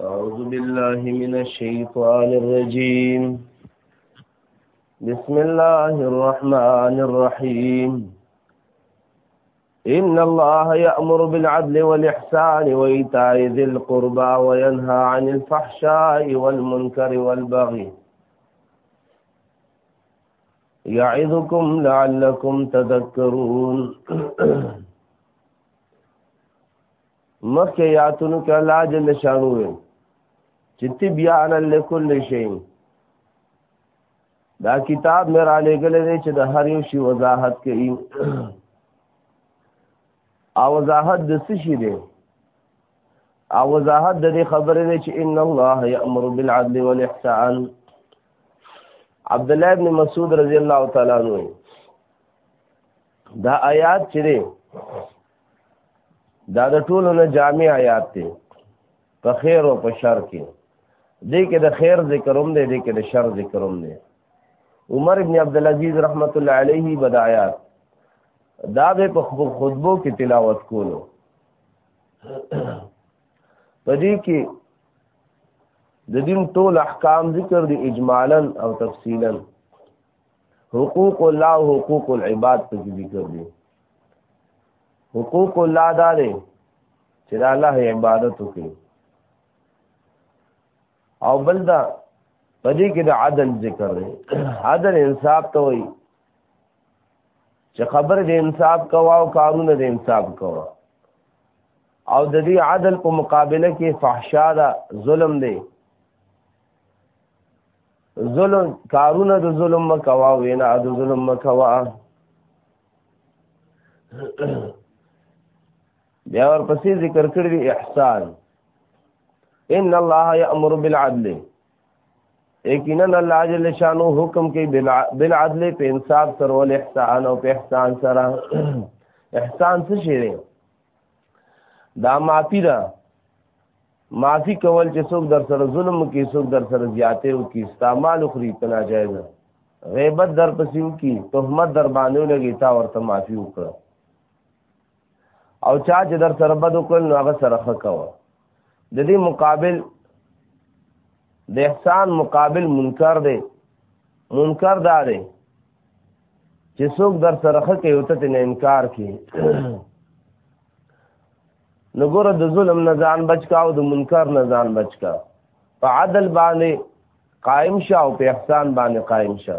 أعوذ بالله من الشيطان الرجيم بسم الله الرحمن الرحيم إن الله يأمر بالعدل والإحسان وإيتاء ذي القربى وينهى عن الفحشاء والمنكر والبغي يعظكم لعلكم تذكرون مخکې یاتونو کې الله جل شانو وي چې تبیان لكل شی دا کتاب مې را لېږلی دی چې د هر یو شي وضاحت کوي او وضاحت د څه شي دی او وضاحت د دې خبرې دی چې ان الله یامر بالعدل والاحسان عبد الله ابن مسعود رضی الله تعالی عنہ دا آیات چې دا د ټولو نه جامع آیات دی په خیر او په شر کې دې کې د خیر ذکر هم دی دې کې د شر ذکر هم دی عمر ابن عبد العزيز رحمت الله عليه بدايات دا به په خطبو کې تلاوت کولو پدې کې د دین ټول احکام ذکر دي اجمالا او تفصیلا حقوق الله او حقوق العباد په ذکر دي حقوق الله دا دي چې د الله عبادت وکړي او بل دا پدې کې د عدل ذکر دی عدل انصاف ته وایي چې خبر د انصاف کوا او کارونه د انصاف کوا او د دې عدل په مقابله کې فحشا ده ظلم دی ظلم کارونه د ظلم مکوا وینا د ظلم مکوا بیا ورپسې ذکر کړی دی احسان ان الله یامر بالعدل یقینا الله جل شانو حکم کوي بالعدل په انصاف سره ول احسان او په احسان سره احسان څه شي دا معافی ده معافی کول چې څوک در سره ظلم کوي څوک در سره زیاته او کی استعمال خوري په ناجایز غیبت در پسیو کی تهمت در باندې لګی تا ورته معافی وکړه او چا چې در سره بد وکړ نو هغه سره خکاوه د دې مقابل د احسان مقابل منکر دی منکر دا دی چې څوک در سره خکې او ته نه انکار کی نو ګوره د ظلم نه ځان بچ کا او د منکر نه ځان بچ کا په عدل باندې قائم شه او په احسان باندې قائم شه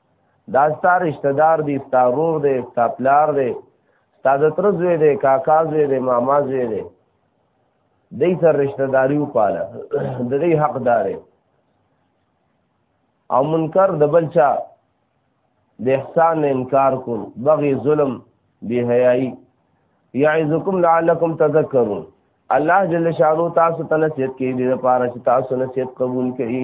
دا ستا رشتہ دار دی ستا رور دی ستا پلار دی ستا د تر زوی دی کاکا زوی دی ماما زوی دی دې سره رشتہ داری وپاله د دې حقدار او منکر د بلچا د احسان انکار کول بغي ظلم بی حیائی یعظکم لعلکم تذکرون الله جل شانو تاسو ته نصیحت کوي د لپاره چې تاسو نصیحت قبول کړئ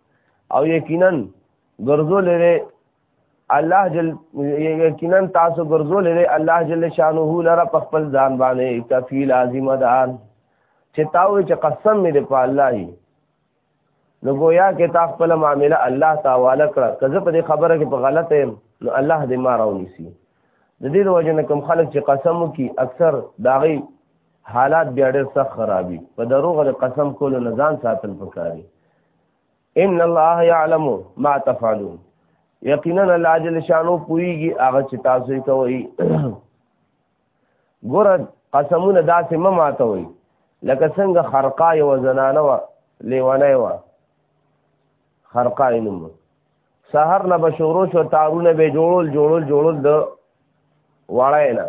او یقینا ګرځول لري الله جل یقینا تاسو ګرځول لري الله جل شانه لره په خپل ځان باندې کفیل عظیم دان چې تاو چې قسم مې دی په الله یې نو گویا کې تا خپل معاملې الله تعالی کړه کزه په دې خبره کې په غلطه نو الله دې ما راونیسي د دې وجه نه کوم خلک چې قسم وکي اکثر داغي حالات بیا ډېر سخت خرابي په دروغ قسم کولو نه ځان ساتل پکاري ان الله يعلم ما تفعلون یقینا الله جل شانو پويږي هغه چې تاسو یې کوي ګور قسمونه داسې ما ماته وي لکه څنګه خرقای و زنانه و لیوانه و خرقای نوم سحر نه به شروع شو تارونه به جوړول جوړول جوړول د وړای نه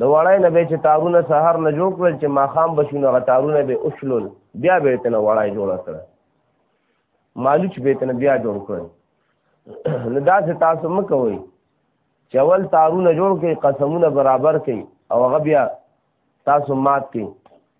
د وړای نه به چې تارونه سحر نه جوړ کړل چې ماخام بشونه غ تارونه به اوشلول بیا به تنه وړای جوړ کړ مالوچ به تنه بیا جوړ کړ نو دا چې تاسو مکوئ چې اول تارونه جوړ کړئ قسمونه برابر کړئ او هغه بیا تاسو مات کړئ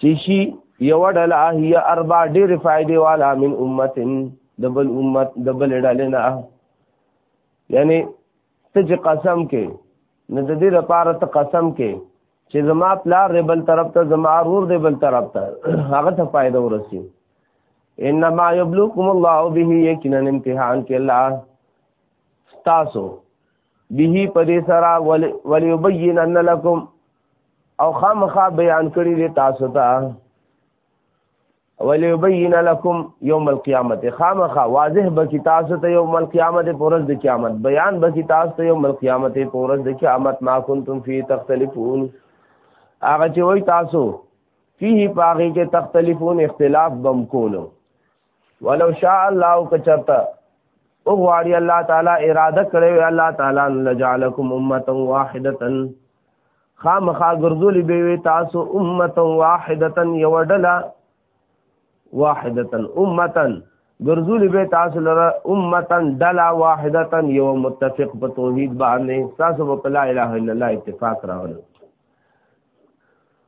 چې شي یو ډله هي اربع ډېر فائدې والا من امتن دبل امت دبل ډله نه یعنی ته چې قسم کې نه د دې لپاره ته قسم کې چې زما پلار دې بل طرف ته زما رور دې بل طرف ته هغه ته فائدہ ورسی انما یبلوکم الله به یقینا امتحان کې الله تاسو به پدې سره وليبين ان لكم او خامخا بیان کړی دی تاسو ته وليبين لكم يوم القيامه خامخا واضح به کی تاسو ته يوم القيامه پورز د قیامت بیان به کی تاسو ته يوم القيامه پورز د قیامت ما كنتم فيه تختلفون هغه چې وای تاسو فيه پاغي کې تختلفون اختلاف بم کولو ولو شاء الله کچرتا او غواړي الله تعالی اراده کړې الله تعالی لجعلکم امه واحده خامخا ګرځولې به وي تاسو امه واحده یو ډله واحده امه ګرځولې به تاسو لره امه ډله واحده یو متفق په توحید باندې تاسو په لا اله الا الله اتفاق راغلو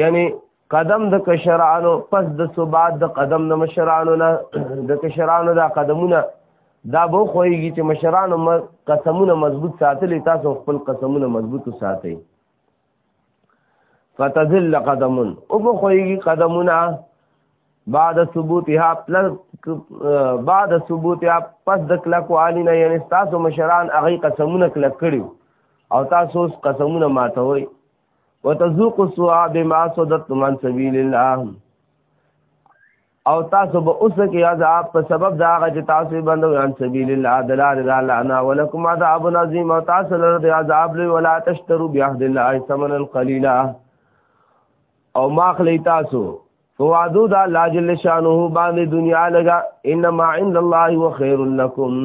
یعنی قدم د کشرانو پس د صبات د قدم د مشرانو نه د کشرانو دا قدمونه دا به خوېږي چې مشرانو قسمونه مضبوط ساتلی تاسو خپل قسمونه مضبوط ساتئ فتزل قدمون او به خوېږي قدمونه بعد ثبوتها پلس بعد ثبوتها پس د کلکو عالینا یعنی تاسو مشران هغه قسمونه کلک کړیو او تاسو قسمونه ماتوي وتذوقوا السوء بما صددتم عن سبيل الله او تاسو به اوس کې عذاب په سبب دا غ چې تاسو بندو ان سبیل الله دلار الله انا ولکم عذاب عظیم او تاسو لر د عذاب لوی ولا تشترو بعهد الله ثمن القليلا او ماخلی تاسو فوادو دا الله جل شانه باندې دنیا لگا انما عند الله وخير لكم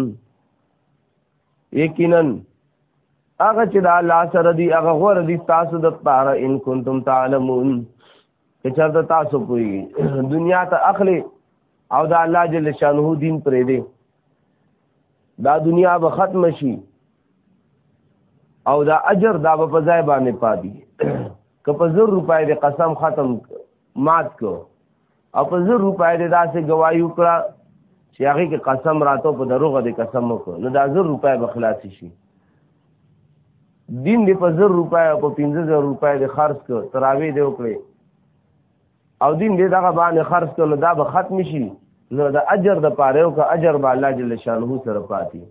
یقینا هغه چې د الله سره دی هغه غوړه دي تاسو د پاره ان کنتم تعلمون چې چرته تاسو کوی دنیا ته اخلي او د الله جل شانه دین پرې دی دا دنیا به ختم شي او دا اجر دا به په ځای باندې پاتې که په زر روپۍ د قسم ختم مات کو او په زر روپۍ د داسې گواهی وکړه چې هغه کې قسم راته په دروغه د قسم وکړ نو دا زر روپۍ به خلاص شي دین دې په زر روپۍ او په 15000 روپۍ د خرج کړ تراوی دې وکړي او دین دې دغه باندې خرج کړ دا به ختم شي نو د اجر د پاره او که اجر به الله جل شانه سره پاتې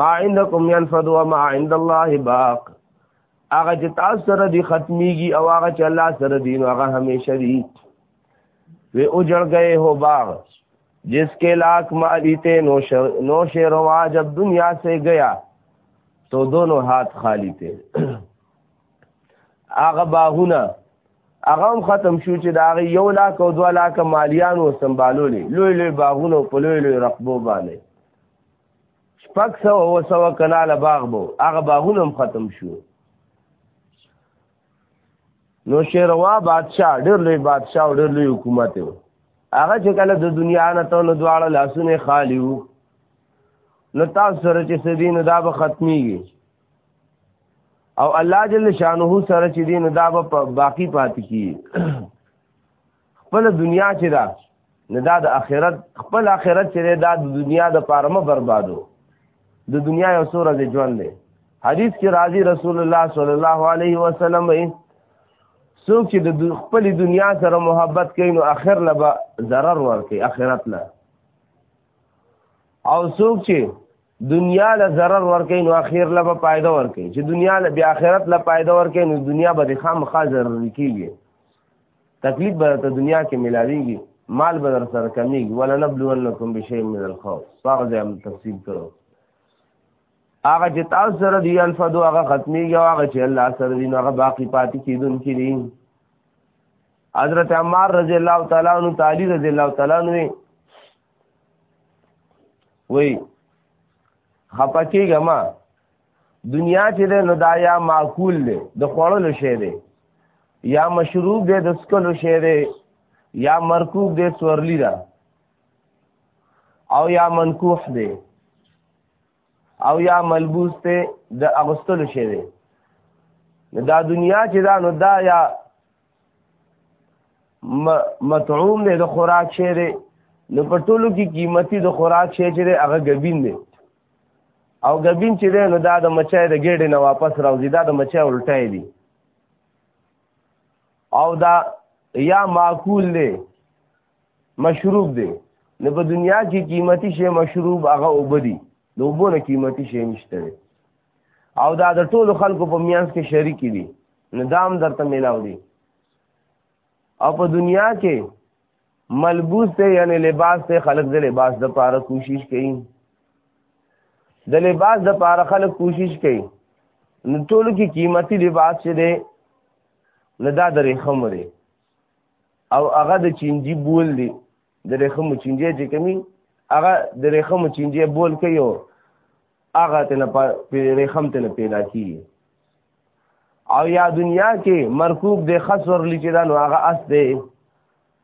ما عندكم ينفد وما عند الله باق هغه چې تاسو سره دی ختميږي او هغه چې الله سره دی نو هغه همیشه دی وی اجړ گئے هو باغ جس کے لاکھ مالی تے نوش روا جب دنیا سے گیا تو دونوں ہاتھ خالی تے هغه باغونه هغه هم ختم شو چې دا غي یو لاک او دوه لاک مالیانو سمبالولې لوی لوی باغونه په لوی لوی رقبو باندې شپږ سوه اوه سوه کناله باغ به هغه باغونه هم ختم شو نو شیروا بادشاه ډېر لوی بادشاه او ډېر لوی حکومت و هغه چې کله د دنیا نه ته نو دواړه لاسونه خالی وو نو تاسو سره چې څه دي نو دا به ختمېږي او الله جل شانه سره چې دي نو دا به باقی پاتې کیږي خپل دنیا چې دا نه دا د آخرت خپل آخرت چې دا د دنیا د پاره م بربادو د دنیا یو سور د ژوند دی حدیث کې راځي رسول الله صلی الله علیه وسلم وایي څوک چې د خپل دنیا سره محبت کوي نو آخر له به ضرر ورکي آخرت له او څوک چې دنیا له ضرر ورکي نو آخر له به فائدہ ورکي چې دنیا له بیا آخرت له فائدہ ورکي نو دنیا به د خامخا ضرر کیږي تکلیف به ته دنیا کې ملاویږي مال به در سره کمیږي ولا نبلونکم بشیء من الخوف هغه ځای هم تفصیل کړو هغه چې تاسو سره دی الفدو هغه ختمیږي هغه چې الله سره دی هغه باقی پاتې کیدونکي دي حضرت عمار رضی الله تعالی عنہ تعالی رضی الله تعالی عنہ وی خپکیګه ما دنیا چې ده نو دا یا معقول دی د خوړلو شی دی یا مشروب دی د سکلو شی دی یا مرکوب دی سورلی ده او یا منکوح دی او یا ملبوس دی د اغستلو شی دی دا دنیا چې دا نو دا یا مطعوم دی د خوراک شی دی نو په ټولو کې قیمتي د خوراک شی چې دی هغه ګبین دی او غبین چې دی نو دا د مچای د ګېډې نه واپس راوځي دا د مچای الټای دی او دا یا معقول دی مشروب دی نو په دنیا کې قیمتي شی مشروب هغه وبدي د اوبو نه قیمتي شی نشته دی او دا د ټولو خلکو په میانس کې شریک دي نو دام درته میلاو دي او په دنیا کې ملبوس ته یعنی لباس ته خلق د لباس د پاره کوشش کوي د لباس د پاره خلق کوشش کوي نو ټول کې قیمتي لباس چې دی نه دا د رخم دی او هغه د چینجی بول دی د رخم چینجی چې کمی هغه د رخم چینجی بول کوي او هغه ته نه رخم ته نه پیدا کیږي او یا دنیا کې مرکوب د خسور لچې دا نو هغه اس دی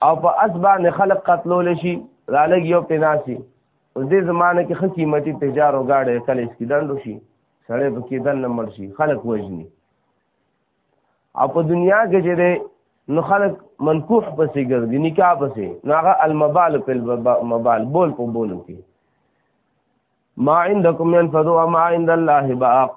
او په اس باندې خلق قتلول شي را لګ یو پناسي اوس دې زمانه کې خو قیمتي تجارو گاډي کله اس کې دندو شي سړی په کې دن نمبر شي خلق وژني او په دنیا کې چې دی نو خلق منکوح پسې ګرځي نکاح پسې نو هغه المبال په مبال بول په بولو کې ما عندكم ينفذ وما عند الله باق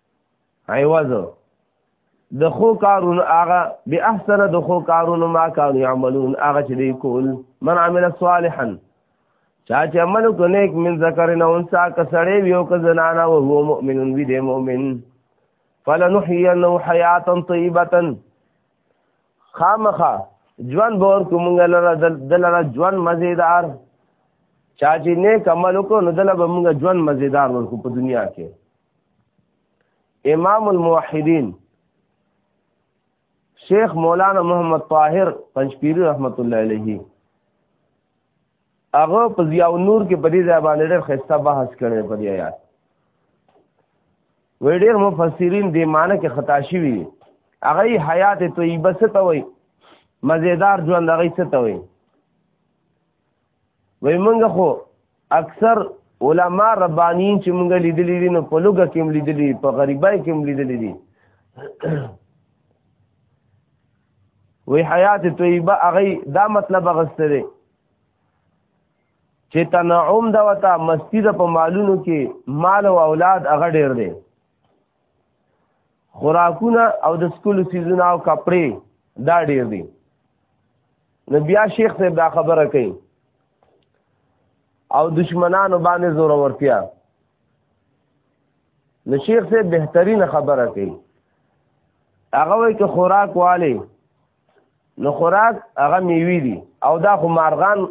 عوض د خو کارون هغه به احسن د خو کارون ما کانو يعملون هغه چې دی کول من عمل صالحا چا چې عمل کو نیک من ذکر نه انسا کسړې ویو ک زنانا او هو مؤمن وی دی مؤمن فلنحيينه حياه طيبه خامخه ژوند به ورکو مونږ لره دلره ژوند مزیدار چا چې نیک عمل وکړو نو دله به مونږ ژوند مزیدار ورکو په دنیا کې امام الموحدین شیخ مولانا محمد طاهر پنځپيري رحمت الله علیه هغه په ضیاء نور کې په دې ځای باندې ډېر خسته بحث کړی په دې آیات وی ډېر مفسرین دې معنی کې خطا شوي هغه حیات طیبه څه ته وایي مزیدار ژوند هغه څه ته وایي وای مونږ خو اکثر علما ربانین چې مونږ لیدلې دي نو په لوګه کې هم لیدلې په غریبای کې هم لیدلې دي وی حیات طیبه هغه دا مطلب غسته دی چې تنعم دا وتا مستی د په مالونو کې مال او اولاد هغه ډیر دی خوراکونه او د سکول سیزونه او کپڑے دا ډیر دي نو بیا شیخ صاحب دا خبره کوي او دشمنانو باندې زور ورتیا نو شیخ صاحب بهترین خبره کوي هغه وایي چې خوراک والی نو خوراک هغه میوي دي او دا خو مارغان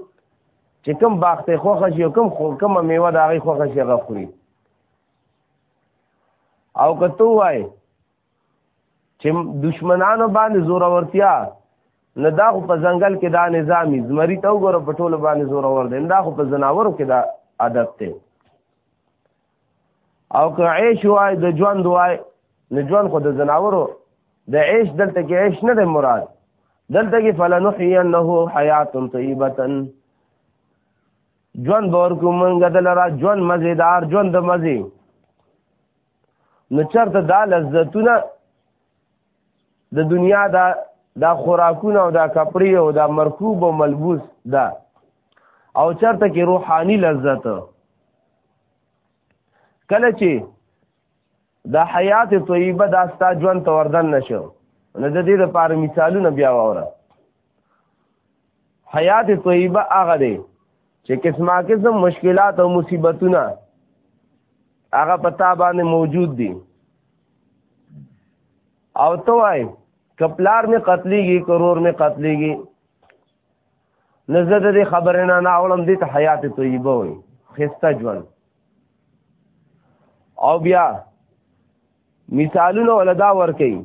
چې کوم باغ ته خوښه شي کوم کومه میوه د هغې خوښه شي هغه خوري او که ته وایې چې دشمنانو باندې زور ورتیا نه دا خو په ځنګل کې دا نظامی زمری ته وګوره په ټولو باندې زور ور دی دا خو په ځناورو کې دا عادت دی او که عیش وای د ژوند وای نه ژوند خو د ځناورو د عیش دلته کې عیش نه دی مراد دلته کې فلنحینه حیات طیبه ژوند به ورکو مونږ دلرا ژوند مزیدار ژوند د مزی نو چرته دا لذتونه د دنیا دا دا خوراکونه او دا کپڑے او دا مرکوب او ملبوس دا او چرته کې روحاني لذت کله چې دا حیات طیبه دا ستا ژوند توردن نشو نو د دې لپاره مثالونه بیا وره حیات طیبه هغه دی چې قسمه قسم مشکلات او مصیبتونه هغه پتا باندې موجود دي او ته وای کپلار می قتلېږي کرور می قتلېږي نزد دې خبره نه نه اولم دې ته حیات طیبه وي خسته ژوند او بیا مثالونه ولدا ور کوي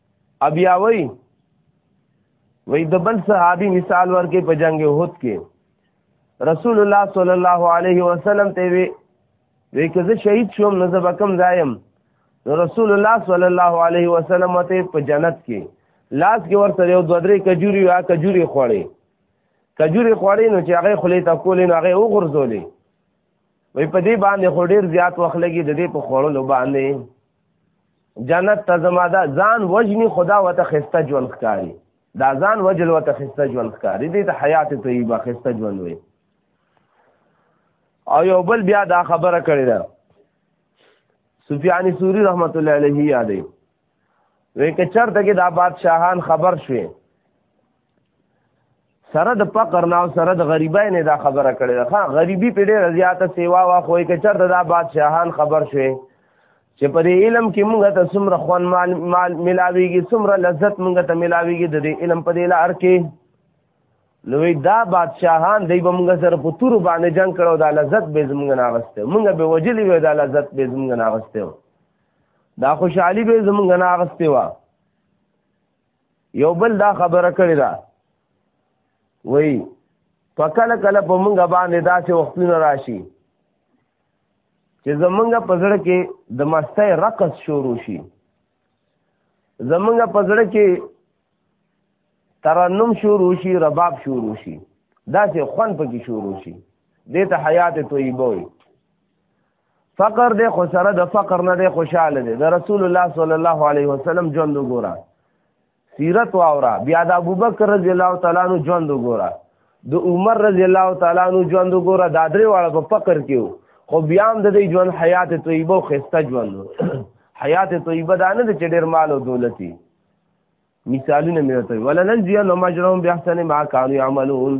ابیا وای وای د بل صحابي مثال ورکې په جنگ احد کې رسول الله صلی الله علیه وسلم ته وی وی که زه شهید شوم نو زه به کوم ځایم نو رسول الله صلی الله علیه وسلم ته په جنت کې لاس کې ورته یو دوه درې کجوري یا کجوري خوړې کجوري خوړې نو چې هغه خلې ته کولې نو هغه وغورځولې وی په دې باندې خو ډیر زیات وخت لګي د دې په خوړلو باندې جنت ته زما دا ځان وجنی خدا وته خسته ژوند ښکاری دا ځان وجل وته خسته ژوند ښکاری دې ته حیات طیبه خسته ژوند وي او یو بل بیا دا خبره کړې ده سفیان سوری رحمت الله علیه یادې وې که چرته کې دا بادشاہان خبر شوي سره د فقر نه او سره د غریبای نه دا خبره کړې ده ها غریبي په ډېر زیاته سیوا وا خو کې چرته دا بادشاہان خبر شوي چې په دې علم کې موږ ته څومره خوان مال مال ملاويږي څومره لذت موږ ته ملاويږي د دې علم په دې لار کې نوې دا بادشاہان دی به موږ سره په تور باندې جنگ کړو دا لذت به زموږ نه غسته موږ به وجلی وې دا لذت به زموږ نه غسته دا خوشحالي به زموږ نه غسته وا یو بل دا خبره کړی دا وای په کله کله په مونږ باندې داسې وختونه راشي چې زمونږ په زړه کې د مستۍ رقص شروع شي زمونږ په زړه کې ترنم شروع شي رباب شروع شي داسې خوند پکې شروع شي دې ته حیات طیبه وي فقر دې خو سره د فقر نه دې خوشاله دي د رسول الله صلی الله علیه وسلم ژوند وګوره سیرت واورا بیا د ابوبکر رضی الله تعالی عنہ ژوند وګوره د عمر رضی الله تعالی عنہ ژوند وګوره دا درې واړه په فقر کې خو بیا هم د دې ژوند حیات طیبه او خسته ژوند حیات طیبه دا نه چې ډېر مال او دولتي مثالونه مې ورته ولنجزي لهم اجرهم باحسن ما كانوا يعملون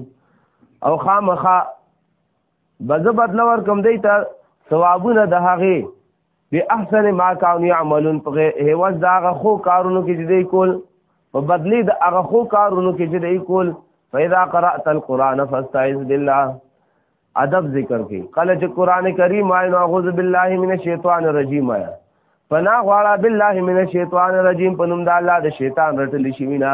او خامخا بزه بدل ورکم دی ته ثوابونه د هغه به احسن ما کانو يعملون په هیوز دا هغه خو کارونو کې چې دی کول په بدلی د هغه خو کارونو کې چې دی کول فاذا قرات القران فاستعذ بالله ادب ذکر کې کله چې قران کریم آینو اعوذ بالله من الشیطان الرجیم آیا پنا غواړه بالله من الشیطان الرجیم پنوم د الله د شیطان رټل شي نه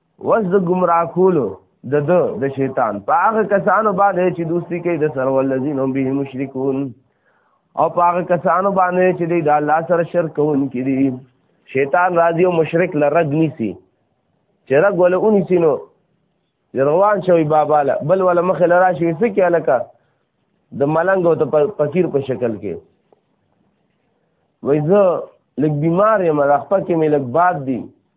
وس د گمراه کولو د د د شیطان په هغه کسانو باندې چې دوستی کوي د سره ولذین هم به مشرکون او په هغه کسانو باندې چې د الله سره شرک کوونکي دي شیطان راضی او مشرک لرګ نیسی چې رګ ولا اونی سينو روان شوی بابا له بل ولا مخ لرا شي سکه لکه د ملنګ او د فقیر په شکل کې وای زه لګ بیمار یم راخپه کې مې لګ باد دی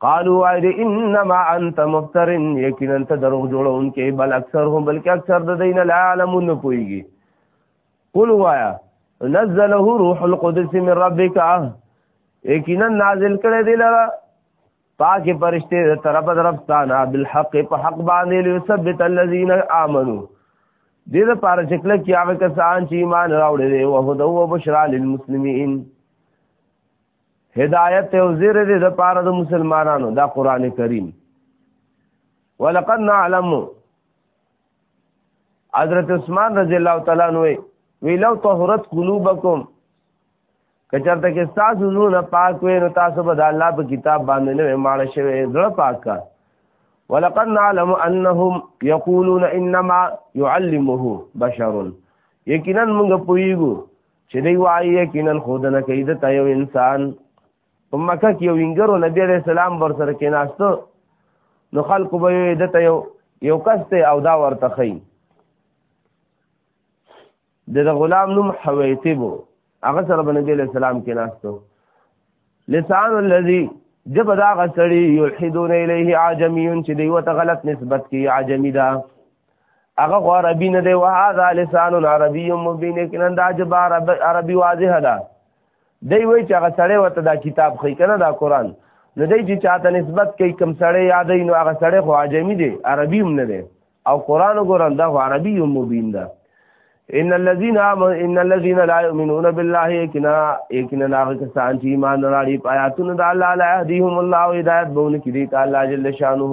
قالو اید انما انت مفترن یقینا ته دروغ جوړون کې بل اکثر هم بلکې اکثر د دین لا علمون نه پويږي قل وایا نزله روح القدس من ربک یقینا نازل کړي دی لرا پاک پرشته طرف درفتانا بالحق په حق باندې لثبت الذين امنوا دې د پاره چې کله کې هغه کسان چې ایمان راوړي دي او هدا او بشرا للمسلمین هدایت او زیر دې د پاره د مسلمانانو دا قران کریم ولقد نعلم حضرت عثمان رضی الله تعالی عنہ وی لو طهرت قلوبکم کچرته کې تاسو زړه پاک وې نو تاسو به د الله په کتاب باندې نه ماړ شوي زړه پاک کا ولقد نعلم انهم يقولون انما يعلمه بشر یقینا موږ پویګو چې دی وایي یقینا خودنه کوي د یو انسان په مکه کې یو انګرو نبی عليه السلام ور سره کې ناشته نو خلق به یې د یو یو کس ته او دا ورته خي د غلام نوم حویتب هغه سره به نبی عليه السلام کې ناشته لسان الذي جب دا غسړي یلحدون الیه عجمیون چې دی وته غلط نسبت کی عجمی دا هغه خو عربي نه دی وهذا لسان عربي مبین کنا دا جب عربي واضح ده دی وای چې هغه سړی وته دا کتاب خې کنه دا قران نو دی چې چاته نسبت کوي کم سړی یادې نو هغه سړی خو عجمی دی عربي هم نه دی او قران وګورم دا عربي مبین ده ان الذين ان الذين لا يؤمنون بالله يكنا يكنا هغه کسان چې ایمان لري په آیاتونو د الله لا يهديهم الله هدایت بونه کړي تعالی جل شانه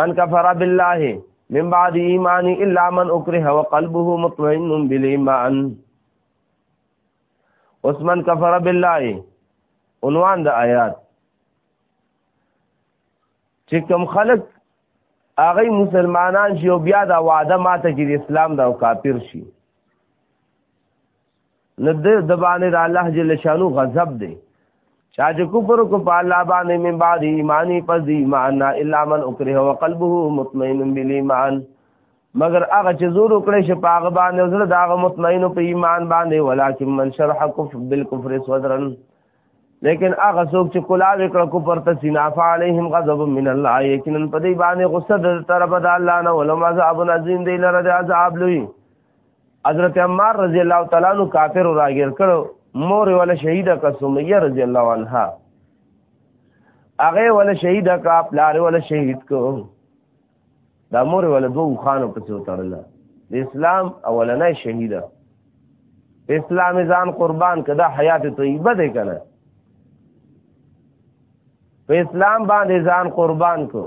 من کفر بالله من بعد ایمان الا من اکره وقلبه مطمئن بالایمان اوس من کفر بالله عنوان د آیات چې کوم خلق هغه مسلمانان شي او بیا دا وعده ماته کې د اسلام دا کافر شي نو د د باندې د الله جل شانو غضب دی چا چې کفر کو په الله باندې من بعد ایمانی پس دی ایمان الا من اکره وقلبه مطمئن بالایمان مگر هغه چې زور وکړي چې په هغه باندې زړه داغه مطمئن په ایمان باندې ولکن من شرح کفر بالکفر صدرن لیکن هغه څوک چې کلا وکړه کفر ته سینا فعليهم غضب من الله یقینا په دې باندې غصه د طرف د الله نه ولما عذاب عظیم دی لره د عذاب لوی حضرت عمار رضی الله تعالی عنہ کافر راګر کړو مور ولا شهیده کا سمیه رضی الله عنها هغه ولا شهیده کا پلار ولا شهید کو دا مور ولا دوه خانو پسې وتړل د اسلام اولنې شهیده اسلام ځان قربان کده حیات طیبه ده کنه په اسلام باندې ځان قربان کو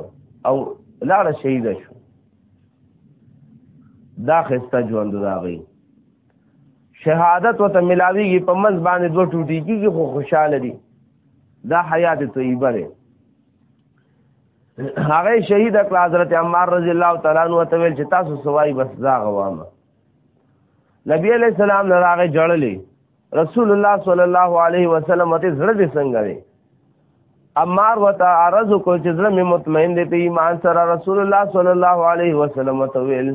او لاړه شهید شو دا خسته ژوند دا غي شهادت وته ملاویږي په منځ باندې دوه ټوټي کیږي خو خوشاله دي دا حیات طیبه ده هغه شهید کړ حضرت عمار رضی الله تعالی عنہ ته ویل چې تاسو سوای بس دا غوامه نبی علیہ السلام نه راغې جړلې رسول الله صلی الله علیه وسلم ته زړه دې څنګه دی امار وتا عرض کو چې زړه مې مطمئن دی په ایمان سره رسول الله صلی الله علیه وسلم ته ویل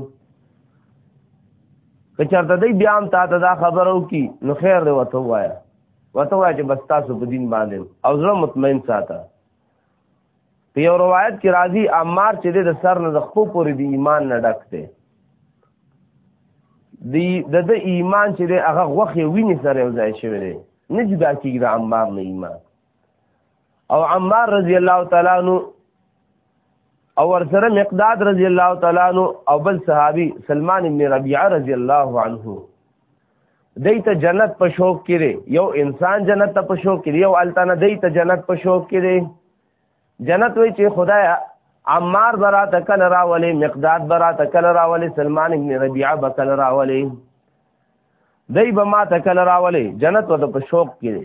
که چرته دی بیا هم تا ته دا خبرو کی نو خیر دی وته وایا وته وایا چې بس تاسو په دین باندې او زړه مطمئن ساته په یو روایت کې راځي عمار چې د سر نه د خو پورې د ایمان نه ډک دی د د ایمان چې د هغه غوخې وینې سره یو ځای شوی دی نه جدا کېږي د عمار نه ایمان او عمار رضی الله تعالی عنہ او ورسره مقداد رضی الله تعالی عنہ او بل صحابي سلمان بن ربيعه رضی الله عنه دای ته جنت په شوق کړي یو انسان جنت ته په شوق کړي یو التانه دای ته جنت په شوق کړي جنت وای چې خدای عمار برا تکل راولي مقداد برا تکل راولي سلمان ابن ربيعه بکل راولي دای به ما تکل راولي جنت وته په شوق کړي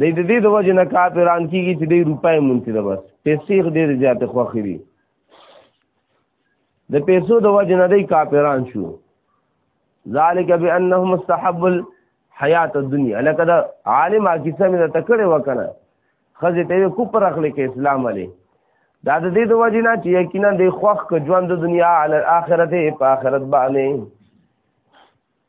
د دې د دې وجه نه کافران کیږي چې دې روپۍ مونږ ته بس پیسې ډېر زیات خوخي دي د پیسو د وجه نه دې کافران شو ذالک بانهم مستحب الحیات الدنیا لکه دا عالم کیسه مې ته کړې وکنه خزه ته کو پر اخلي کې اسلام علی دا د دې د وجه نه چې یقینا د خوخ ک ژوند د دنیا علی الاخرته په اخرت باندې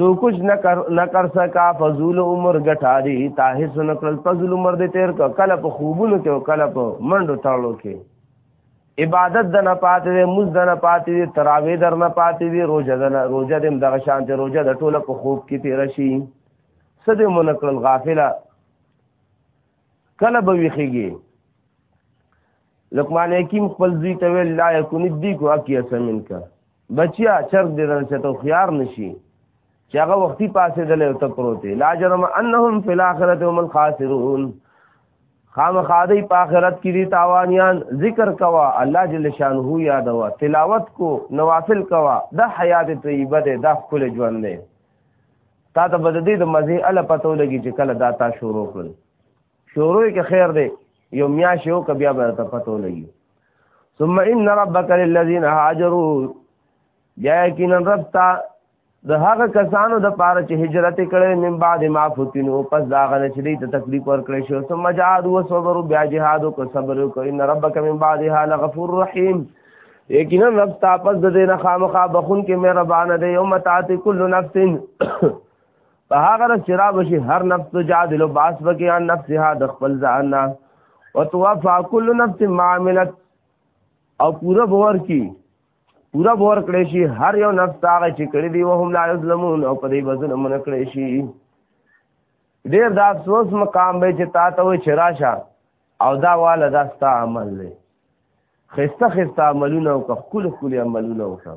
تو کچھ نہ کر نہ کر سکا فضول عمر غټا دی تاهس نہ کړل فضول عمر دې تیر ک کله په خوبونو کې او کله په منډو تاړو کې عبادت د نه پاتې دی مز د نه پاتې دی تراوی در نه پاتې دی روزه د نه روزه دم دغه شان ته روزه د ټوله په خوب کې تیر شي صد مون کړل غافلا کله به ویخیږي لقمان حکیم خپل زی ته ویل لا یکون دی کو اکی اسمن کا بچیا چرګ دې درنه چته خيار نشي چې هغه وختي پاسې دلې او ته پروتې لا جرم انهم فی الاخرته هم الخاسرون خامخادی په آخرت کې دي تاوانیان ذکر کوا الله جل شانه یادوا تلاوت کو نوافل کوا د حیات طیبه ده د خپل ژوند ده تا ته بد دي د مزه ال پتو لګي چې کله دا تا شروع کړ شروع کې خیر ده یو میاش یو کبیا به ته پتو لګي ثم ان ربک للذین هاجروا بیا یقینا رب تا د هغه کسانو د پاره چې هجرت کړي من بعد ما فتنو پس دا غنه چې د تکلیف ور کړی شو ثم جهاد و صبر بیا جهاد او صبر کو ان ربک من بعدها لغفور رحیم یقینا رب تا پس د دینه خامخا بخون کې مهربان دی یوم تاتی کل نفس په هغه رس چې را بشي هر نفس ته جادلو باس بکې ان نفسها د خپل ځان نه او توفا کل نفس ما عملت او پورا باور کی پورا باور کړی شي هر یو نفس هغه چې کړی دی وهم لا یظلمون او په دې وزن من کړی شي ډیر دا افسوس مقام به چې تا ته وي چراشه او دا والا دا ستا عمل دی خسته خسته عملونه او کخکل کلی عملونه وکړه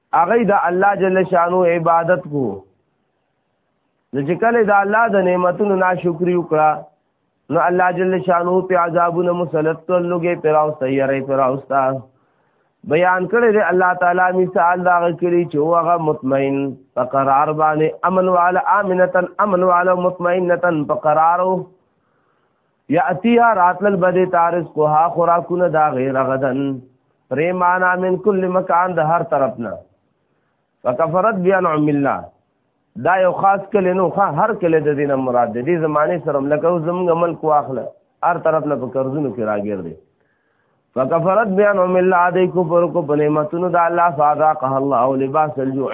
هغه د الله جل شانو عبادت کو نو چې کله د الله د نعمتونو ناشکری وکړه نو الله جل شانو په عذابونو مسلط کړ لوګي پراو سیاره پراوستا بیان کړی دی الله تعالی مثال دا کړی چې هغه مطمئن په قرار باندې امن وعلى امنه امن وعلى مطمئنه په قرارو یاتیها راتل بده تارس کوها خوراکونه دا غیر غدن پریمانا من کل مکان د هر طرفنا فکفرت بیا نعم الله دا یو خاص کله نو خا هر کله د دینه مراد دی زمانه سره لکه زمونږ ملک واخله هر طرف له قرضونو کې راګر دی فکفرت بیا نعم الله دې کو پر کو بنعمتونو د الله فاذاقه الله او لباس الجوع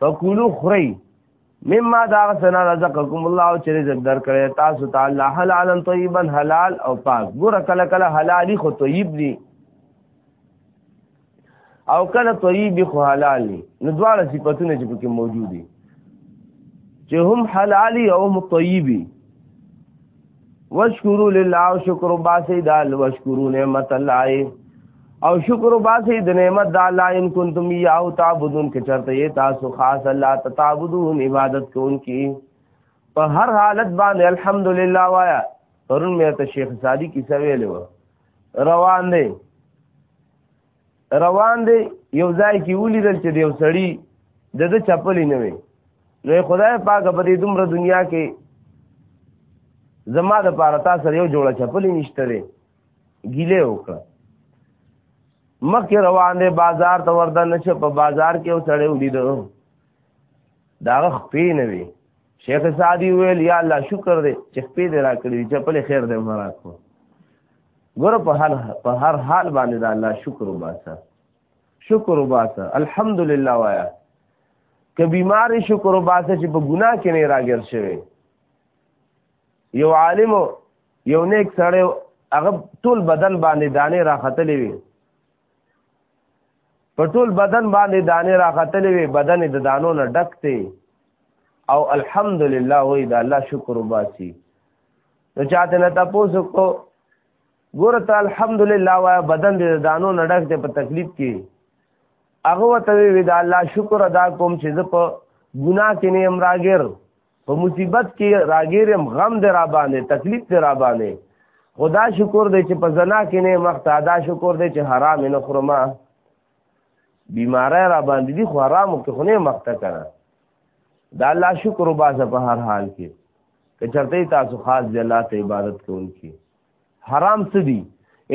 فکولو خری مما دا سنا رزقکم الله او چې رزق درکړی تاسو ته الله حلالا طیبا حلال او پاک ګور کله کله حلالي خو طیب دي او کله طیب خو حلال دي نو دواړه صفاتونه چې پکې موجود دي چې هم حلالي او هم طیبي وشکرو لله او شکر باسی دال وشکرو نعمت الله او شکر باسی د نعمت د الله ان کنتم یاو تعبدون که چرته یې تاسو خاص الله تعبدون عبادت کوونکی په هر حالت باندې الحمدلله وایا پرون مې ته شیخ سادی کیسه ویلې و روان دی روان دی یو ځای کې ولیدل چې یو سړی د د چپلې نه وي نو خدای پاک په دې دومره دنیا کې زما د پاره تا سره یو جوړه چپلې نشته دی ګیله وکړه مخکې روان دی بازار ته ورده نشه په بازار کې یو سړی ولیدل داغه خپې نه وي شیخ سعدی ویل یا الله شکر دې چې په دې را کړی چې په خیر دې عمر راکو ګور په حال په هر حال باندې دا الله شکر وباسه شکر وباسه الحمدلله وایا که بیمار شکر وباسه چې په ګناه کې نه راګر شوی یو عالم یو نیک سړی هغه ټول بدن باندې دانه راختلې وي په ټول بدن باندې دانې راختلې وي بدن د دانو نه ډک دی او الحمدلله وای دا الله شکر وباسي نو چاته نه تاسو کو ګوره ته الحمدلله وای بدن د دانو نه ډک دی په تکلیف کې هغه ته وی دا الله شکر ادا کوم چې زه په ګناه کې نه امراګر په مصیبت کې راګیرم غم دې را باندې تکلیف دې را باندې خدا شکر دې چې په زنا کې نه مخ ته ادا شکر دې چې حرام نه خورما بیماری را باندې دي خو حرامو کې خو نه مخ ته کړه دا الله شکر وباسه په هر حال کې که چرته تاسو خاص دی الله ته عبادت کوونکي حرام څه دي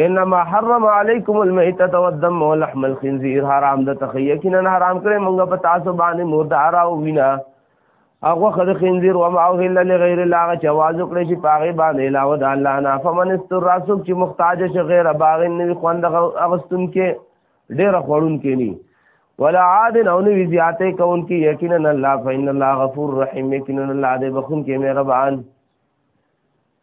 انما حرم علیکم المیتۃ والدم ولحم الخنزیر حرام د تخیه کینه حرام کړي مونږ په تاسو باندې مردار او وینا هغه خد خنزیر و ما او هل لغیر الله چې आवाज وکړي چې پاغه باندې علاوه د الله نه فمن استر راسوک چې محتاج شي غیر باغ نه خوند اغستون کې ډیر خورون کې ني ولا عاد او نو زیاته کون کې یقینا الله فین الله غفور رحیم یقینا الله دې بخون کې مهربان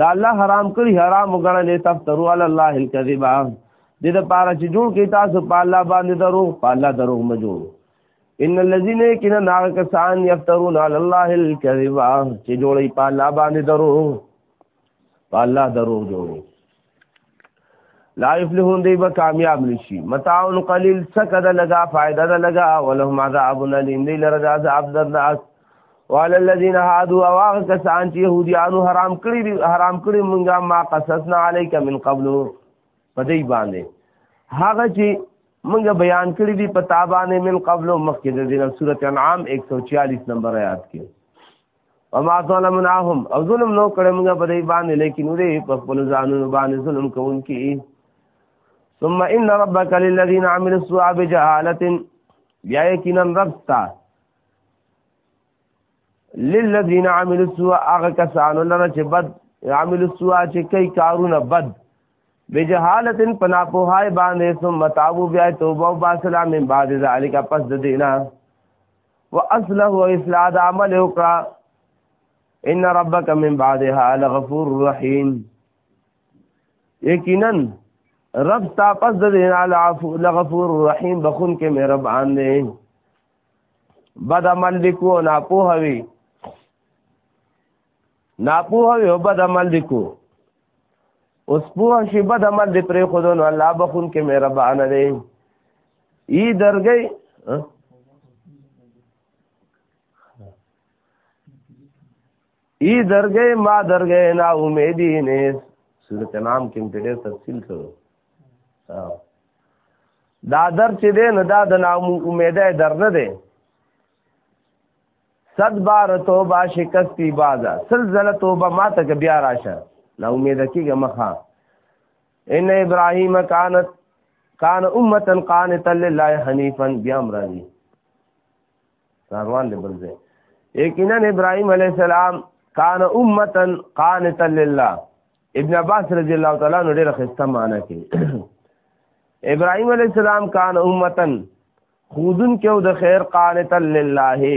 دا الله حرام کړی حرام وګڼل تفترو علی الله الکذبا دې د پاره چې جوړ کې تاسو په الله باندې دروغ په الله دروغ مې جوړ ان الذين كنا ناقصان يفترون على الله الكذبا چې جوړي په الله باندې دروغ په الله دروغ جوړي لا يفلحون دی به کامیاب نشي متاع قليل سکد لگا فائدہ ده لگا ولهم عذاب الیم دی لره عذاب درناک وعلى الذين هادوا واغ کسان چې يهوديانو حرام کړی دي حرام کړی مونږه ما قصصنا عليك من قبل پدې باندې هغه چې مونږه بیان کړی دي په تابانه من قبل مخکې د دې سورته انعام 146 نمبر آیات کې وما ظلمناهم او ظلم نو کړه موږ په دې باندې لیکن دوی په خپل ځانونو باندې ظلم کوونکي ثم ان ربك للذين عملوا السوء بجهاله بیا یقینا رب تا للذین عملوا السوء هغه کسانو لره چې بد عملوا السوء چې کوي کارونه بد بجهالت پنا پوهای باندې ثم تابو بیا توبه واسلام من بعد ذلک پس د دینه واصله واصلاح د عمل وکړه ان ربک من بعدها لغفور رحیم یقینا رب تا پس د دین العفو لغفور رحیم بخون کې مهربان دی بد عمل لیکو نه پوهوي ناپوه یو بد عمل دی کو اوس پوه شي بد عمل دی پرې خودو نو الله بخون کې مهربان دی ای درګي ای درګي ما درګي نا امیدی نه سورته نام کې په ډېر تفصیل سره دا در چې دی نه دا د نا امیده در نه دی صد بار توبه شکستی بازا سلزله توبه ما ته بیا راشه نا امید کیږه مخه ان ابراهیم کانت کان امتا قانتا لله حنیفا بیا امرانی روان دی بلځه یقینا ابراهیم علی السلام کان امتا قانتا لله ابن عباس رضی الله تعالی عنہ ډیره خسته معنی کوي ابراهيم عليه السلام کان امتن خودن کې او د خیر قانت لله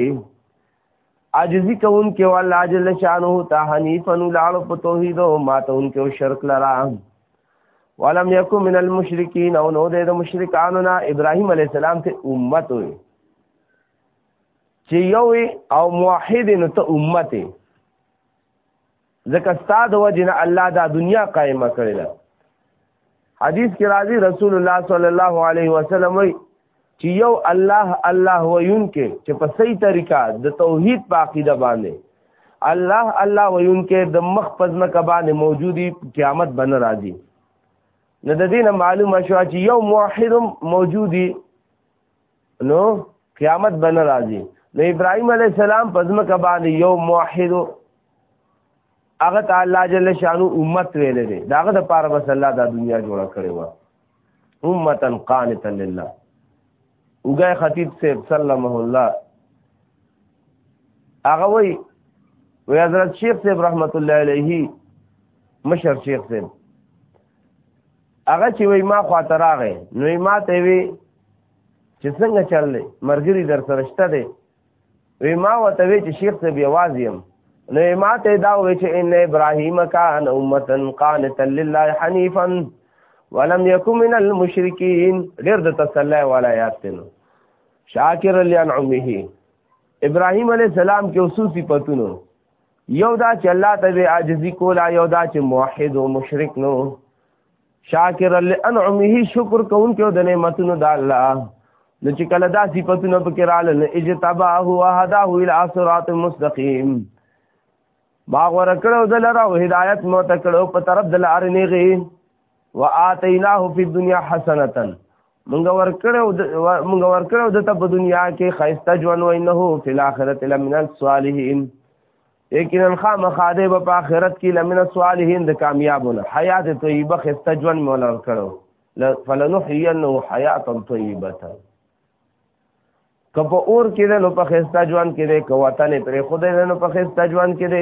عاجزی کون کې او الله جل شانه ته حنیفا لال په توحید او ماتون کې او شرک لرا ولم یکم من المشرکین او نو د مشرکانو نه ابراهیم علی السلام ته امت وي چې یو او موحد نو ته امت ځکه ستا د وجه نه الله دا دنیا قائمه کړې ده حدیث کې راځي رسول الله صلی الله علیه وسلم وایي چې یو الله الله ویون کې چې په صحیح طریقه د توحید په عقیده باندې الله الله ویون کې د مخ پزما کبانې موجودی قیامت بن راځي نو د دې نه معلومه شو چې یو موحد موجودی نو قیامت بن راځي نو ابراهيم عليه السلام پزمک باندې یو موحد هغه تعالی جل شانو امت ویل دي داغه د پاره بس الله دا دنیا جوړه کړې و امتا قانتا لله وګای خطیب صاحب سلمه الله هغه وی وی حضرت شیخ صاحب رحمت الله علیه مشر شیخ صاحب هغه چې وای ما خواته راغی نو یې ما ته وی چې څنګه چل دی مرګري در سره شته دی وی ما ورته وی چې شیخ صاحب یواز یم نو یې ما ته دا وی چې ان ابراهیم کان امتا قانتا لله حنیفا ولم یکن من المشرکین ډېر د تسلی والا یاد دی نو شاکر لانعمه ابراهیم علی السلام کې خصوصي پتونو یو دا چې الله ته به عاجزي کولا یو دا چې موحد او مشرک نو شاکر لانعمه شکر کوونکو د نعمتونو د الله نو چې کله دا صفاتونه پکې رااله نه اجتبا هو هدا هو الى صراط مستقيم باغ ورکړو دلرا او هدايت مو تکړو په طرف دلار نیغي وآتیناه فی الدنیا حسنتا مونږ ورکړو مونږ ورکړو د ته په دنیا کې خیسته ژوند وینه فی الاخرت لمن الصالحین یقینا خامخاده په آخرت کې لمن الصالحین د کامیابونه حیات طیبه خیسته ژوند مولا ورکړو فلنحینه حیاتا طیبه که په اور کې ده نو په خسته ژوند کې ده که وطن پرې خدای ده نو په خسته ژوند کې ده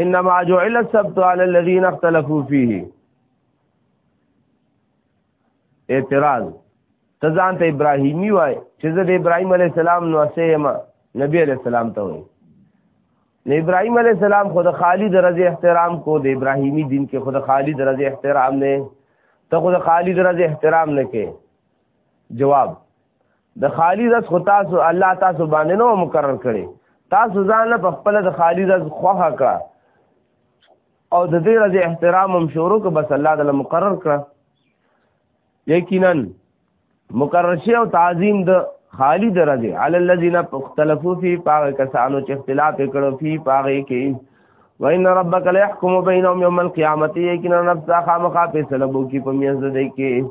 انما جعل السبت على الذين اختلفوا فيه اعتراض تزان ته ابراهيمي وای چې زه د ابراهيم عليه السلام نو اسېما نبی عليه السلام ته وای نه ابراهيم عليه السلام خود خالی درجه احترام کو د ابراهيمي دین کې خود خالی درجه احترام نه ته خود خالی درجه احترام نه کې جواب د خالی رز خو تاسو الله تاسو باندې نو مقرر کړي تاسو ځان په خپل د خالی رز خوخه کړه او د دې رز احترام هم شروع ک بس الله تعالی مقرر کړه یقینا مقرر شی او تعظیم د خالی درجه علی الذین اختلفوا فی پاغ کسانو چې اختلاف کړو فی پاغ کې وان ربک لا يحكم بينهم يوم القيامه یقینا نفس خامخا فیصله بو کی په میز ده کې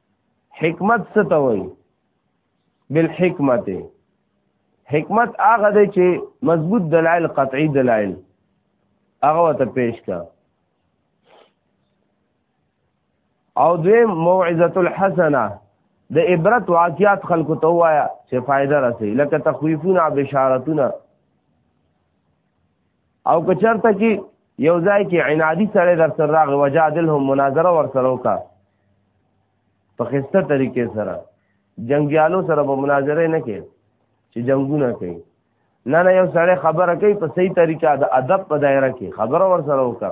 حکمت څه ته وایي بالحکمت حکمت هغه دی چې مضبوط دلایل قطعی دلایل هغه ته پیش کا او دوی موعظه الحسنه د عبرت واقعات خلکو ته وایا چې فائدہ رسي لکه تخویفونه بشارتونه او که چرته کې یو ځای کې عنادي سره در سره راغی وجادلهم مناظره ور سره وکا په خسته طریقې سره جنگیالو سره به مناظره نه کوي چې جنگونه کوي نه نه یو سره خبره کوي په صحیح طریقه د ادب په دایره کې خبره ور سره وکا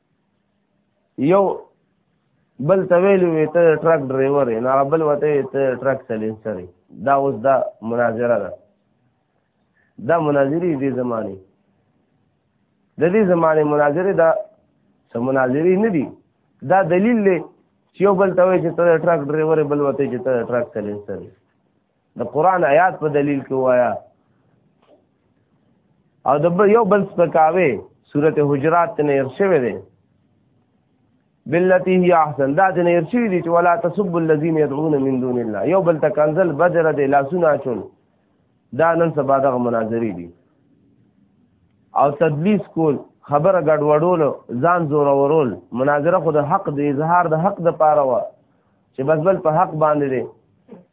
یو بل ته ویلو وی ته ټرک ډرایور یې نه بل وته ته ټرک سلیسر یې دا اوس دا مناظره ده دا مناظری دې زمانه د دې زمانه مناظره دا سم مناظری نه دي دا دلیل دی چې یو بل ته وایي چې ته ټرک ډرایور بل وته چې ته ټرک سلیسر یې د قران آیات په دلیل کې وایا او د یو بل سپکاوي سورته حجرات نه ارشوي دي بالتي هي احسن دا د ارشوي دي چې ولا تسب الذين يدعون من دون الله یو بل تکنزل بدر دي لاسونه چون دا نن سبا دغه مناظري دي او تدلیس کول خبره ګډوډول ځان زور ورول مناظره خو د حق د اظهار د حق د پاره و چې بس بل په حق باندې دي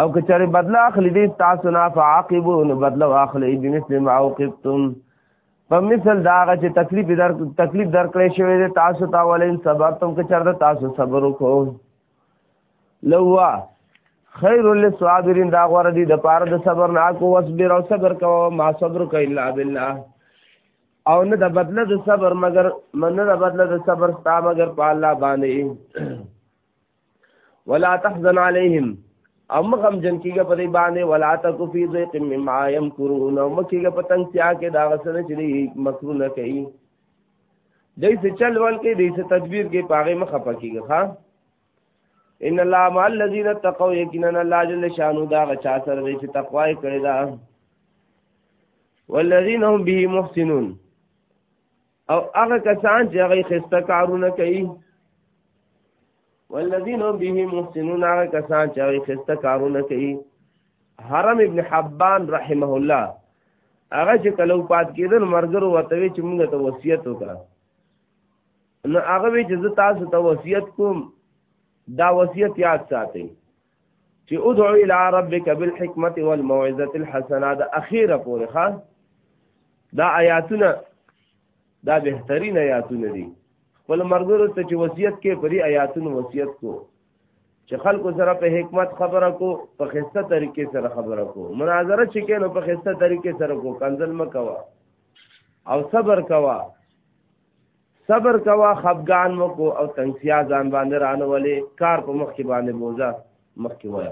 او که چېرې بدله اخلي دي تاسو نه فعاقبو نو بدله واخلي بمثل ما عوقبتم په مثل دا هغه چې تکلیف در تکلیف درکړې شوی دی تاسو ته ولین صبرتم که چېرته تاسو صبر وکړو لوا خیر للصابرین دا غوړه دي د پاره د صبر نه کو وصبر او صبر کوو ما صبر کوي الا بالله او نه د بدله د صبر مگر من نه د بدله د صبر ستا مگر په الله باندې ولا تحزن عليهم ام غم جن کیږي په دې باندې ولا تک فی ضیق مما یمکرون او مکیږي په تنگ سیا کې دا غسل چې مکرونه کوي دای څه چل ول کې دای څه تدبیر کې پاغه مخ پکېږي ها ان الله مع الذين تقوا یقینا الله جل شانو دا غچا سره دې چې تقوا یې کړی دا والذین هم به محسنون او هغه کسان چې هغه خسته کارونه کوي والذین هم به محسنون هغه کسان چې هغه خسته کارونه کوي حرم ابن حبان رحمه الله هغه چې کلو پات کېدل مرګرو وتوي چې موږ ته وصیت وکړه نو هغه چې زه تاسو ته وصیت کوم دا وصیت یاد ساتئ چې ادعو الى ربك بالحکمت والموعظه الحسنه دا اخیره پورې ښا دا آیاتونه دا بهترین آیاتونه دي خپل مرګرو ته چې وصیت کې پرې آیاتونه وصیت کو چې خلکو سره په حکمت خبره کو په خسته طریقې سره خبره کو مناظره چې کینو په خسته طریقې سره کو کنزل مکوا او صبر کوا صبر کوا خفګان مکو او تنگسیا ځان باندې رانه ولې کار په مخ کې باندې بوزا مخ کې وای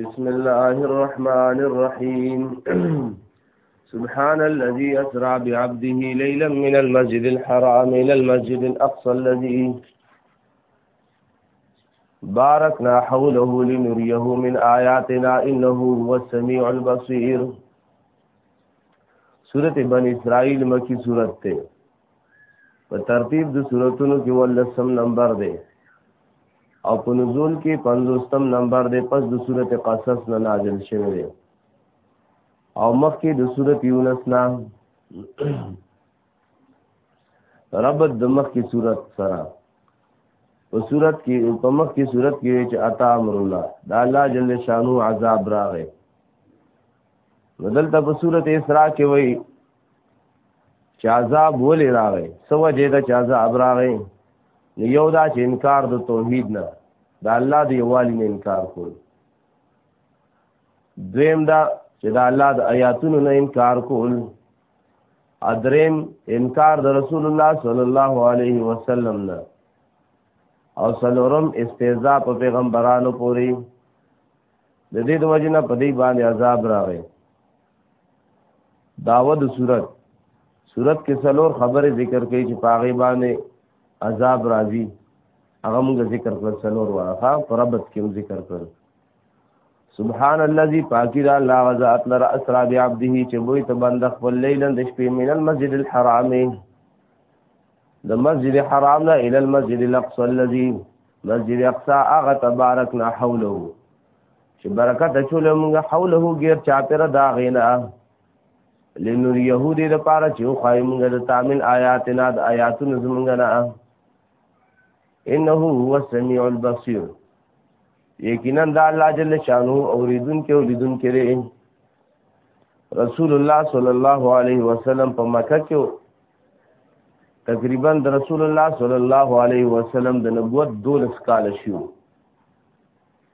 بسم الله الرحمن الرحيم سبحان الذي أسرى بعبده ليلا من المسجد الحرام إلى المسجد الأقصى الذي بارکنا حوله لنريه من آياتنا انه هو السميع البصير سورت بن اسرائیل مکی سورت ته په ترتیب د سوراتونو کې ولسم نمبر دی او په نزول کې 50م نمبر دی پس د سورت قصص نه نازل شوی دی او مخکې د سورت یونس نه ربط د مخ کی صورت سره په صورت کې په مخ کی صورت کې چې عطا امر الله دا الله جل شانو عذاب راغې بدلته په صورت اسراء کې وایي چې عذاب ولې راغې سو جې دا چې عذاب راغې یو دا چې انکار د توحید نه دا الله دی والی نه انکار کول دویم دا چې دا الله د آیاتونو نه انکار کول ادریم انکار د رسول الله صلی الله علیه وسلم نه او سلورم استهزاء په پیغمبرانو پوری د دې د وجنه په دې باندې عذاب راغی داود صورت صورت کې سلور خبره ذکر کوي چې پاغي باندې عذاب راځي هغه موږ ذکر کړل سلور واخا پربت کې ذکر کړل سبحان الذي پاکی دا الله غزاد لر اسرا بی عبده چې وې ته بند خپل لیلن د شپې من المسجد الحرام د مسجد حرام نه ال المسجد الاقصى الذي مسجد اقصا هغه تبارکنا حوله چې برکت چول موږ حوله غیر چاپر دا غینا لنور يهودي د پاره چې خو موږ د تامن آیاتنا د آیاتونو زمونږ نه انه هو السميع البصير یقینا دا الله جل شانو اوریدون کې اوریدون کې لري رسول الله صلی الله علیه وسلم په مکه کې تقریبا د رسول الله صلی الله علیه وسلم د نبوت 12 کال شو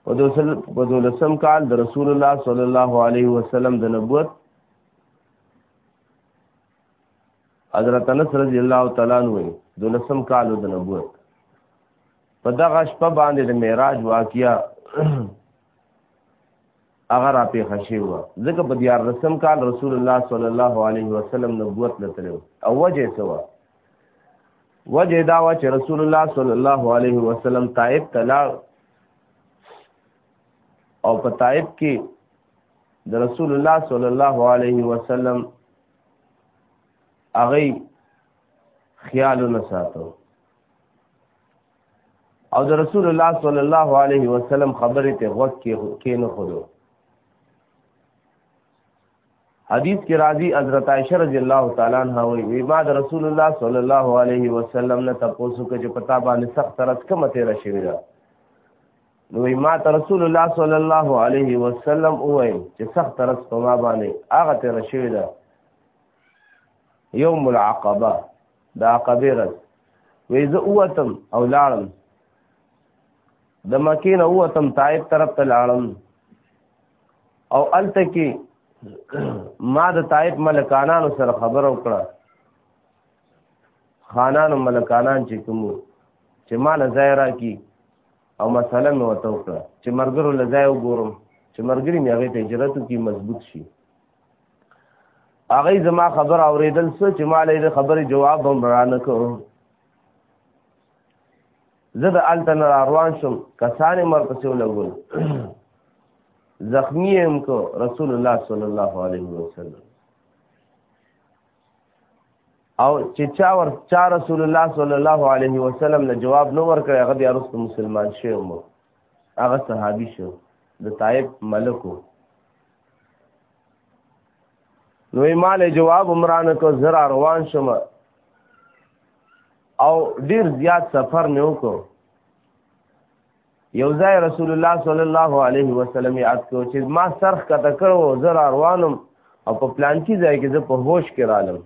په دوسل په دولسم کال د رسول الله صلی الله علیه وسلم د نبوت حضرت انس رضی الله تعالی عنہ د لسم کال د نبوت په دغه شپه باندې د معراج واقعیا هغه را پیښه شوی و ځکه په دیار رسم کال رسول الله صلی الله علیه وسلم نبوت لتلو او وجه سوا وجه دا و چې رسول الله صلی الله علیه وسلم طائف تلار او په طائف کې د رسول الله صلی الله علیه وسلم هغه خیال نه ساتو او د رسول الله صلی الله علیه وسلم خبره ته غوږ کې کې نه خورو حدیث کې راځي حضرت عائشہ رضی الله تعالی عنها وی وی ما د رسول الله صلی الله علیه وسلم نه تاسو کې چې پتا باندې سخت ترس کومه تیر شوی ده نو ما ته رسول الله صلی الله علیه وسلم وای چې سخت رس په ما باندې هغه تر شوی ده یوم العقبه دا عقبه رس وې زه اوتم او لاړم د مکې نه اوتم طائف طرف ته لاړم او الته کې ما د طائف ملکانانو سره خبرو کړه خانان او ملکانان چې کوم چې مال ځای راکی او مسله مې وته وکړه چې مرګرو لځای وګورم چې مرګري مې هغه ته هجرت کی مضبوط شي هغه زما خبر اوریدل څه چې مال یې خبرې جواب هم رانه کوو زه د الته نه روان شم کسان مر پسې ولګول زخمی هم کو رسول الله صلی الله علیه وسلم او چې چا ور چا رسول الله صلی الله علیه وسلم له جواب نو ور کړی هغه بیا رسول مسلمان شوی مو هغه صحابي شو د طائب ملکو نو مال جواب عمران کو زرا روان شوم او ډیر زیات سفر مې وکړ یو ځای رسول الله صلی الله علیه وسلم یاد کو چې ما سرخ کته کړو زر روانم او په پلان کې ځای کې زه په هوش کې رالم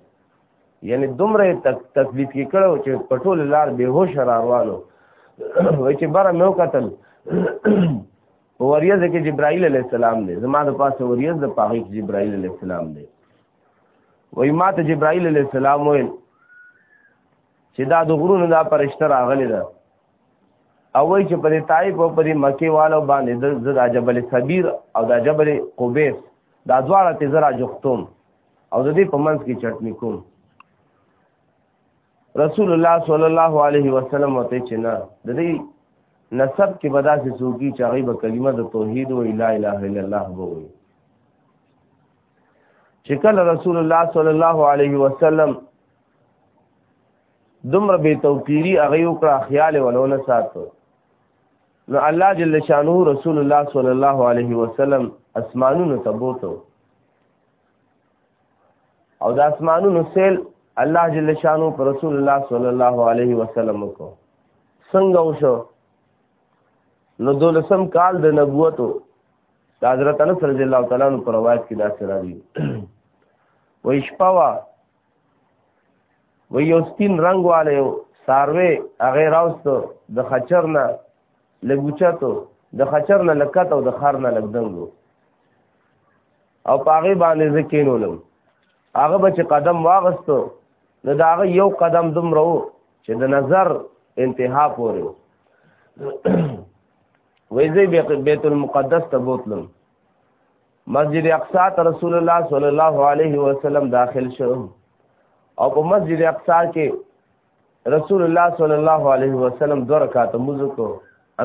یعنی دومره تک تکلیف کې کړو چې پټول لار به هوش را روانو وای چې بار مې وکتل وریځ کې جبرائیل علی السلام دی زما د پاسه وریځ د پاغي جبرائیل علی السلام دی وای ما ته جبرائیل علی السلام وای چې دا د غرونو دا پرشتہ راغلی ده او وای چې پر طائف او پر مکی والو باندې د زړه جبل صبیر او د جبل قبیس دا دواړه ته زرا جختوم او د دې په منځ کې چټنی کوم رسول الله صلی الله علیه وسلم وته چې نه د دې نسب کې بدا سي سوګي چې هغه به کلمه د توحید او لا اله الا الله ووي چې کله رسول الله صلی الله علیه وسلم دومره به توپیری هغه یو کړه خیال ولونه ساتو نو الله جل شانه رسول الله صلی الله علیه وسلم اسمانونو ته بوته او د اسمانونو سیل الله جل شانه پر رسول الله صلی الله علیه وسلم کو څنګه وشو نو دولسم کال د نبوت او حضرت انس رضی الله تعالی عنہ پر روایت کې دا سره دی وې شپه و یو سپین رنگ والے ساروی هغه راوستو د خچر نه لګوچتو د خچر نه لکته او د خر نه لګدنګو او پاغه باندې زکینولم هغه به چې قدم واغستو نو دا هغه یو قدم دومره وو چې د نظر انتها پورې وو وایي بیت المقدس ته بوتلم مسجد اقصا ته رسول الله صلی الله علیه وسلم داخل شو او په مسجد اقصا کې رسول الله صلی الله علیه وسلم دو رکعات مزو کو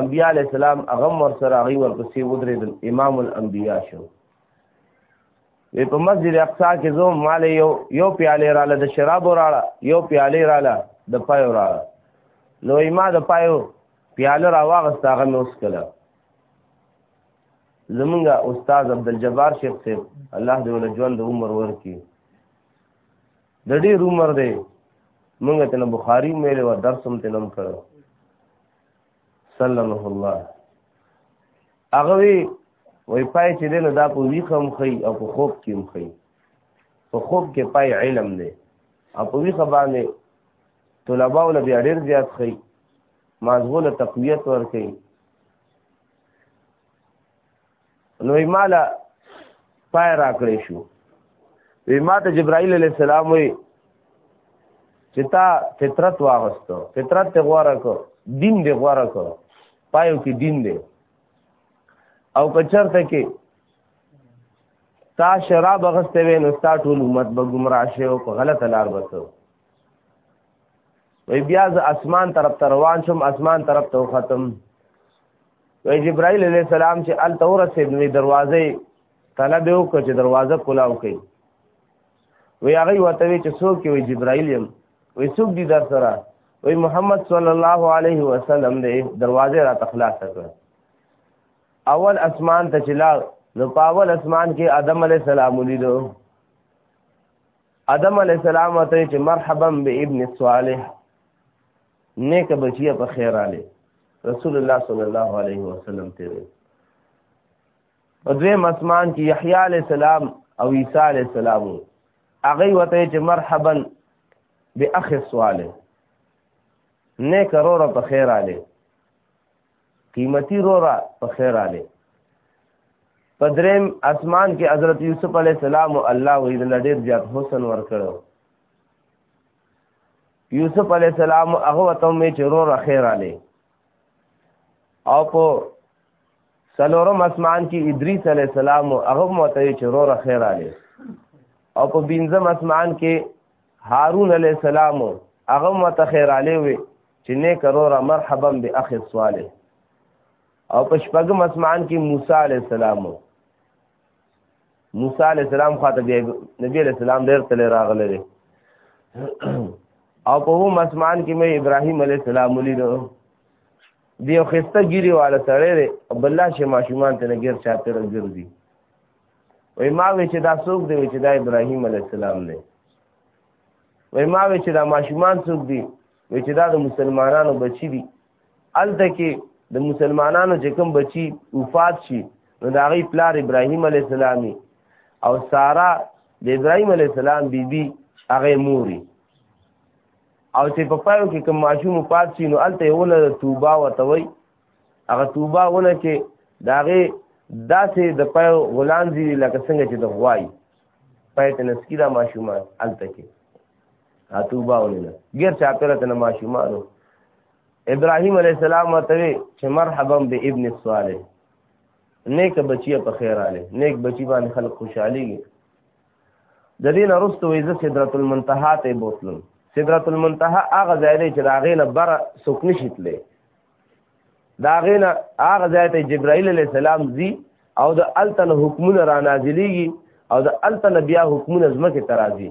انبیاء علیہ السلام هغه ور سره هغه ور پسې ودرېدل امام الانبیاء شو وی په مسجد اقصا کې زو مال یو یو پیاله رااله د شراب رااله یو پیاله رااله د پایو رااله نو ما د پایو پیاله راواغسته هغه نو سکله زمونږ استاد عبدالجبار شیخ صاحب الله دې ول ژوند عمر ورکړي د ډېر عمر دی مونږ ته نه بخاری مې له درس هم تنم کړو سلمه الله هغه وی وای پای چې دنه دا په ویخ هم خي او په خوب کې هم خي په خوب کې پای علم دی او په ویخ باندې طلباء له بیا ډېر زیات خي مازغو له تقویت ور کوي نو مالا پای را کړی شو وی ما ته جبرائیل علیہ السلام وی چې تا فطرت واغستو فطرت ته غواره کو دین دی غواره کو پایو کې دین دی او کچرته کې تا شراب غسته وې نو تا ټول امت به گمراه شي او په غلطه لار بسو وی بیا ز اسمان طرف ته روان شوم اسمان طرف ته ختم وی جبرائیل علیہ السلام چې ال تور سید وی دروازه طلب یو کچ دروازه کلاو کړي وی هغه وته وی چې څوک وی جبرائیل یم وی څوک دی در سره وی محمد صلی الله علیه وسلم دې دروازه را تخلاص کړ اول اسمان ته چلا نو پاول اسمان کې آدم علی السلام ولیدو ادم علی السلام ته چې مرحبا به ابن صالح نیک بچیه په خیر आले رسول الله صلی الله علیه وسلم ته وی په دوی مسمان کې یحیی علی السلام او عیسی علی السلام هغه وته چې مرحبا به اخ صالح نیک رور په خیر आले قیمتي رورا په خیر علي په دریم اسمان کې حضرت یوسف علی السلام او الله وې د ډېر زیات حسن ورکړو یوسف علی السلام هغه ته مې چې رورا خیر علي او په سلورم اسمان کې ادریس علی السلام هغه مو ته چې رورا خیر علي او په بنځم اسمان کې هارون علی السلام هغه مو ته خیر علي وې چې نه کروره مرحبا باخ صالح او په شپږم اسمان کې موسی علی السلام موسی علی السلام خاطر دی نبی علی السلام ډیر تل راغله دی او په هم اسمان کې مې ابراهیم علی السلام ولیدو دی او خسته ګيري والا سره دی عبد الله شه ماشومان ته نګر چاته راځي وای ما وی چې دا څوک دی چې دا ابراهیم علی السلام دی وای ما وی چې دا ماشومان څوک دی وی چې دا د مسلمانانو بچی دي الته کې د مسلمانانو چې کوم بچی وفات شي نو دا غي پلار ابراهيم عليه السلامي او سارا د ابراهيم عليه السلام بيبي هغه موري او چې په پایو کې کوم ماشوم وفات شي نو الته یو له توبه وتوي هغه توبه ونه چې داغه داسې د پایو غلام دي لکه څنګه چې د غوای پایته نسکی دا ماشومان الته کې اتوبه ولله غیر چاپره ته ماشومانو ابراهیم علی السلام ته چې مرحبا به ابن صالح نیک بچی په خیر आले نیک بچی باندې خلک خوشحالي د دین ارستو ویزه سدرۃ المنتها ته بوتلم سدرۃ المنتها هغه ځای دی چې راغې نه بر سوک نشیتلې داغې نه هغه ځای ته جبرائیل علی السلام زی او د التن حکمونه را نازلېږي او د التن بیا حکمونه زمکه ترازی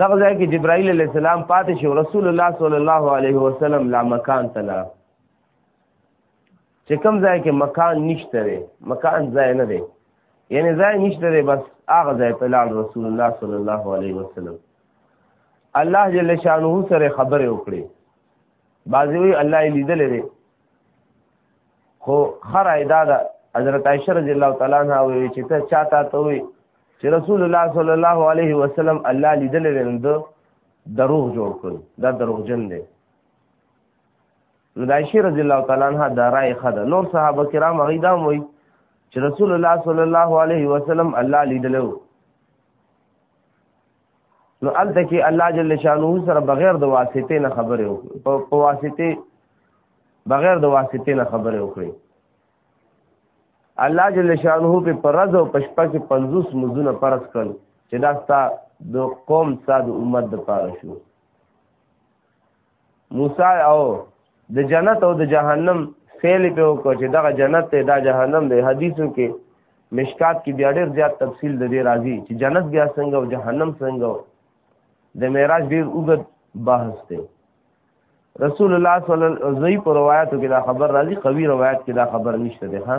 دغه ځای کې جبرائیل علی السلام پاتې شو رسول الله صلی الله علیه وسلم لا مکان تلا چې کوم ځای کې مکان نشته دی مکان ځای نه دی یعنی ځای نشته دی بس هغه ځای ته لاړ رسول الله صلی الله علیه وسلم الله جل شانه سره خبره وکړي بعضی وی الله یې لیدل دی خو خره ادا ده حضرت عائشہ رضی الله تعالی عنها وی چې ته چاته ته وی چې رسول الله صلی الله علیه وسلم الله لیدل ویند دروغ جوړ کړ دا دروغجن دی نو د عائشہ رضی الله تعالی عنها دا رائے خده نور صحابه کرام هغه دا وی چې رسول الله صلی الله علیه وسلم الله لیدلو نو الته کې الله جل شانه سره بغیر د واسطې نه خبرې وکړي په واسطې بغیر د واسطې نه خبرې وکړي الله جل شانه په پرز او پشپا کې 50 مزونه پرس کړ چې دا ستا د قوم ستا د امت د پاره شو موسی او د جنت او د جهنم فعل په وکړ چې دغه جنت ته دا جهنم دی حدیثو کې مشکات کې بیا ډېر زیات تفصیل د دې راځي چې جنت بیا څنګه او جهنم څنګه د معراج ډېر اوږد بحث دی رسول الله صلی الله علیه وسلم په روایتو کې دا خبر راځي قوي روایت کې دا خبر نشته ده ها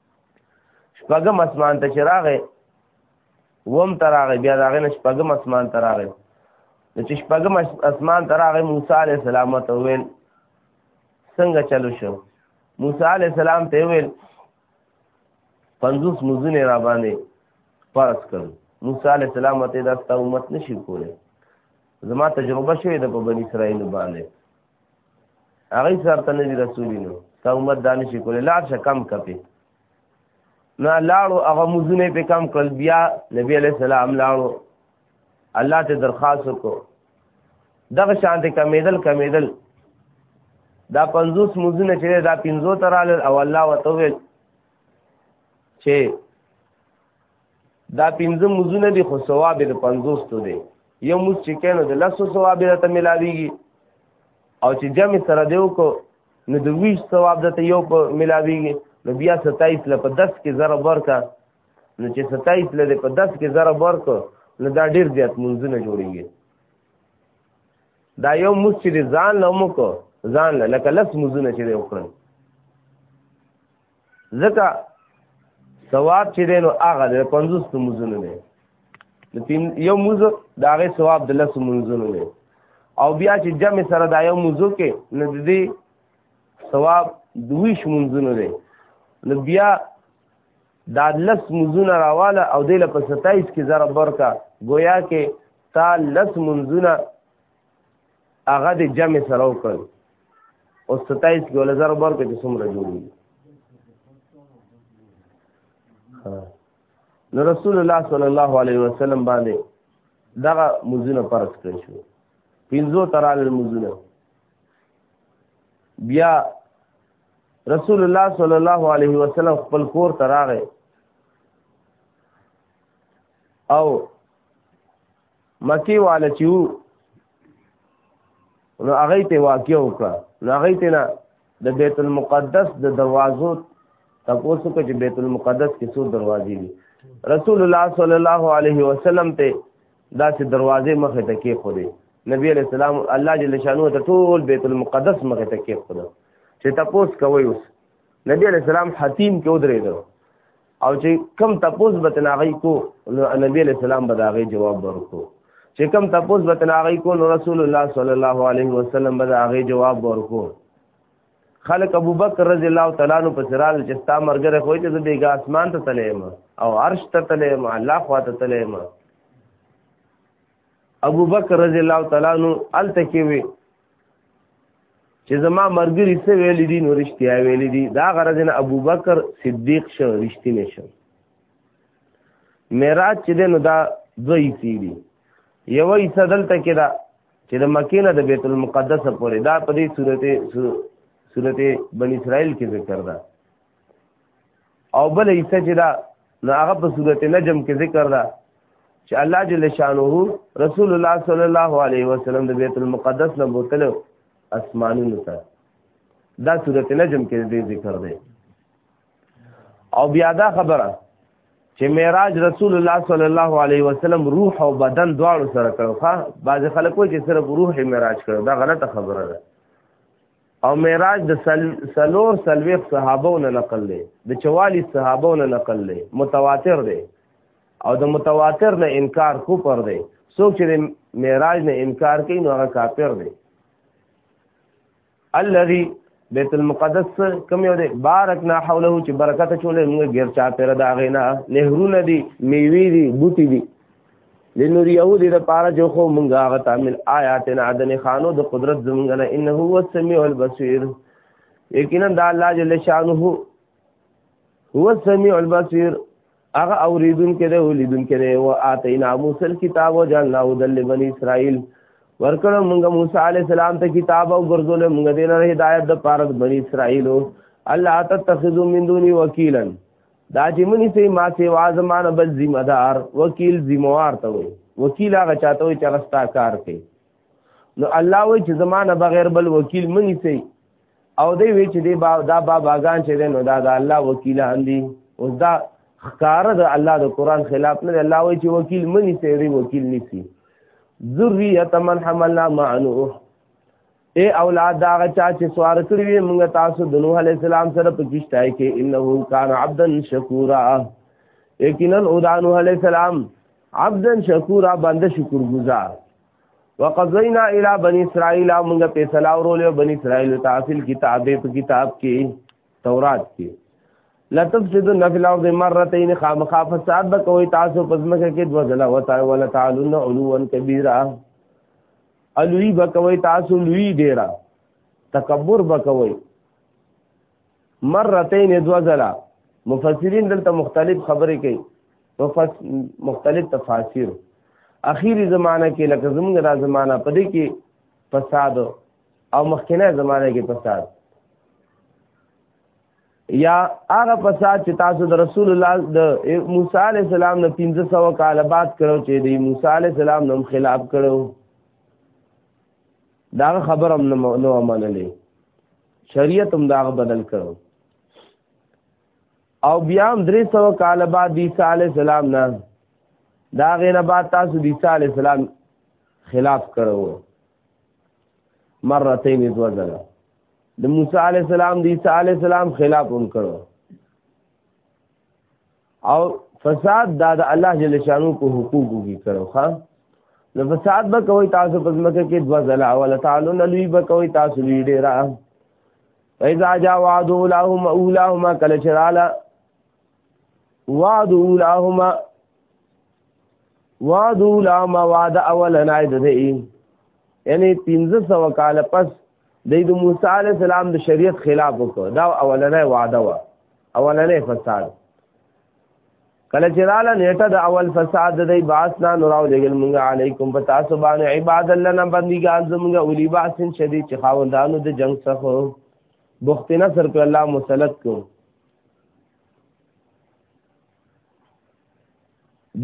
شپږم اسمان ته چراغه وم تراغه بیا داغه نه شپږم اسمان تراغه د چې شپږم اسمان تراغه موسی عليه السلام ته ویل څنګه چلو شو موسی عليه السلام ته ویل 50 مزونه را باندې فرض کړ موسی عليه السلام ته دا ست امت نشي کوله زما تجربه شوې ده په بنی اسرائیل باندې هغه سره نه دي رسولي نو تا امت دانش کولې لاړ شه کم کپې نه لاړو هغه مزونه په کم کړ بیا نبی علی السلام لاړو الله ته درخواست وکړو دغه شانته کمیدل کمیدل دا 50 مزونه چې دا 50 ترال او الله وتوي چې دا پنځه مزونه دي خو ثواب د 50 ته دي یو مز چې کینو د لاسو ثواب ته ملاويږي او چې جمع سره دیو کو نو د ویش ثواب د یو په ملاويږي نو بیا 27 ل په 10 کې ضرب ورکا نو چې 27 ل په 10 کې ضرب ورکو نو دا ډیر زیات منځونه جوړیږي دا یو مز چې ځان لومو کو ځان لکه لس مزونه چې وکړل ځکه ثواب چې دی نو هغه د پنځوس مونځونه دی یو مونځ د هغې ثواب د لسو مونځونه دی او بیا چې جمع سره دا یو مونځو کې نو د دې ثواب دویش مونځونه دی نو بیا دا لس مونځونه راواله او دی له په ستایس کې ضرب ورکه ګویا کې تا لس مونځونه هغه د جمع سره وکړ او 27 کې ول ضرب ورکړ چې څومره جوړي نو رسول الله صلی الله علیه وسلم باندې دغه مزونه پرس کړی شو پینځو ترال مزونه بیا رسول الله صلی الله علیه وسلم خپل کور ته راغی او مکی والا چې وو نو هغه ته واقع وکړه نو هغه ته نه د بیت المقدس د دروازو تاسو ته چې بیت المقدس کې څو دروازې دي رسول الله صلی الله علیه وسلم ته دا چې دروازې مخه ته کې خوري نبی علیہ السلام الله جل شانو ته ټول بیت المقدس مخه ته کې خوري چې تاسو کوی اوس نبی علیہ السلام حتیم کې ودرېدو او چې کم تپوس به تناغی کو نو نبی علیہ السلام به داغی جواب ورکو چې کم تپوس به تناغی کو نو رسول الله صلی الله علیه وسلم به داغی جواب ورکو خلق ابو بکر رضی الله تعالی عنہ په سرال چې ستا مرګره خو چې د بیګا اسمان ته تلیم او عرش ته تلیم الله خوا ته تلیم ابو بکر رضی الله تعالی عنہ ال تکیوي چې زما مرګري څه ویل دي نو رښتیا ویل دي دا غرض نه ابوبکر صدیق شو رښتینی شو معراج چې نو دا دوه حصے دي یو حصہ دلته کې دا چې د مکې نه د بیت المقدس پورې دا په دې صورت صورت بنی اسرائیل کې ذکر ده او بل ایسه چې دا نو هغه په صورت نجم کې ذکر ده چې الله جل شانه رسول الله صلی الله علیه وسلم د بیت المقدس نه بوتل اسمانونو ته دا صورت نجم کې دې ذکر دی او بیا دا خبره چې معراج رسول الله صلی الله علیه وسلم روح او بدن دواړو سره کړو ها بعض خلک وایي چې صرف روح معراج کړو دا غلطه خبره ده او معراج د سل سلور سلويخ صحابو نه نقل دی د چوالی صحابو نه نقل دی متواتر دی او د متواتر نه انکار خو پر دی څوک چې معراج نه انکار کوي نو هغه کافر دی الذي بیت المقدس کوم یو دی بارکنا حوله چې برکت چولې موږ غیر چا پر دا غینا نهرونه دي میوي دي بوټي دي لنريه دې د پاره جو خو مونږه هغه تعمل آیاتنا عدن خانو د قدرت زمونږ نه انه هو السميع البصير یقینا د الله جل شانه هو السميع البصير هغه اوریدون کې ده ولیدون کې ده او اتینا موسی الكتاب وجعلنا هدى لبني اسرائيل ورکړه مونږه موسی عليه السلام ته کتاب او ګرځول مونږ دې نه هدایت د پاره د بني اسرائيلو الله تتخذوا من دوني وکیلا دا چې منی سي ما سي وازمان بل ذمہ دار وکیل ذمہ وار ته وي وکیل هغه چاته وي چې رستا کار کوي نو الله وي چې زمانه بغیر بل وکیل منی سي او دی وی چې دی با دا باباګان چې نو دا دا الله وکیلان دي اوس دا خکار د الله د قران خلاف نه الله وی چې وکیل منی سي دی وکیل نسی ذریه من حملنا معنوه اے اولاد دا چا چې سوار کړی وي موږ تاسو د نوح علی السلام سره په کیشتای کې انه کان عبدا شکورا یقینا او دا نوح علی السلام عبدا شکورا بنده شکر گزار وقضینا الی بنی اسرائیل موږ په سلا ورولې بنی اسرائیل ته حاصل کتابه په کتاب کې تورات کې لتفسد النفل او مرتين خامخا فساد بکوي تاسو پزمکه کې دوه ځله وتا ولا تعالون علوا كبيرا الوی بکوي تاسو لوی ډیرا تکبر بکوي مرتين دو ځلا مفسرین دلته مختلف خبرې کوي مفس... مختلف تفاسیر اخیری زمانہ کې لکه زمونږ دا زمانہ پدې کې فساد او مخکنه زمانه کې فساد یا هغه فساد چې تاسو د رسول الله د موسی علی السلام نه 1500 کال بعد کړو چې د موسی علی السلام نوم خلاف کړو دا خبر هم نو منلې شریعت هم دا بدل کړو او بیا هم 300 کال بعد د عیسی علی السلام نه دا غینه بعد تاسو د عیسی علی السلام خلاف کړو مرتين دوزله د موسی علی السلام د عیسی علی السلام خلاف هم کړو او فساد دا د الله جل شانو په حقوقو کې کړو ها نو فساد به کوي تاسو په ځمکه کې دوا زلا او تعالی نلوي به کوي تاسو لوی ډیر فاذا جاء وعد اولاهم اولاهما کل شرالا وعد اولاهما وعد اولاهما وعد اولنا دې یعنی 1500 کال پس دی د موسی علی السلام د شریعت خلاف وکړ دا اولنې وعده و اولنې فساد کله چې رااله نیټه د اول فساد د دی باس نه نوراو لګل مونږه علیکم په تاسو باندې عباد الله نه بندګان زمونږه اولی باسن شدید چې خاوندانو د جنگ څخه بخت نصر په الله مسلط کو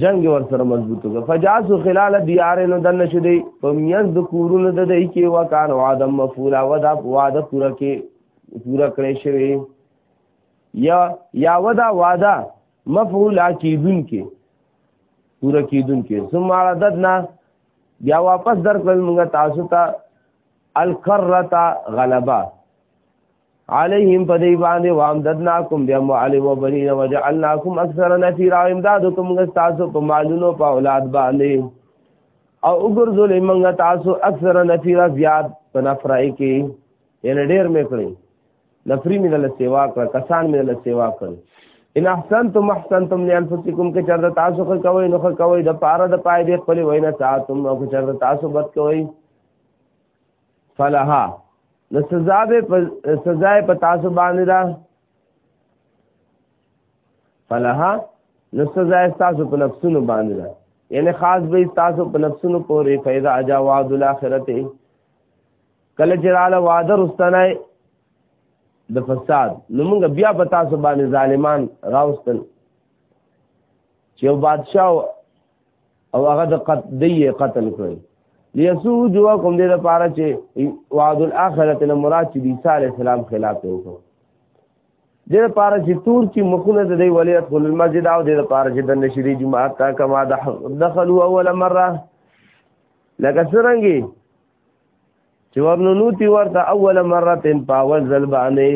جنگ ور سره مضبوط وکړ فجاسو خلال دیار نو دن شو دی په میز د کورونو د دای کې وکان وعدم مفولا ودا وعده پورا کې پورا کړی شوی یا یا ودا وعده مفعولا کیدون کې پورا کیدون کې ثم عددنا بیا واپس درکړل موږ تاسو ته الکرتا غلبا علیهم پدی باندې وام ددناکم بیا معلم و بنین و جعلناکم اکثر نفیر او امدادو کم تاسو په مالونو په اولاد باندې او وګرځول موږ تاسو اکثر نفیر زیاد په نفرای کې یعنی ډیر مې کړی نفری مې له سیوا کړ کسان مې له سیوا کړ ان احسنتم احسنتم لانفسکم که چرته تاسو خو کوي نو خو کوي د پاره د پای دی خپل وینا ساتم او که چرته تاسو بد کوي فلها نو سزا به سزا په تاسو باندې ده فلها نو سزا تاسو په نفسونو باندې ده یعنی خاص به تاسو په نفسونو پورې فیضا اجا وعد الاخرته کله چې رااله وعده رستنای د فساد نو موږ بیا په تاسو باندې ظالمان راوستل چې یو بادشاه او هغه د قتل دی قتل کړی لیسو جو کوم دې لپاره چې وعد الاخرت نه مراد چې عیسی علی السلام خلاف وکړو دې لپاره چې تور چې مخونه د دې ولی خپل مسجد او دې لپاره چې د نشری جمعه تا کما دخلوا اول مره لکه څنګه چې ورنو نوتی ورته اول مره تن پاول ځل باندې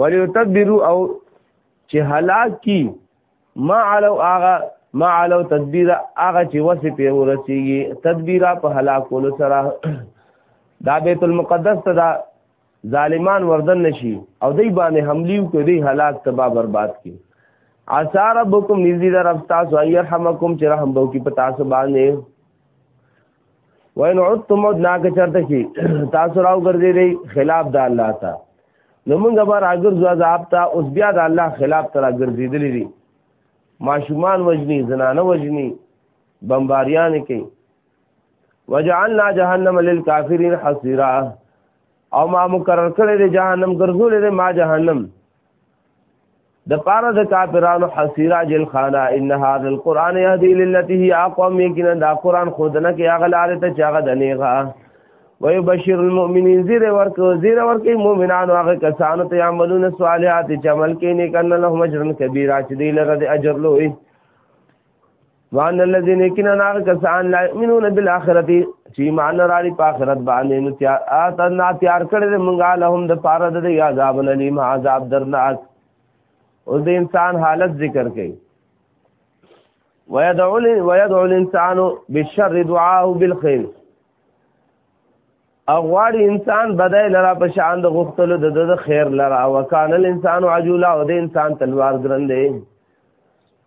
وليتبروا او چې هلاک کی ما علو آغا ما علو تدبیر آغا چې وسې په ورسیږي تدبیرا په هلاکولو سره دا بیت المقدس ته دا ظالمان وردن نشي او دی باندې حملیو کې دی هلاک تبا برباد کی عسى ربكم نزيد رب تاسو ايرحمكم چې رحم بو کی پتا سو باندې وین عدتم عدنا که چرته شي تاسو راو ګرځي دی خلاف د الله تا نو موږ به راګرځو عذاب ته اوس بیا د الله خلاف تر ګرځیدلې دي ماشومان وجني زنانه وجني بمباریان کوي وجعلنا جهنم للكافرين حصيرا او ما مقرر کړی دی جهنم ګرځولې دی ما جهنم د پاره د کافرانو حسیرا جل خانه ان هاذ القران يهدي للتي هي اقوم یقینا دا قران خودنه کې هغه لارې ته چاغه دنيغه ويبشر المؤمنين زیر ورک زیر ورک مؤمنان هغه کسانو ته عملونه صالحات چې عمل کې نه کړل لهم اجر کبیر چې دی لره د اجر لوی وان الذين كنا نار کسان لا يؤمنون بالاخره چې ایمان راړي په آخرت باندې نو تیار اتنا تیار کړل مونږه لهم د پاره د عذاب الیم عذاب درناک او د انسان حالت ذکر کړي ويدعو ويدعو الانسان بالشر دعاء بالخير اغواړي انسان بدای لرا په شان د غختلو د د خیر لرا وکانه الانسان عجولا او د انسان تلوار ګرندې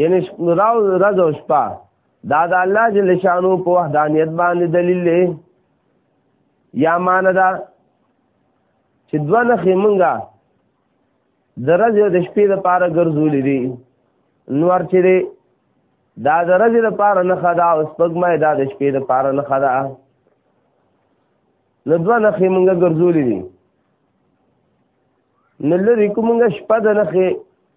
یعنی راو رز او شپه دا د الله جل شانو په وحدانیت باندې دلیل دی یا مان دا چې دوه نخې مونږه د رز او د شپې د پاره ګرځولې دي نور چې دی دا د رز د پاره نه خدا او سپګمه دا د شپې د پاره نه خدا نو دوه نخې مونږه ګرځولې دي نو لري کومه شپه د نخې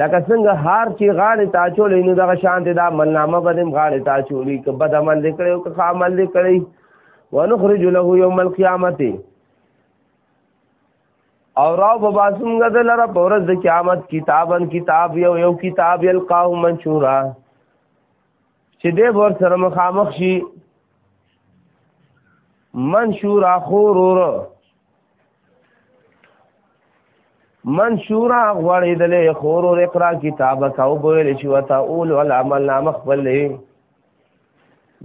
لکه څنګه هار چې غاړې تا چولې نو دغه شان ته دا ملنامه به دم غاړې تا چولې که بد عمل دې کړی او که ښه عمل دې کړی ونخرج له یوم القیامت او راو په باسونګه د لره په ورځ د قیامت کتابن کتاب یو یو کتاب یلقاه منشورا چې دې ور سره مخامخ شي منشورا خورور منشورا غوړې دلې خور اور اقرا کتاب کاو بویل شي وتا اول العمل نام خپل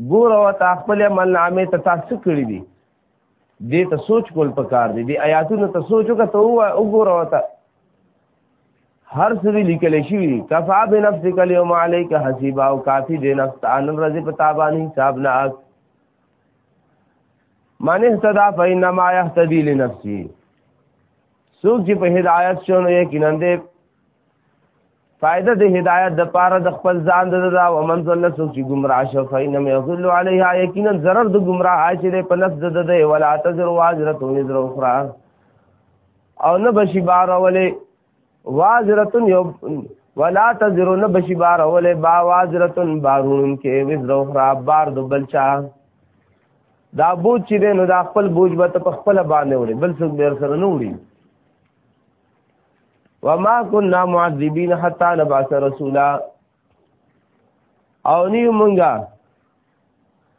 ګور او تا خپل عمل نامه ته تاسو کړی دي دې ته سوچ کول پکار دي دې آیاتونو ته سوچ وکړه ته وګور او تا هر څه لیکل شي کفا بنفسک اليوم عليك حسيبا او کافي دې نفس ان رضی پتا باندې حساب نه من اهتدى فإنما يهتدي لنفسه څوک چې په هدایت شونه یقینا دې فائدہ د هدایت د پاره د خپل ځان د دا او من ظل څوک چې گمراه شو فینم یذل علیها یقینا ضرر د گمراه چې په نفس د د ولا تزر واجره وزر اخرى او نه بشي بار ولې وازرتن یو ولا تزرون بشی بار اول با وازرتن بارون کې وزر اخرى بار دو بلچا دا بوج چې دی نو دا خپل بوج به ته په خپل باندې وړي بل څوک به سره نه وړي وما كنا معذبين حتى نبعث رسولا او نیو مونږه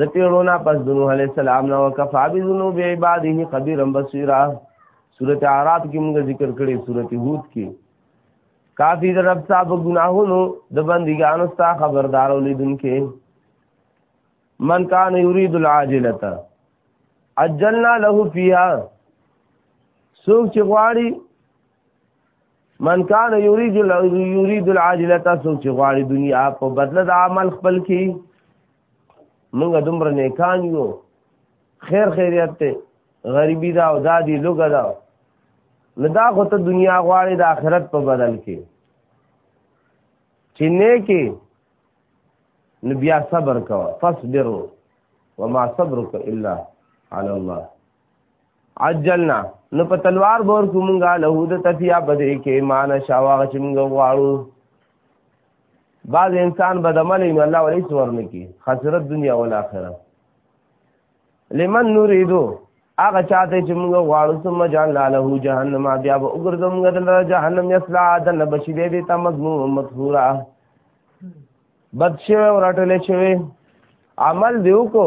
د پیړونا پس د نوح علی السلام نو کفا بذنوب عباده خبيرا بصيرا سوره اعراف کې موږ ذکر کړی سوره هود کې کافی د رب صاحب گناهونو د بندګانو ستا خبردار ولیدونکې من کان یرید العاجله عجلنا له فیها سوق چې غواړي من کان یرید یرید العاجله سوق چې غواړي دنیا په بدله د عمل خپل کې منګه دومره نیکان یو خیر خیریت ته غریبی دا او دا دی لوګه دا نه دا خو ته دنیا غواړي د آخرت په بدل کې چې نه کې نو بیا صبر کوه فصبر وما صبرك الا على الله عجلنا نو په تلوار بور کومګه له د تفیا بدې کې مان شاوا چې موږ غواړو بعض انسان بدعمل نو الله ولې څور نه کی خسرت دنیا او آخرت لمن نريدو هغه چاته چې موږ غواړو ثم جان له جهنم بیا به وګرځم موږ د جهنم یسلا د نبشي دې ته مضمون مذکورا بد شوی او راټلې شوی عمل دیو کو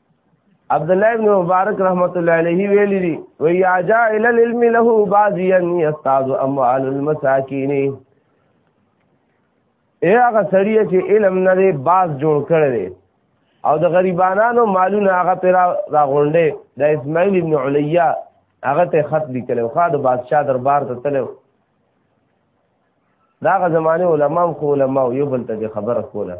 عبد الله بن مبارک رحمت الله علیه ویلی دی و یا جاء الى العلم له بازيا يستاذ اموال المساکین اے هغه سړی چې علم نه دی باز جوړ کړی دی او د غریبانو مالونه هغه پر راغونډې د اسماعیل ابن علیه هغه ته خط لیکل او خا د بادشاہ دربار ته تلو داغه زمانه علما خو علما یو بل ته خبره کوله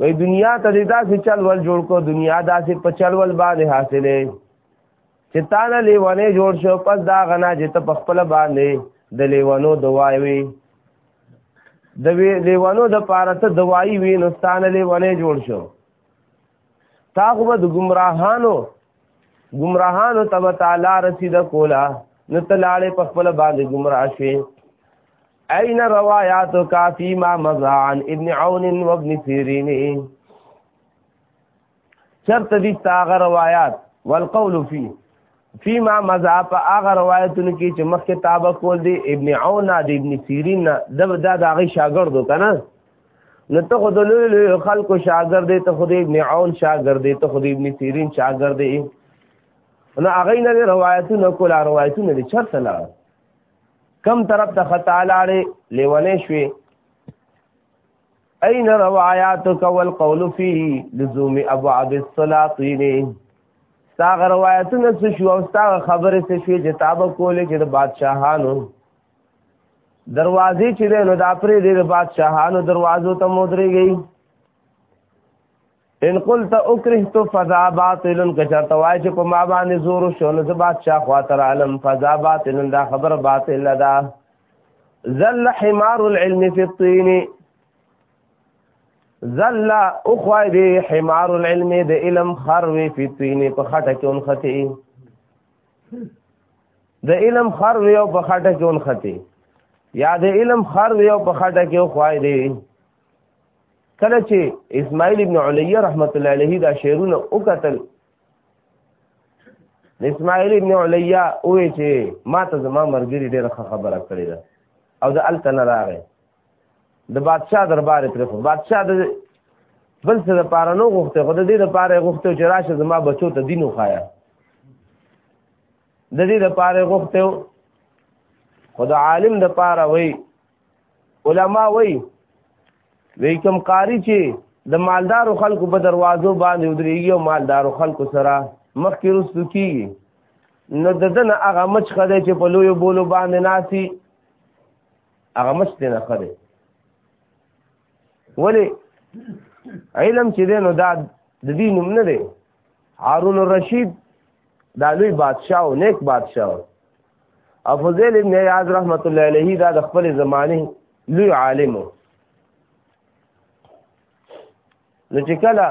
وای دنیا ته دې داسې چل ول جوړ کو دنیا داسې په چل ول باندې حاصلې چې تا نه لیوانې جوړ شو پس دا غنا چې ته په خپل باندې د لیوانو دوای وي د لیوانو د پاره ته دوای وي نو ستانه لیوانې جوړ شو تا خو به د ګمراهانو ګمراهانو ته تعالی رسیده کولا نو ته لاړې په خپل باندې ګمراه شوې اين رواياتك فيما مضى عن ابن عون وابن سيرين شرط دي تاغ روايات والقول فيه فيما مضى فاغ روايتن کې چې مخ کتاب کول دي ابن عون دي ابن سيرين د دا دغه شاګردو کنه نو ته خود لوی خلکو شاګرد ته خود ابن عون شاګرد ته خود ابن سيرين شاګرد نو هغه نه روایتونه کولا روایتونه دي چرته لاړ کم طرف ته خطا لاړې لیونې شوې اين روایاتک والقول فی لزوم ابعد السلاطین ساغه روایتونه څه شو او ساغه خبره څه شو چې تابه کولې چې د بادشاهانو دروازې چې نو د اپرې د بادشاهانو دروازو ته مودري گئی ان قلت اکرهت فذا باطل کچا توای چې په ما باندې زور شو نو زبات چا خاطر علم فذا باطل دا خبر باطل ده زل حمار العلم في الطين زل اخوای دی حمار العلم د علم خروي في الطين په خټه کې اون ختی د علم خر ویو په خټه کې اون ختی یا د علم خر ویو په خټه کې خوای دی کله چې اسماعیل ابن علیه رحمت الله علیه دا شعرونه وکتل اسماعیل ابن علیه وې چې ما ته زما مرګري ډېره خبره کړې ده او د التن راغې د بادشاہ دربار تر خو بادشاہ د بل څه د پاره نو غوښته خو د دې د پاره غوښته چې راشه زما بچو ته دینو خایا د دې د پاره غوښته خو د عالم د پاره وای علما وایي وی کوم قاری چې د مالدارو خلکو په دروازو باندې ودرېږي او مالدارو خلکو سره مخکې رستو کیږي نو د دن هغه مچ خده چې په لوی بولو باندې ناسي هغه مچ نه خده ولی علم چې دی نو دا د دې نوم نه دی هارون الرشید دا لوی بادشاہ او نیک بادشاہ او فضیل ابن عیاض رحمت الله علیه دا د خپل زمانه لوی عالم نو چې کله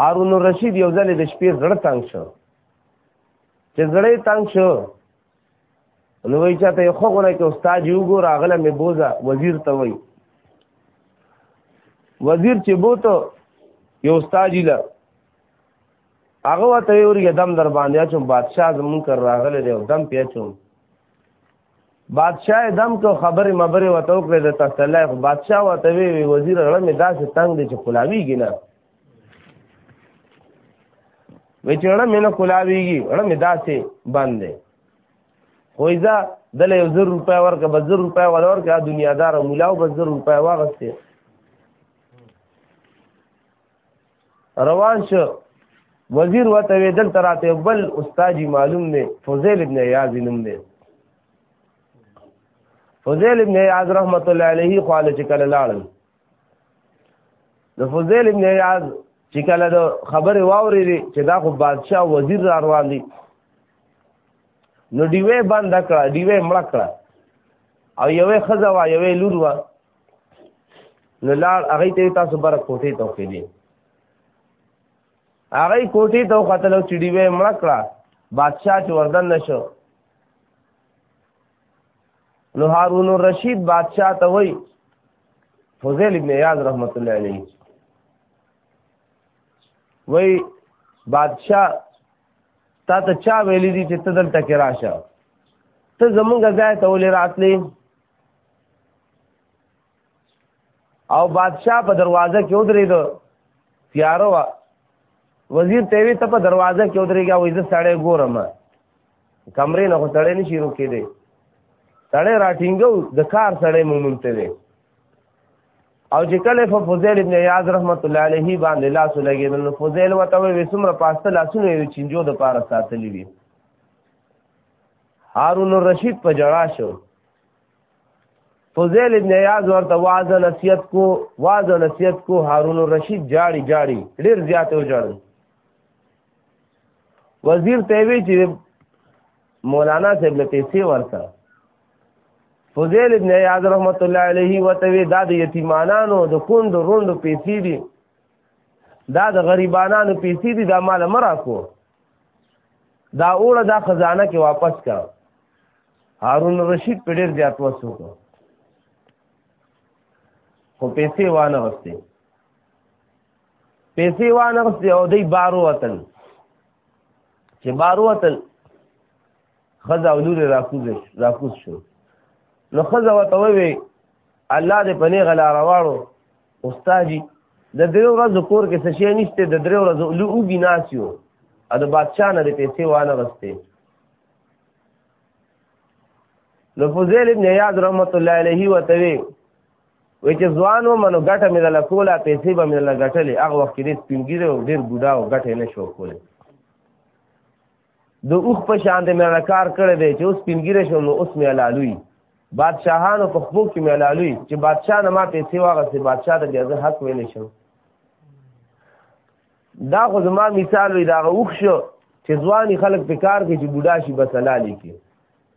هارون الرشید یو ځل د شپې زړه تنگ شو چې زړه تنگ شو نو وای چاته یو خوغونه کې استاد یو ګور اغله می بوزا وزیر ته وای وزیر چې بوته یو استاد له هغه وته یو ری دم در باندې چوم بادشاہ زمون کر راغله دی دم پیچوم بادشاہ دم کو خبره مبره وته کړې د تسلی خو بادشاہ وته وی وزیر غړ می داسې تنگ دی چې خلاوی ګنا وی چې رڼه مې نه کولاویږي رڼه مې داسې بند دی خو ایزا دله یو زر روپۍ ورکه به زر روپۍ ولا ورکه دنیادار مولا او به زر روپۍ واغستې روان شو وزیر وته وی دلته راته بل استادی معلوم دی فوزیل ابن ایاز نوم دی فوزیل ابن ایاز رحمت الله علیه خو له چکل لاړل د فضیل ابن عیاض چې کله د خبره واوري دي چې دا خو بادشاه وزیر را روان دي نو دیوې بند کړه دیوې مړ کړه او یوې خزه وا یوې لور وا نو لار هغه ته تاسو بر کوټې ته کې دي هغه کوټې ته خاتلو چې دیوې مړ کړه بادشاه چې وردن نشو نو هارون الرشید بادشاہ ته وای فضیل ابن یاز رحمت الله علیه وای بادشاہ تا ته چا ویلی دي چې ته دلته کې راشه ته زمونږ ځای ته ولې راتلې او بادشاہ په دروازه کې ودرېد تیارو وزیر ته وی ته په دروازه کې ودرېږه وې زه سړی ګورم کمرې نه خو سړی نه شي روکې دی سړی راټینګو د کار سړی مومنته دی او چې کله په فضیل ابن یاز رحمت الله علیه باندې لاس لګېدل نو فضیل وته وې څومره پاسته لاسونه یې چنجو د پاره ساتلې وي هارون الرشید په جړا شو فضیل ابن یاز ورته واعظ نصیحت کو واعظ نصیحت کو هارون الرشید جاړي جاړي ډیر زیات وجړل وزیر ته وی چې مولانا صاحب له پیسې ورکړه فضیل ابن عیاض رحمت الله علیه وتوی دا د یتیمانانو د کند روند پیسې دي دا د غریبانانو پیسې دي دا مال مرا کو دا اوړه دا خزانه کې واپس کړه هارون رشید په ډیر زیات وسو کو خو پیسې وانه وسته پیسې وانه غوستې او دی بارو وتل چې بارو وتل خزه او لورې راکوز راکوز شو نو خزه وته وی الله دې پنې غلا راواړو استادی د درې ورځې کور کې څه شي نشته د درې ورځې لو او بناسیو ا د بادشاہ نه پیسې وانه غوستې نو فضیل ابن یاد رحمت الله علیه وتوی وای چې ځوان و منو ګټه مې دله کوله پیسې به مې دله ګټلې هغه وخت کې ډېر سپینګیری او ډېر بوډا او ګټه یې نه شو کولی د اوښ په شان دی مې کار کړی دی چې اوس سپینګیری شوم نو اوس مې حلالوي بادشاهانو په خپو کې مې حلالوي چې بادشاه نه ما پیسې واغستې بادشاه ته بیا زه حق ویلی شم دا خو زما مثال وي د هغه اوښ شو چې ځواني خلک په کار کې چې بوډا شي بس حلالې کړي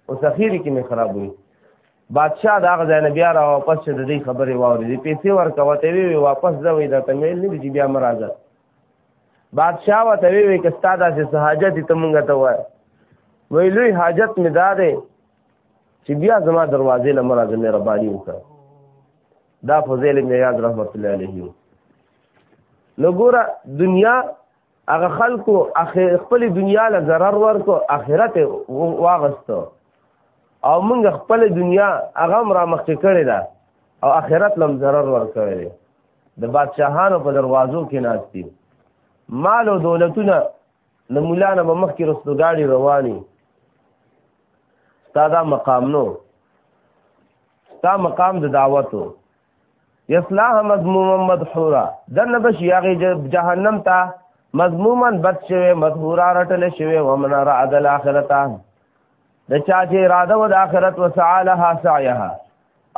اوس اخیر کې مې خراب وي بادشاہ دا غځای نه بیا را واپس شه د دې خبرې واورې دې پیسې ورکوه ته وی واپس ځوي دا ته مې نه دي بیا مرزه بادشاہ وته وی وی که ستاده سه سہاجت ته مونږ ته وای وی لوی حاجت مې دا ده چې بیا زما دروازې له مرزه مې ربانی وکړه دا فضیل مې یاد رحمت الله علیه نو ګوره دنیا هغه خلکو خپل دنیا له ضرر ورکو اخرت واغستو او موږ خپل دنیا هغه را مخکې کړی دا او اخرت لم ضرر ورکړي دي د بادشاهانو په دروازو کې ناشتي مال او دولتونه د مولا نه به مخکې رسو گاډي رواني ستا دا مقام نو ستا مقام د دعوتو یصلاح مذموما مدحورا دنه بش یاغي جهنم ته مذموما بد شوی مدحورا رټل شوی ومن را عدل اخرته د چا چې اراده و د اخرت وسعالها سعيها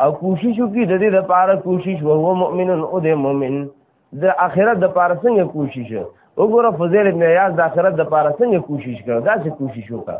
او کوشش وکي د دې لپاره کوشش او هو مؤمن او د مؤمن د اخرت د لپاره څنګه کوشش وګوره فضیل ابن عیاض د اخرت د لپاره څنګه کوشش کړ دا څه کوشش وکړه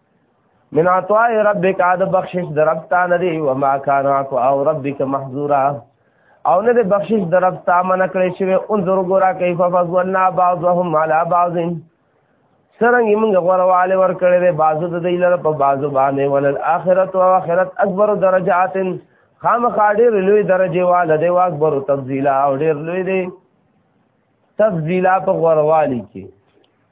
من عطاء ربک عاد بخشش درفتا ندی و ما کان عطاء ربک محظورا او نه د بخشش درفتا من کړی شوی انظر ګورا کیف فضلنا بعضهم علی بعض سرنګ موږ غورواله ور کړی دی بعضو د دی لره په بعضو باندې ولل اخرت او اخرت اکبر درجات خامخا ډېر لوی درجه والا دی واک برو تفضیلا او ډېر لوی دی تفضیلا په غوروالي کې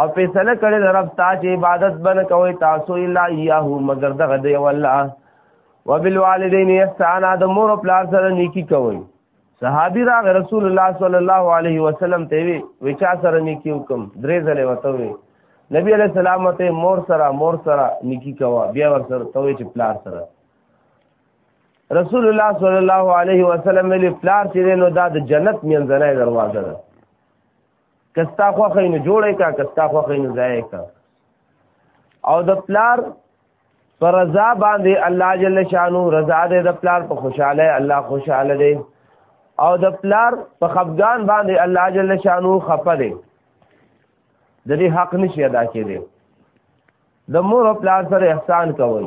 او فیصله کړی د رب تا چې عبادت بن کوي تاسو الا یاه مگر دغه دی والله وبالوالدین احسان د مور او پلار سره نیکی کوي صحابي راغ رسول الله صلی الله علیه وسلم ته وی وچا سره نیکی حکم درې ځله وته وی نبی علیہ السلام ته مور سره مور سره نیکی کوا بیا ور سره ته چې پلار سره رسول الله صلی الله علیه وسلم ویل پلار چې نو دا د جنت منځنۍ دروازه ده کستا خوخه نه جوړه کا کستا خوخه نه ځای کا او د پلار پر رضا باندې الله جل شانو رضا دې د پلار په خوشاله الله خوشاله دې او د پلار په خفقان باندې الله جل شانو خفه دې د دې حق نشي ادا کېدی د مور او پلار سره احسان کوئ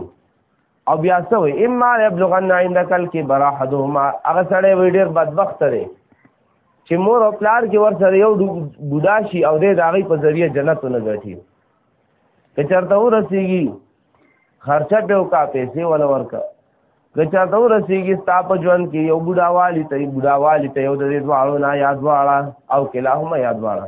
او بیا څه وي اما یبلغن عندك الكبر احدهما هغه سړی وی ډیر بدبخت دی چې مور او پلار کې ور سره یو بوډا شي او دې داغي په ذریعہ جنت نه غټي که چرته ورسیږي خرچه به وکا پیسې ول ورکا که چرته ورسیږي ستا په ژوند کې یو بوډا والی ته بوډا والی ته یو د دې دواړو نه یاد واړه او کلاهما یاد واړه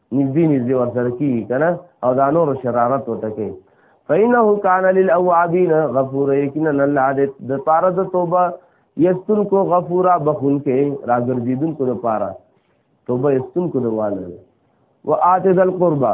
نږدې نږدې ورسره کیږي کنه او دا نور شرارت وته کوي فإنه كان للأوابين غفورا یقینا الله دې د پاره د توبه یستون کو غفورا بخون کې راګرځیدون کو د پاره توبه یستون کو د والي وآت ذل قربا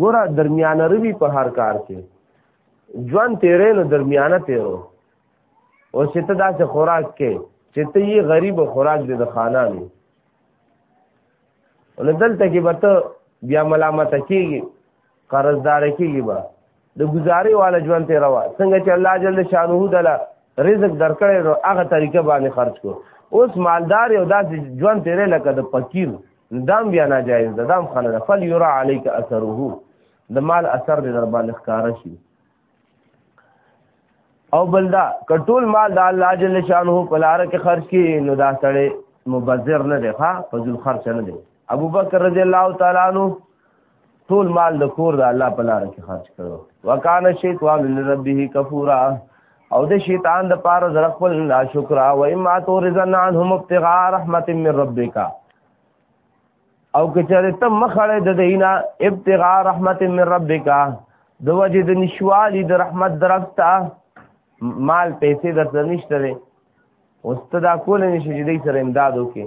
ګوره درمیانه روي په هر کار کې ژوند تیرې نو درمیانه تیرو او چې ته داسې خوراک کې چې ته یې غریب خوراک دې د خانانو ولدل ته کې به ته بیا ملامت کېږي قرضدار کېږي به د گزارې والا ژوند ته روا څنګه چې الله جل شانه دلا رزق درکړې نو هغه طریقه باندې خرج کو اوس مالدار یو داسې ژوند تیرې لکه د فقیر دام بیا ناجایز ده دام خلل فل یرا علیک اثره د مال اثر دې در باندې ښکارا شي او بلدا کټول مال د الله جل شانه په لار کې خرج کی نو دا سړی مبذر نه دی ښا فضل خرچ نه دی ابو بکر رضی الله تعالی عنہ ټول مال د کور د الله په لار کې خرج کړو وکانه شیطان لربه کفورا او د شیطان د پاره زر خپل ناشکر او اما تو رزن عنهم ابتغاء رحمت من ربک او کچره ته مخړه د دینا ابتغاء رحمت من ربک د وجه د نشوالی د رحمت درکتا مال پیسې درته نشته اوس ته دا کول نشي چې دې سره امداد وکې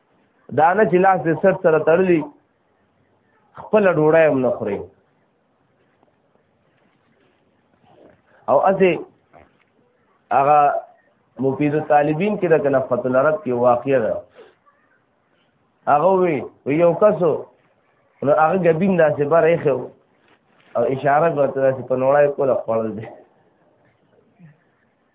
دا نه چې لاس دې سر سره تړلی خپل ډوړای هم نه خوري او اته هغه مفید طالبین کې د کنفت العرب کې واقع ده هغه وی یو کسو نو هغه غبین داسې بار ایخو او اشاره ورته داسې په نوړای کوله خړل دي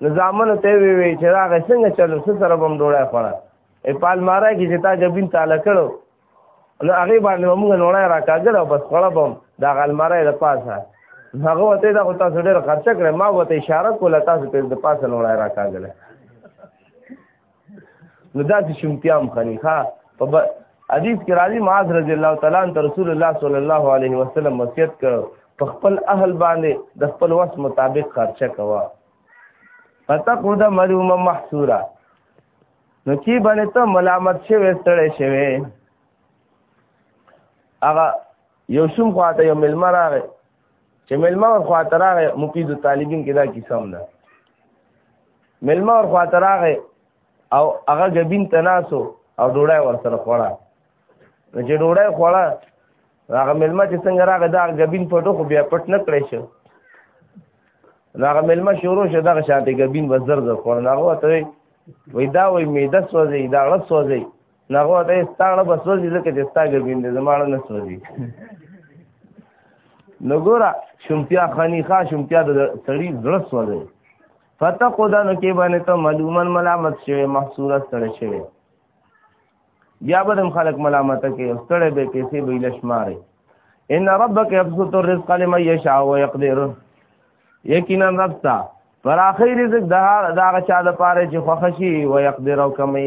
نو ځامنو ته وی وی چې راغې څنګه چلو څه سره بم ډوړای خوړه ای پال مارا کې چې تا جبین تعالی کړو نو هغه باندې موږ نوړای راکاګل او بس خړه بم دا غلمره د پاسه هغه وته دا غوتا سره ډېر خرچ کړ ما وته اشاره کوله تاسو په د پاسه نوړای راکاګل نو دا چې شمتیا هم خني ها په حدیث کې راځي معاذ رضی الله تعالی عنہ رسول الله صلی الله علیه وسلم وصیت کړ په خپل اهل باندې د خپل وس مطابق خرچه کوا فتقود ملوم محصورا نو کی باندې ته ملامت شوی ستړی شوی هغه یو شوم خواته یو ملما راغی چې ملما ور خواته راغی مفید طالبین کې دا کیسه هم ده ملما ور خواته راغی او هغه غبین تناسو او ډوړای ور سره خوړه نو چې ډوړای خوړه هغه ملما چې څنګه راغی دا غبین پټو خو بیا پټ نه کړی شو هغه ملما شروع شو دغه شانته غبین وزر زر خوړه هغه ته وای دا وای میده سوځي دا غړ سوځي نه هو ته ستاړه بس وځي ځکه چې ستا ګبین دې زماړه نه سوځي نو ګوره شمتیا خانی ښا شمتیا د سړی زړه سوځي فتح خدا نو کې باندې ته ملومن ملامت شوی محصوره ستړی شوی بیا به هم خلک ملامت کوي ستړی به پیسې به لشماري ان ربک یبسط الرزق لمن یشاء ويقدر یقینا رب تا پر اخر رزق د هغه چا د پاره چې خوښ شي او يقدر او کمی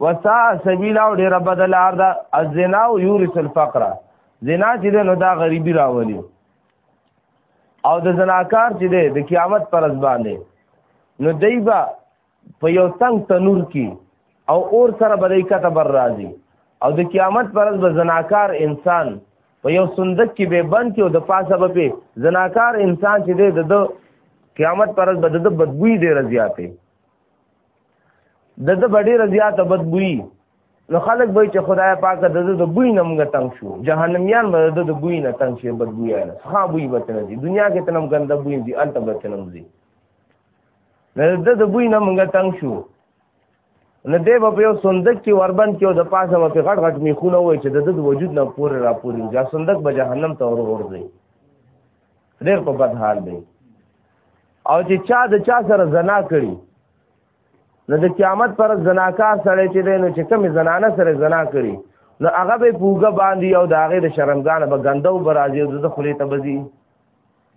وسا سبیل او ډیر بدلار دا الزنا او یورث الفقر زنا چې ده نو دا غریبی راولي او د زناکار چې ده د قیامت پر ځبان دی نو دیبا په یو تنگ تنور کې او اور سره بدای کته بر راځي او د قیامت پر ځب زناکار انسان په یو صندوق کې به بند کې او د پاسه به په زناکار انسان چې ده د قیامت پر ځب د بدبوی ډیر زیاتې د د بډې رضیات بدبوئی نو خلک به چې خدای پاک د د د بوی نه موږ تنگ شو جهنميان به د د بوی نه تنگ شي بد بوی نه ښه بوی به تنه دي دنیا کې تنم ګنده بوی دي الته به تنم دي نه د د بوی نه موږ تنگ شو نه دی به په یو صندوق کې وربند کې او د پاسه به په غټ غټ میخونه وای چې د د وجود نه پورې را پورې ځا صندوق به جهنم ته ورغورځي ډېر په بد حال دی او چې چا د چا سره زنا کړي نو د قیامت پر زناکار سره چې دی نو چې کوم زنانه سره زنا کړي نو هغه به پوګه باندې او د هغې د شرمګان به ګنده او برازي او د خولې ته بځي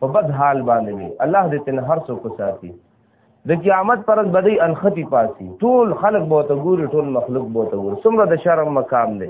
په بد حال باندې وي الله دې تن هر څوک ساتي د قیامت پر بدی انختی پاسي ټول خلق بہت ګوري ټول مخلوق بہت ګوري څومره د شرم مقام دی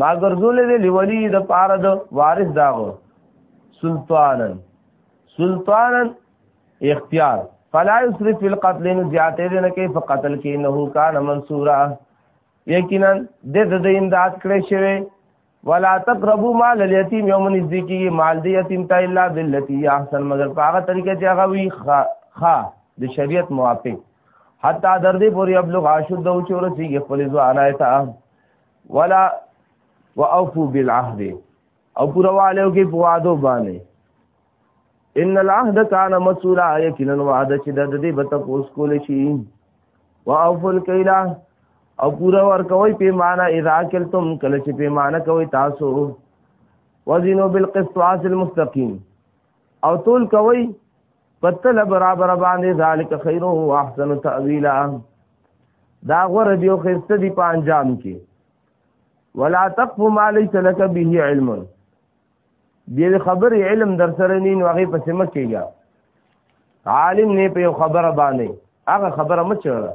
ما ګرځولې دی لولی د پاره د وارث داغو سلطانن سلطانن اختیار فلا یسرف فی القتل نو زیاته دې نه کې فقتل کې نه کان منصورا یقینا د دې د امداد کړې شوی ولا تقربوا مال الیتیم یوم نزدیکی مال دی یتیم تا الا بالتی احسن مگر په هغه طریقې چې هغه وی خا د شریعت موافق حتا در دې پورې ابلغ عاشد او چې ورسیږي خپل ځوانای ته ولا واوفو بالعهد او پرواله کې په وادو باندې ان العهد کان مسولا یقینا وعده چې د دې به تاسو کول شي واوفو الکیلا او پورا ور کوي پیمانه اذا کلتم کله چې پیمانه کوي تاسو وزنو بالقسط المستقیم او تول کوي پتل برابر باندې ذالک خیر او احسن تاویلا دا غور دیو خسته دی په انجام کې ولا تقف ما ليس لك به علم دی خبر علم در سره نین وغه پسې مکیږي عالم نه په خبره باندې هغه خبره مچره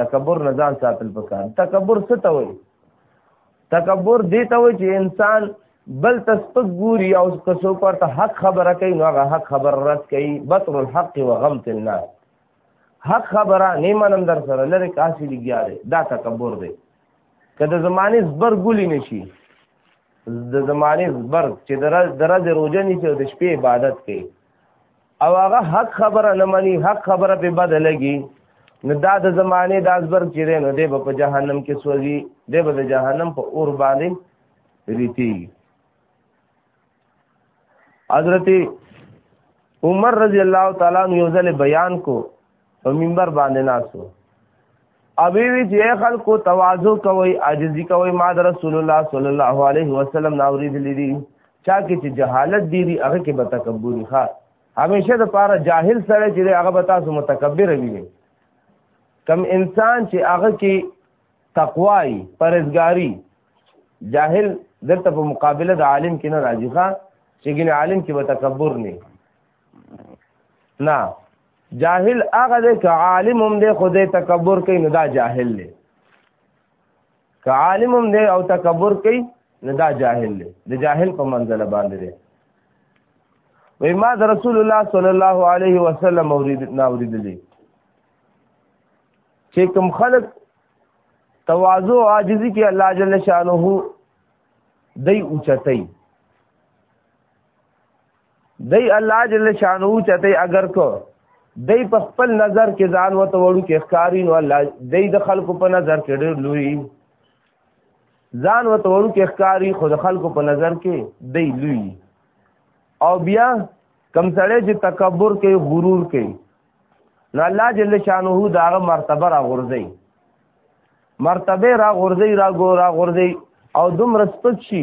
تکبر نه ځان ساتل پکار تکبر څه ته وایي تکبر دې ته وایي چې انسان بل تسپک ګوري او کسو پر ته حق خبره کوي نو هغه حق خبر رد کوي بطر الحق و غمت الناس حق خبره نه منم در سره لره کاسي لګیا دی دا تکبر دی کله زمانه زبر ګولي نشي د زمانه زبر چې درز روزه نشي او د شپې عبادت کوي او هغه حق خبره نه مني حق خبره په بد لګي نو دا د زمانه د ازبر چې دی نو دی به په جهنم کې سوځي دی به د جهنم په اور باندې ریتی حضرت عمر رضی الله تعالی عنہ یو ځل بیان کو په منبر باندې ناسو او وی چې خلکو تواضع کوي عاجزي کوي ما د رسول الله صلی الله علیه وسلم ناوریدلې دي چا کې چې جهالت دي دي هغه کې به تکبر ښه همیشه د پاره جاهل سره چې هغه به تاسو متکبر وي کم انسان چې هغه کې تقوای پرهیزګاری جاهل دلته په مقابله د عالم کې نه راځي ښا چې ګنې عالم کې به تکبر نه نه جاهل هغه دی که عالم هم دی خو دی تکبر کوي نو دا جاهل دی که عالم هم دی او تکبر کوي نو دا جاهل دی د جاهل په منزله باندې دی وای ما د رسول الله صلی الله علیه وسلم اورید ناوریدلی چې کوم خلق تواضع او عاجزی کې الله جل شانه دی اوچتای دی الله جل شانو چته اگر کو دی په خپل نظر کې ځان وته وړو کې ښکاری نو الله دی د خلکو په نظر کې ډېر لوی ځان وته وړو کې ښکاری خو د خلکو په نظر کې دی لوی او بیا کم سړی چې تکبر کوي غرور کوي نو الله جل شانه دا هغه مرتبه را غورځي مرتبه را غورځي را ګور را غورځي او دوم رسپت شي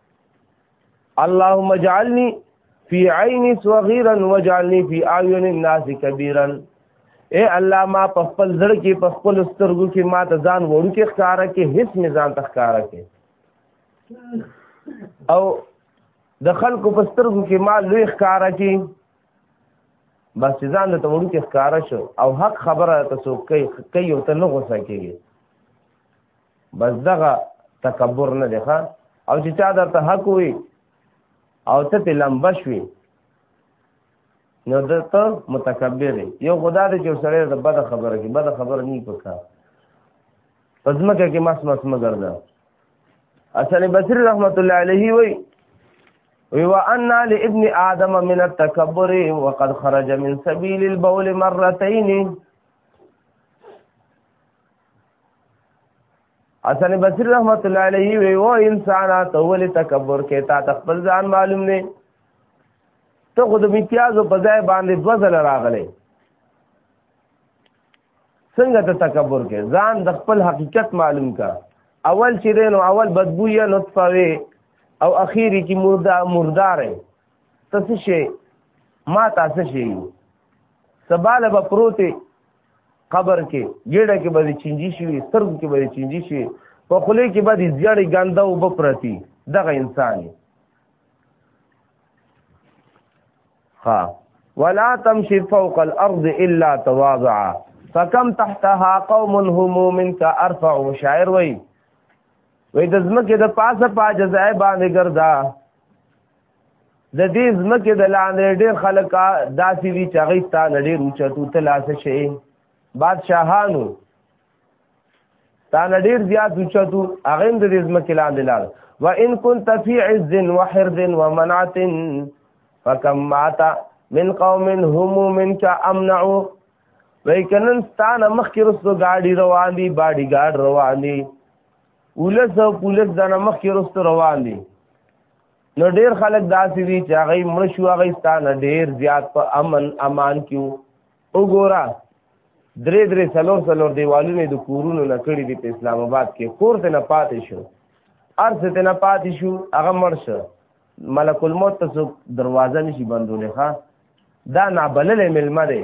اللهم اجعلني في عيني صغيرا واجعلني في اعين الناس كبيرا اے الله ما په خپل زړه کې په خپل سترګو کې ما ته ځان وړوکې ښکارا کې هیڅ مې ځان ته ښکارا کې او د خلکو په سترګو کې ما لوی ښکارا کې بس ځان ته وړوکې ښکارا شو او حق خبره ته څوک کوي کوي او ته نه غوسه کېږي بس دغه تکبر نه دی ښه او چې چا درته حق وي او ته پې لمبه شوي نو د ته متکبر یو خدا دې چې سره د بد خبره کې بد خبره نه پکا پزمکه کې مس مس مگر ده اصل بصری رحمت الله علیه وی وی وان لابن ادم من التکبر وقد خرج من سبيل البول مرتين حسن بصری رحمت الله علیه وی او انسان ته ول تکبر کې تا خپل ځان معلوم نه ته خود امتیاز په ځای باندې دو ځله راغلی څنګه ته تکبر کې ځان د خپل حقیقت معلوم کا اول چې دی نو اول بدبویه نطفه وی او اخیری کې مرده مردار تاسو شي ما تاسو شي سباله به پروتي قبر کې ګډه کې به چنجي شي سترګو کې به چنجي شي په خله کې به د زیړې ګنده او بپرتی دغه انسان ها ولا تمشي فوق الارض الا تواضع فكم تحتها قوم هم منك ارفع شاعر وای وای د زمکه د پاسه پاجزای باندې ګرځا د دې ځمکې د لاندې ډېر خلک داسې دي چې هغوی ستا نه ډېر اوچتو ته لاسه شي بادشاهانو ستا نه ډېر زیات اوچتو هغه هم د دې ځمکې لاندې لاړ و ان كنت في عز وحرز ومنعه فكم مات من قوم هم منك امنعوا وکنن ستانه مخکې رسو گاډي روان دي باډي گاډ روان دي ولس او پولیس دنه مخکې رسو روان دي نو ډیر خلک داسې دي چې هغه مړ شو هغه ستانه ډیر زیات په امن امان کیو وګوره درې درې سلور سلور دیوالونه د کورونو نه کړی دي په اسلام آباد کې کور ته نه پاتې شو ارث ته نه پاتې شو هغه مړ شو ملک الموت ته څوک دروازه نشي بندولې ښا دا نابللې ملما دی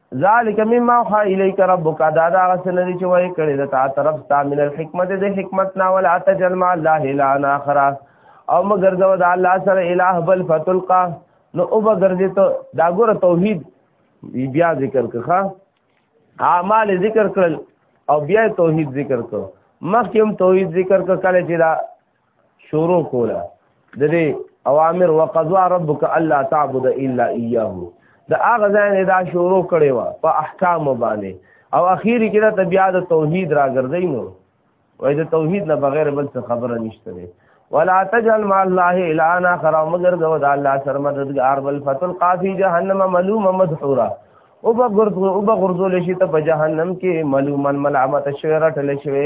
ذالک مما خا الیک ربک دا دا غسن دی چې وای کړی د تا طرف تا من الحکمت د حکمت نا ولا تجل ما الله الا اخر او مگر زو د الله سره الہ بل فتلقا نو او بغیر دې ته دا ګور توحید بیا ذکر کړه اعمال ذکر کړل او بیا توحید ذکر کړ مخکې هم توحید ذکر کړ کله چې دا شروع کوله د دې اوامر وقضا ربک الا تعبد الا اياه د هغه ځای نه دا شروع کړي وا په احکام باندې او اخیری کې دا بیا د توحید راګرځي نو وای د توحید نه بغیر بل څه خبره نشته دی ولا تجعل مع الله الا اخر مگر غو د الله سره مددگار بل فتل قافی جهنم ملوم مدحورا او بغرض او بغرض لشي ته په جهنم کې ملومن ملامت شوی رټل شوی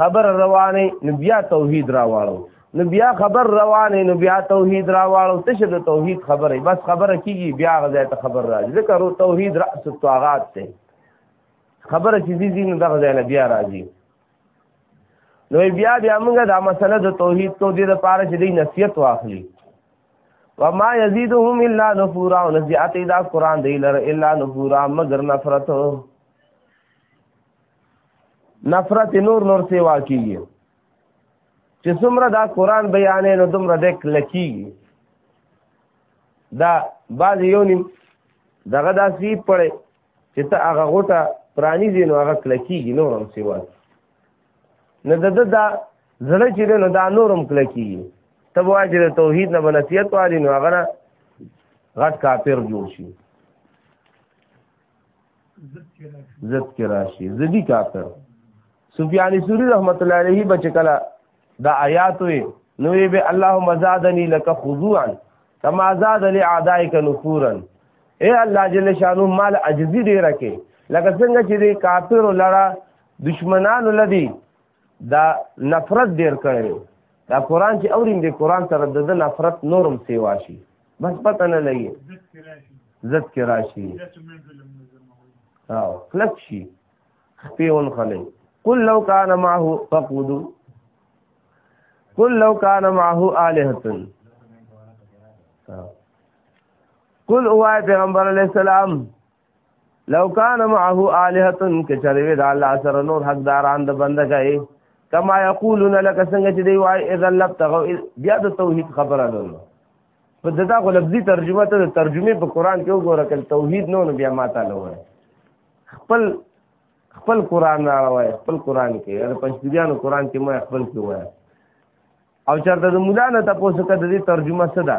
خبر روانه نو بیا توحید راواړو نو بیا خبر روانه نو بیا توحید راواړو ته شه د توحید خبره بس خبره کیږي بیا غځه ته خبر راځي ذکر توحید راس الطاغات ته خبره چې زیږي نو دغه ځای بیا راځي نو بیا بیا موږ دا مسله د توحید کو دې لپاره چې دې نصیحت واخلي وما یزيدهم الا نفورا ونزيات دا قران دی لر الا نفورا مگر نفرت نفرت نور نور سیوا کیږي چې څومره دا قران بیانې نو دومره د کلکیږي دا باز یو نیم دغه داسې پړې چې ته هغه غوټه پرانی دي نو هغه کلکیږي نور هم سیوا نه د دا زړه چې نو دا نور هم کلکیږي ته وایې چې د توحید نه بنسیت والی نو هغه غټ کافر جوړ شي زد کې راشي زدي کافر سفیان سوری رحمت الله علیه بچ کلا دا آیات وي نو به اللهم زادنی لك خضوعا کما زاد لاعدائک نفورا اے الله جل شانو مال عجزی ډیر کې لکه څنګه چې کافر لرا دشمنان لدی دا نفرت ډیر کړی دا قران چې اورین دی قران سره د نفرت نورم سیوا شي بس پته نه لګي زت کې راشي او کلک شي خپيون خلې قل لو کان معه فقود قل لو کان معه الہتن قل اوه پیغمبر علی السلام لو کان معه الہتن کچروی د الله سره نور حقداران د بندګۍ کما یقولون لك څنګه چې دی وای اذا لبتغوا بیا د توحید خبره ده په دغه غو لفظي ترجمه ته ترجمه په قران کې وګوره کله توحید نو نو بیا ماته لوي خپل خپل قران راوي خپل قران کې د پنځبيانو قران کې مې خپل کې وای او چرته د مولا نه تاسو کده دې ترجمه څه ده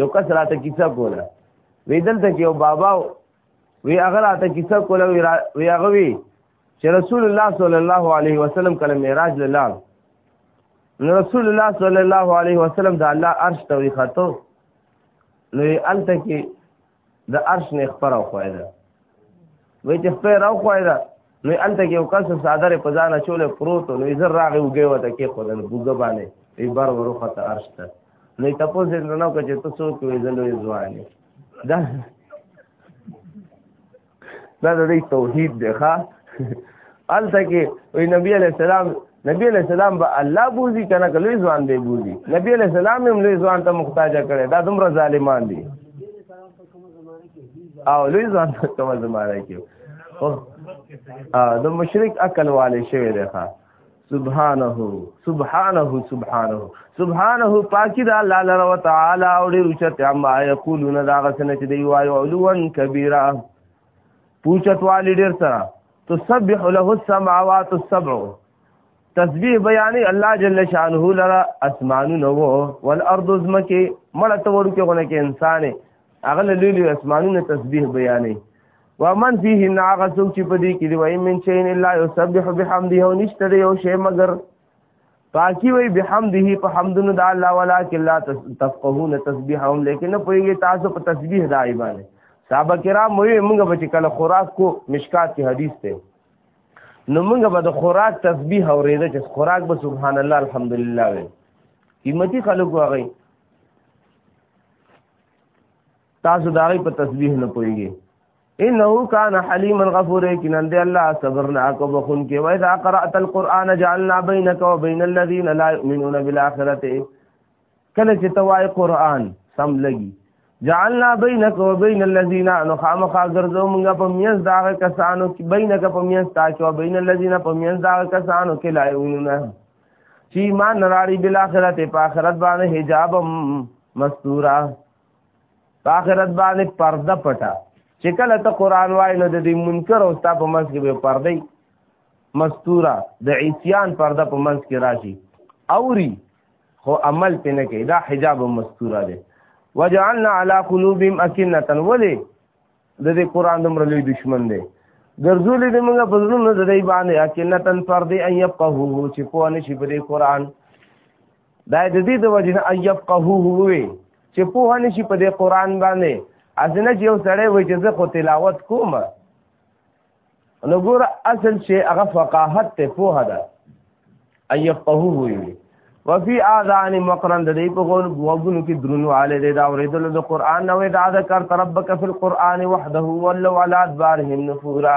یو کس راته کیسه کوله وی دلته کې یو بابا وی هغه راته کیسه کوله وی هغه وی چې رسول الله صلی الله علیه وسلم کله معراج لاله نو رسول الله صلی الله علیه وسلم د الله عرش ته وی خاطو نو الته کې د عرش نه خبر او خوای دا وې چې خبر راو خوای دا نو انت کې یو کس صادره په ځان چولې پروت نو یې زر راغی وګي وته کې خو د بوګه باندې ای بار ورو خطه عرش ته نو تاسو دې نه نو کې چې تاسو کوی زلوې ځواني دا دا د دې توحید دی ښا الته کې وی نبی علی السلام نبی علی السلام به الله بوزي کنه کله ځوان دی بوزي نبی علی السلام هم لوی ځوان ته محتاج کړي دا دومره ظالمان دي او لوی ځوان ته کومه زماره کې او د مشرک عقل والے شوی دی ښا سبحانه سبحانه سبحانه سبحانه پاکی دا الله لره وتعالى او ډیر چت اما یقولون دا غسنه چې دی وایو علوان کبیره پوچت والی ډیر سره تسبح له السماوات السبع تسبیح بیانې الله جل شانه لره اسمانو نو والارض زمکه مړه تورو کې غونه کې انسان اغل لیلی اسمانو نه تسبیح بیانې ومن فيه ناغه څوک چې په دې کې دی وای من شي الا يسبح بحمده او نشته دی یو شی مگر پاکي وای بحمده په حمدونو د الله ولا کلا تفقهون تسبيحهم لیکن په یوه تاسو په تسبيح د ایبانه صحابه کرام وی موږ به چې کله خوراک کو مشکات کې حدیث ته نو موږ به د خوراک تسبيح اورېده چې خوراک به سبحان الله الحمدلله وي قیمتي خلکو هغه تاسو دا غي په تسبیح نه پويږي انه کان حلیما غفورا کینن دی الله صبرنا کو بخون کې وای دا قرات القرآن جعلنا بینک و بین الذین لا یؤمنون بالآخرة کله چې توای قرآن سم لګي جعلنا بینک و بین الذین نو خامخا ګرځو موږ په میز دا کسانو کې بینک په میز تا کې و بین الذین په میز دا کسانو کې لا یؤمنون چې ایمان نراړي بالآخرة په آخرت باندې حجاب مستورا په آخرت باندې پرده پټه چې کله ته قران وای نو د دې منکر او ستا په منځ کې به پردې مستوره د عیسیان پرده په منځ کې راشي اوري خو عمل پې نه کوي دا حجاب مستوره دی وجعلنا على قلوبهم اكنه ولي د دې قران دومره لوی دشمن دی ګرځولې دې موږ په زړونو د دې باندې اکنتن پر دې ان يفقهو چې په ان شي په دې قران دا د دې د وجه نه ايفقهوه وي چې په هني شي په دې قران باندې ازنه یو سړی وي چې زه خو تلاوت کوم نو ګور اصل شي هغه فقاهت ته په ده ايفقهوه وي وفي اذان مقرن د دې په غون وګونو کې درونو आले د دا اوریدل د قران نو دا ذکر تربک فی القران وحده ولو علی ادبارهم نفورا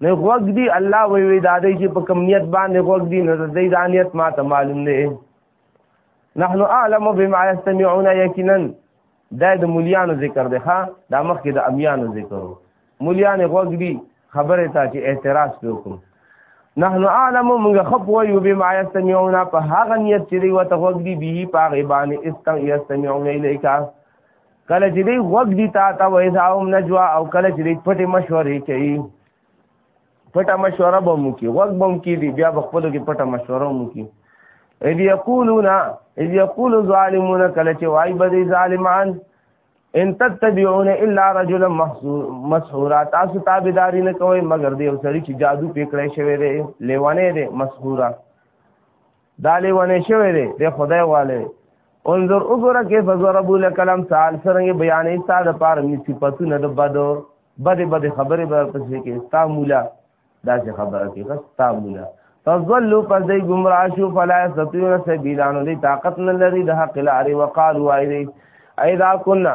نه غوږ دی الله وی وی دا دی چې په کم نیت باندې غوږ دی نه دی دا نیت ما ته معلوم دی نحن اعلم بما يستمعون یقینا دا د مليانو ذکر دی ها دا مخکې د امیانو ذکر مليان غوږ دی خبره تا چې اعتراض وکړو نحن اعلم موږ خپ وایو بما يستمعون په هغه نیت چې دی وته غوږ دی به په غیبان استم يستمعون الیکا کله چې دی غوږ دی تا ته وای زاوم نجوا او کله چې دی پټه مشورې کوي پټه مشوره به مو کی غوږ به مو کی دی بیا به خپل کې پټه مشوره مو کی اذ یقولون اذ یقول الظالمون کله چې وای به دی ظالمان ان تتبعون الا رجلا مسحورا تاسو تابعداري نه کوئ مگر دی او سړي چې جادو پکړې شوی دی لیوانه دی مسحورا دا لیوانه شوی دی د خدای والي انظر وګوره کې فزربو لکلم سال سره بیانې ستاده پار می صفاتونه د بدو بده بده خبره به پسې کې ستا مولا دا څه خبره کې ستا مولا فظلوا فزي گمراه شو فلا يستطيعون سبيلا نو دي طاقت نه لري د حق لاري وقالوا ايدي ايدا كنا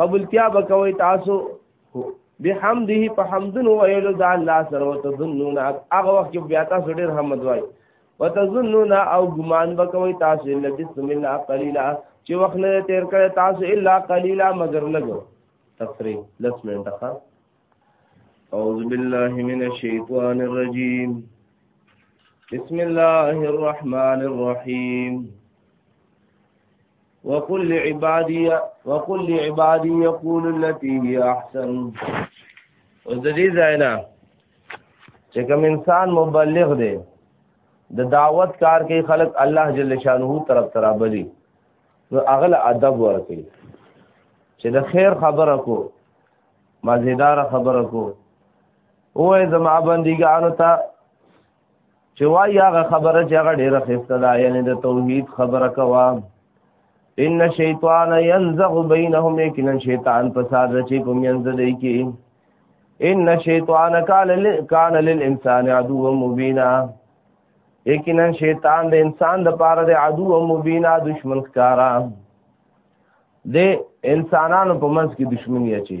قبولتیا بکوي تاسو بحمده په حمدن ویلو د الله سره وتظنون هغه وخت کې بیا تاسو ډېر حمد وای وتظنون او ګمان بکوي تاسو لبس من قليلا چې وخت نه تیر کړی تاسو الا قليلا مگر لګو تفریح لس منټه ښه اعوذ بالله من الشیطان الرجیم بسم الله الرحمن الرحیم وقل لعبادي وقل لعبادي يقول التي هي احسن او د دې ځای نه چې کوم انسان مبلغ دی د دعوت کار کې خلق الله جل شانه طرف ترابلی نو اغل ادب ورکي چې د خیر خبره کو مزیدار خبره کو او زما بندګانو ته چې وای هغه خبره چې هغه ډیره خسته ده یعنی د توحید خبره کوا ان شیطان ينزغ بینهم یقینا شیطان فساد چې کوم ينزغ دی کې ان شیطان کان للانسان عدو مبینا یقینا شیطان د انسان د پاره د عدو او مبینا دشمن ښکارا د انسانانو په منځ کې دشمنی اچي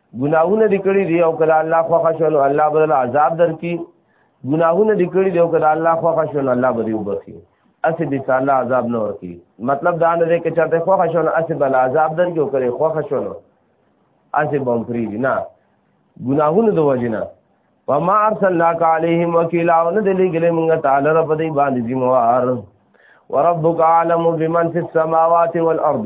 ګناهونه دې کړی دی او کله الله خو خشنو الله بدل عذاب درکې ګناهونه دې کړی دی او کله الله خو خشنو الله بدی وبخي اسی به تعالی عذاب نه ورکی مطلب دا نه دی چې چاته خو خشنو اسی بل عذاب درکې او کله خو خشنو اسی بم پری دی نه ګناهونه د وجنه وما ارسلناک علیهم وکیلا او نه دلی ګلې مونږه تعالی رب دې باندې ذمہ وار وربک عالم بمن فی السماوات والارض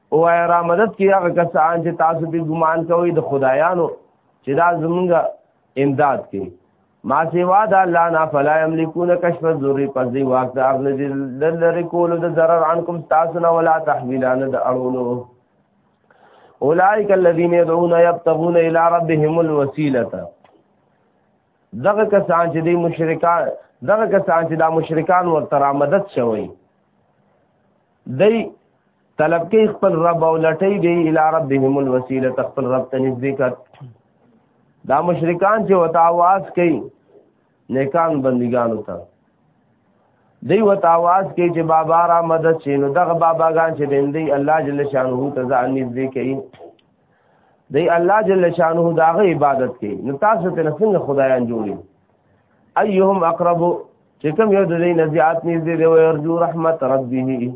او ایا را مدد کی هغه کسان چې تاسو به ګمان کوئ د خدایانو چې دا زمونږه امداد کوي ما سیوا د الله نه فلا یملکون کشف الذر پس دی واقدار نه دي لری کول د ضرر عنکم تاسو نه ولا تحویلان د اړولو اولئک الذین يدعون یبتغون الی ربهم الوسیله دغه کسان چې دی مشرکان دغه کسان چې دا مشرکان ورته را مدد شوی دی طلب کوي خپل رب او لټي دی الی ربهم الوسیله خپل رب ته نزدېکت دا مشرکان چې وتا आवाज کوي نیکان بندګانو ته دی وتا आवाज کوي چې بابا را مدد شي نو دغه باباګان چې دندي الله جل شانه ته ځان نږدې کوي دی الله جل شانه داغه عبادت کوي نو تاسو ته څنګه خدایان جوړي ايهم اقرب چې کوم یو د دې نزيات نږدې دی او ارجو رحمت ربه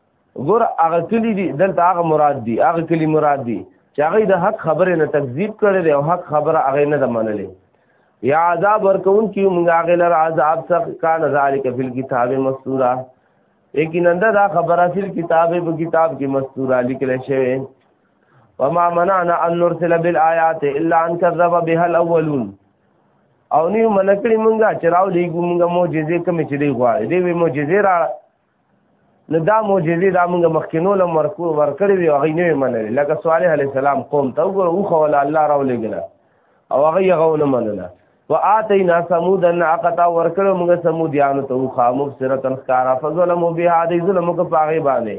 ګور هغه کلی دي دلته هغه مراد دي هغه کلی مراد دي چې هغه د حق خبره نه تکذیب کړي او حق خبره هغه نه منلې یا عذاب ورکون کی موږ هغه لر عذاب سخت کان ذالک فی الكتاب مستورا یقینا دا خبره فی الكتاب په کتاب کې مستورا لیکل شوی وما منعنا ان نرسل بالآیات الا ان كذب بها الاولون او نیو منکړي مونږه چې راو لېګو مونږه معجزې کمې چې دی غواړي دی معجزې را نو دا معجزې دا موږ مخکینو لم ورکو ورکړې وي هغه نه منل لکه صالح علی السلام قوم ته وګوره او خو الله راو لګلا او هغه یې غو نه منل واتینا ثمود الناقه ورکړو موږ ثمودیانو ته خو مفسرت الخارا فظلم بها دې ظلم کو پاغي باندې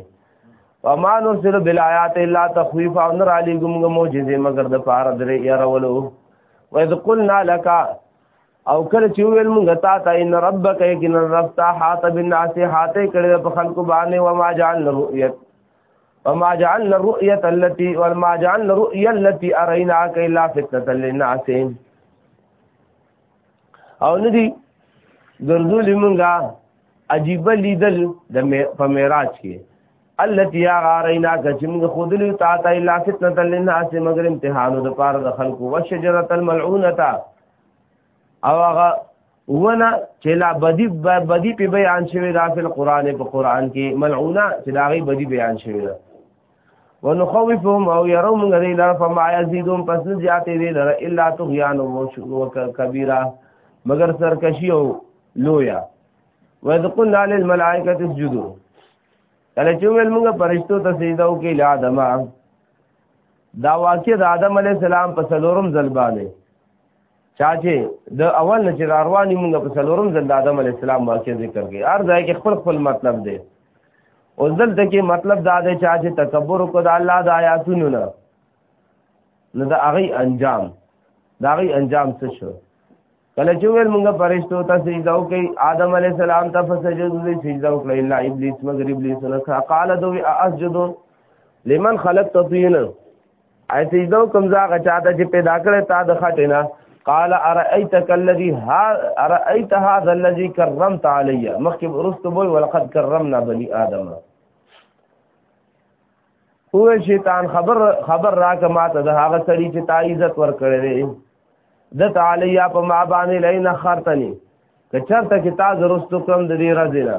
وما نرسل بالآیات الا تخویف او نر علی ګم معجزې مگر د پاره درې یارولو وذ قلنا لك او کله چې ویل موږ تا ته ان ربک یقین رفت حات بالناس حات کړه په خلکو باندې و ما جعل رؤیت وما جعل الرؤيه التي وما جعل الرؤيا التي اريناك الا فتنه للناس او ندی ګرځولې مونږه عجیب لیدل د په معراج کې التي غارینا کچم خودلی تا ته الا فتنه للناس مگر امتحانو د پاره د خلکو وشجره الملعونه او هغه ونه چې لا بدی بدی په بیان شوی دا په قران په قران کې ملعونه چې دا غي بدی بیان شوی دا ونخوفهم او يرون غري لا فما يزيدون پس زیاتې دي لره الا طغيان او کبيره مگر سرکشي او لویا وذ قلنا للملائکه اسجدوا کله چې ویل موږ پرشتو ته سجده وکړه لا آدم دا واقع د آدم علی السلام په څلورم ځل باندې چا چې د اول نه چې رواني موږ په څلورم ځل د آدم علی السلام واقع ذکر کړي هر ځای کې خپل خپل مطلب دی او دلته کې مطلب دا دی چا چې تکبر وکړ د الله د آیاتونو نه نو د هغه انجام د هغه انجام څه شو کله چې ویل موږ پرشتو ته سجده وکړي آدم علی السلام ته فسجدوا دې سجده وکړه الا ابلیس مگر ابلیس نه قال دو اسجد لمن خلقت طینا اي سجده کوم ځای چاته چې پیدا کړې تا د خټینا قال ارايتك الذي ارايت هذا الذي كرمت علي مخکې ورستو بوي ولقد كرمنا بني ادم هو شیطان خبر خبر راک ماته د هغه سړي چې تا عزت ور کړې دي د تعالی په ما باندې لین خرتنی که چرته کې تا زرستو کم د دې راځي نه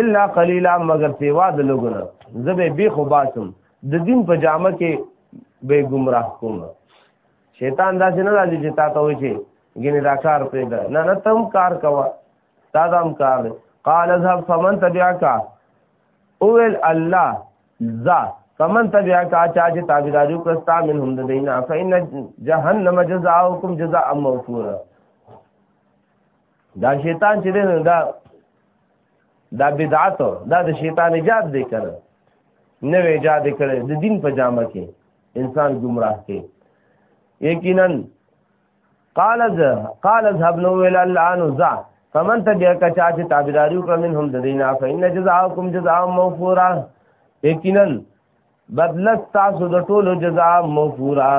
الا قليلا مگر سیوا د لګونه زبې بي خو باسم د دین په جامه کې به گمراه کوم شیطان داسې نه راځي چې تا ته وایي چې ګینه دا کار پیدا نه نه تم کار کوا تا دام کار قال اذهب فمن تبعك اول الله ذا فمن تبعك چا چې تابعداري کوستا منهم د دینا فإن جهنم جزاؤكم جزاء موفورا دا شیطان چې دی دا دا بدعت دا د شیطان ایجاد دی کړه نو ایجاد کړي د دین په جامه کې انسان گمراه کې یقینا قال ذ قال ذهب نو ویل الله انو ذا فمن تبعك چا چې تابعداري وکړه منهم د دینه فإن جزاءكم جزاء موفورا یقینا بدل تاسو د ټولو جزاء موفورا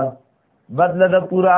بدل د پورا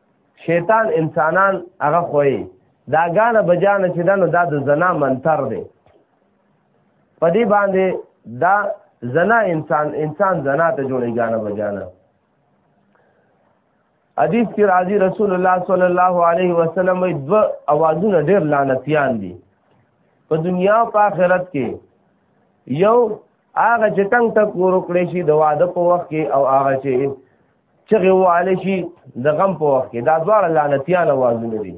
شیطان انسانان هغه خوې دا غانه بجانه چې دنو دا د زنا منتر دی په دې باندې دا زنا انسان انسان زنا ته جوړي غانه بجانه حدیث کې راځي رسول الله صلی الله علیه وسلم وي دو اوازونه ډېر لعنتيان دي په دنیا او آخرت کې یو هغه چې تنگ تک ورکړې شي د واده په وخت کې او هغه چې چغې ووالی شي د غم په وخت کې دا دواړه لعنتیان اوازونه دي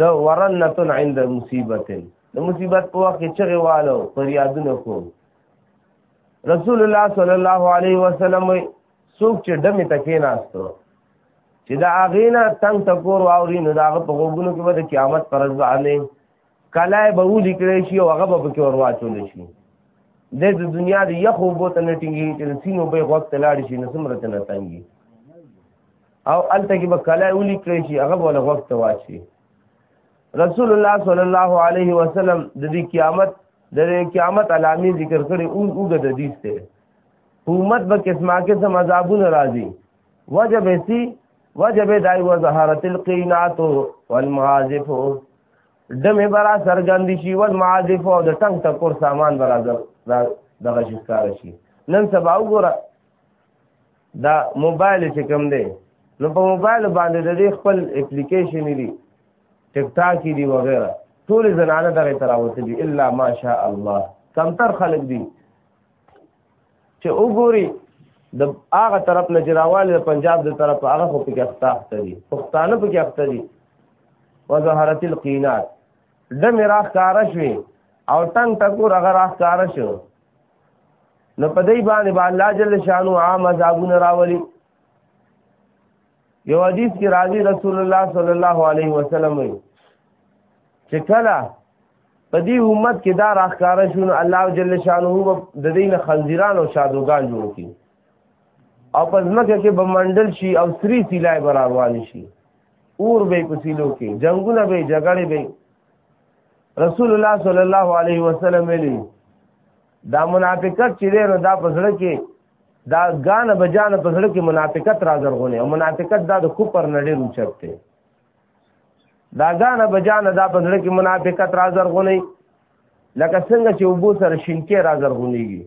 د ورنتن عند مصیبت د مصیبت په وخت کې چغې والو فریادونه کو رسول الله صلی الله علیه وسلم څوک چې دمې تکې ناستو چې دا اغینا تنگ تکور واوري نو دا په غوګونو کې به د قیامت پر ځانې کله به و لیکل شي او هغه به پکې ورواچول شي د دنیا د یخو بو ته نه ټینګي چې د سینو به وخت لاړ شي نو سمره ته نه تنګي او الته کې به کله و لیکل شي هغه به له وخت واچي رسول الله صلی الله علیه وسلم د دې قیامت د قیامت علامې ذکر کړي او وګد دي ست حکومت به قسمه قسم عذابونه راځي وجب سی وجب دای و ظهرت القینات والمعازف دم برا سرګند شي والمعازف او د ټنګ ټکور سامان برا دغه شي کار شي نن سبا وګوره دا موبایل چې کوم دی نو په موبایل باندې د دې خپل اپلیکیشن دی ټیک ټاک دی وغیرہ ټول زنانه دغه تراوته دي الا ماشاء الله کمتر خلق دي چې وګوري د هغه طرف نه جراوال د پنجاب د طرف هغه خو پکې اخته اخته دي پښتانه پکې اخته دي وظهرت القینات د میرا کار شوي او ټنګ ټکو هغه راخ کار شو نو په دې باندې با الله جل شانو عام عذابونه راولي یو حدیث کې راځي رسول الله صلی الله علیه وسلم چې کله په دې امت کې دا راخاره شون الله جل شانه د دین خنزیران او شادوغان جوړ کړي او په ځمکه کې بمنډل شي او سری سیلای براروان شي اور به په سیلو کې جنگونه به جګړې به رسول الله صلی الله علیه وسلم ویلي دا منافقت چې دی نو دا په زړه کې دا غان بجان په زړه کې منافقت راځرغونه او منافقت دا د کوپر نړۍ روچته دا ځانه بجانه دا په زړه کې منافقت را زرغونی لکه څنګه چې وبو سره شینکې را زرغونیږي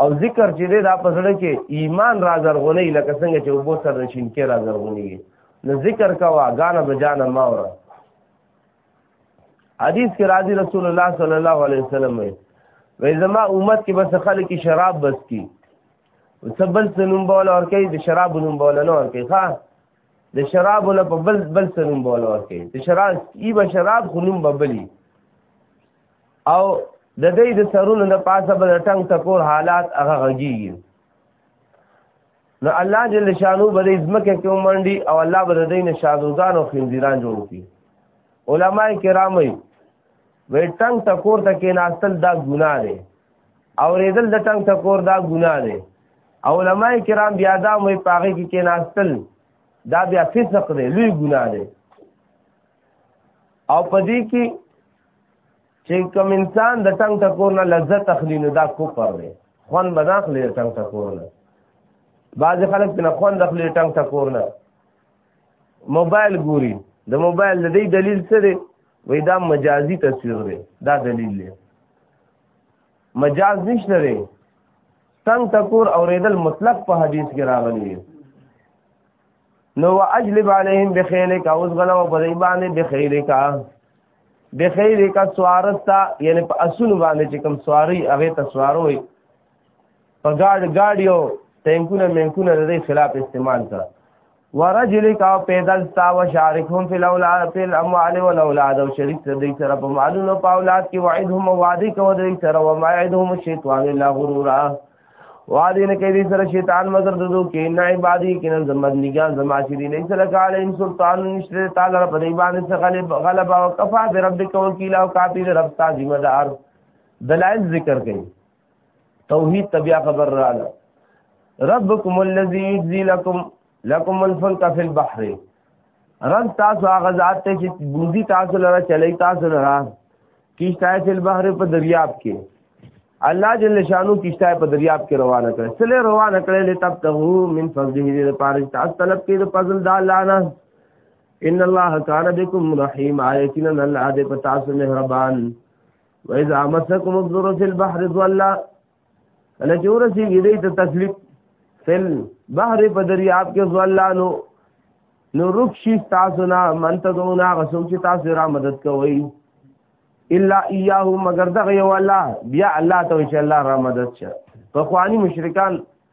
او ذکر چې دی دا په زړه کې ایمان را زرغونی لکه څنګه چې وبو سره شینکې را زرغونیږي نو ذکر کوا غانه بجانه ما وره حدیث کې راځي رسول الله صلی الله علیه وسلم وي زما امت کې بس خلک شراب بس کی سبل سنوم بول اور کوي د شراب نوم بول نه اور کوي ها د شراب له په بل بل سنوم بوله ورکي د شراب ای به شراب خنوم ببلی او د دې د سرونو د پاسه بل ټنګ ټکور حالات هغه غږی نو الله جل شانو به دې زمکه کې ومنډي او الله به دې نه شادوزان او خنزیران جوړ کړي علما کرامي وې ټنګ ټکور ته کې ناستل دا ګناه دی او ریدل د ټنګ ټکور دا ګناه دی او علماء کرام بیا دا مې پاغه کې کې ناستل دا بیا فسق دی لوی ګناه دی او پدې کې چې کوم انسان د ټنګ ټکور نه لذت اخلي نو دا کفر دی خوان بداخلي ټنګ ټکور نه بعض خلک په خوان داخلي ټنګ ټکور نه موبایل ګوري د موبایل د دې دلیل څه دی وی دا مجازی تصویر دی دا دلیل دی مجاز نشته دی تنگ تکور اوریدل مطلق په حدیث کې راغلی دی نو واجلب علیهم بخیلک اوس غلو په دی باندې بخیلک بخیلک سوارستا یعنی په اسونو باندې چې کوم سواری هغه ته سوار وي په ګاډ ګاډیو ټینکونه منکونه د دې خلاف استعمال کړه ورجلک او پیدل ستا و شارکهم فی الاولاد فی الاموال والاولاد او شریک دې سره په مالونو په اولاد کې وعدهم وعده کو دې سره و ما یعدهم الشیطان الا غرورا وعده نه کوي سره شیطان مگر ددو کې نه عبادی کې نه زمد نگاه زما چې دې نه سره کال ان سلطان نشته تعالی په دې باندې څه غلب غلبا او کفا بربک وکیلا او کافی رب تا ذمہ دار دلائل ذکر کړي توحید تبیا خبر رااله ربکم الذی یجزی لکم لکم الفلک فی البحر رب تاسو هغه ذات ته چې بوزي تاسو لره چلی تاسو لره کیشتای فی البحر په دریاب کې الله جل شانو کیشتای په دریاب کې روانه کړ سله روانه کړل تب ته من فضله دې پاره تاسو طلب کې د فضل د الله نه ان الله کان بكم رحیم آیتنا الله دې په تاسو مهربان وإذا مسكم الضر في البحر ضل کله چې ورسیږي دې ته تکلیف فل بحر په دریاب کې ضلانو نو رخصي تاسو نه منتدونا غسو چې تاسو را مدد کوي الا اياه مگر دغه یو الله بیا الله ته ان شاء الله را مدد شه په خواني مشرکان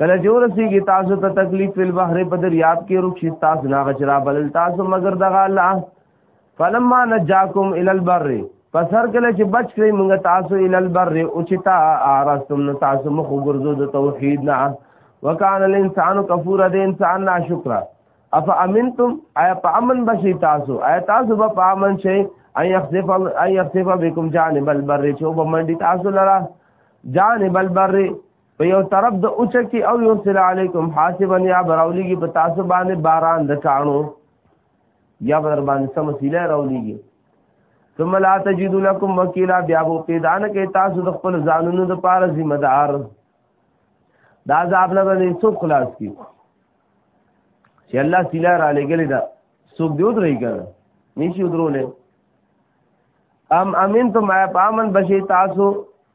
کله چې ورسیږي تاسو ته تکلیف په بحر په دریاب کې روک شي تاسو نه غچرا بل تاسو مگر دغه الله فلما نجاکم ال البر پسر کله چې بچ کړی موږ تاسو ال البر او چې تا ارستم نو تاسو مخ ګرځو د توحید نه وکانه الانسان کفور د انسان ناشکر اف امنتم ایا په امن بشی تاسو ایا تاسو به په امن شئ اي يخسف اي يخسف بكم جانب البر چې وبمنډي تاسو لرا جانب البر په یو طرف د اوچه کې او یو سره علیکم حاسبا یا براولیږي په تاسو باندې باران د کانو یا بر باندې سم وسیله راولېږي ثم لا تجد لكم وكيلا بیا وو پیدا نه کې تاسو د خپل ځانونو د پاره ذمہ دار دا عذاب نه باندې څوک خلاص کی چې الله سیلا را لګلې دا څوک دیو درې کړ نشي درولې ام امنتم اپامن بشي تاسو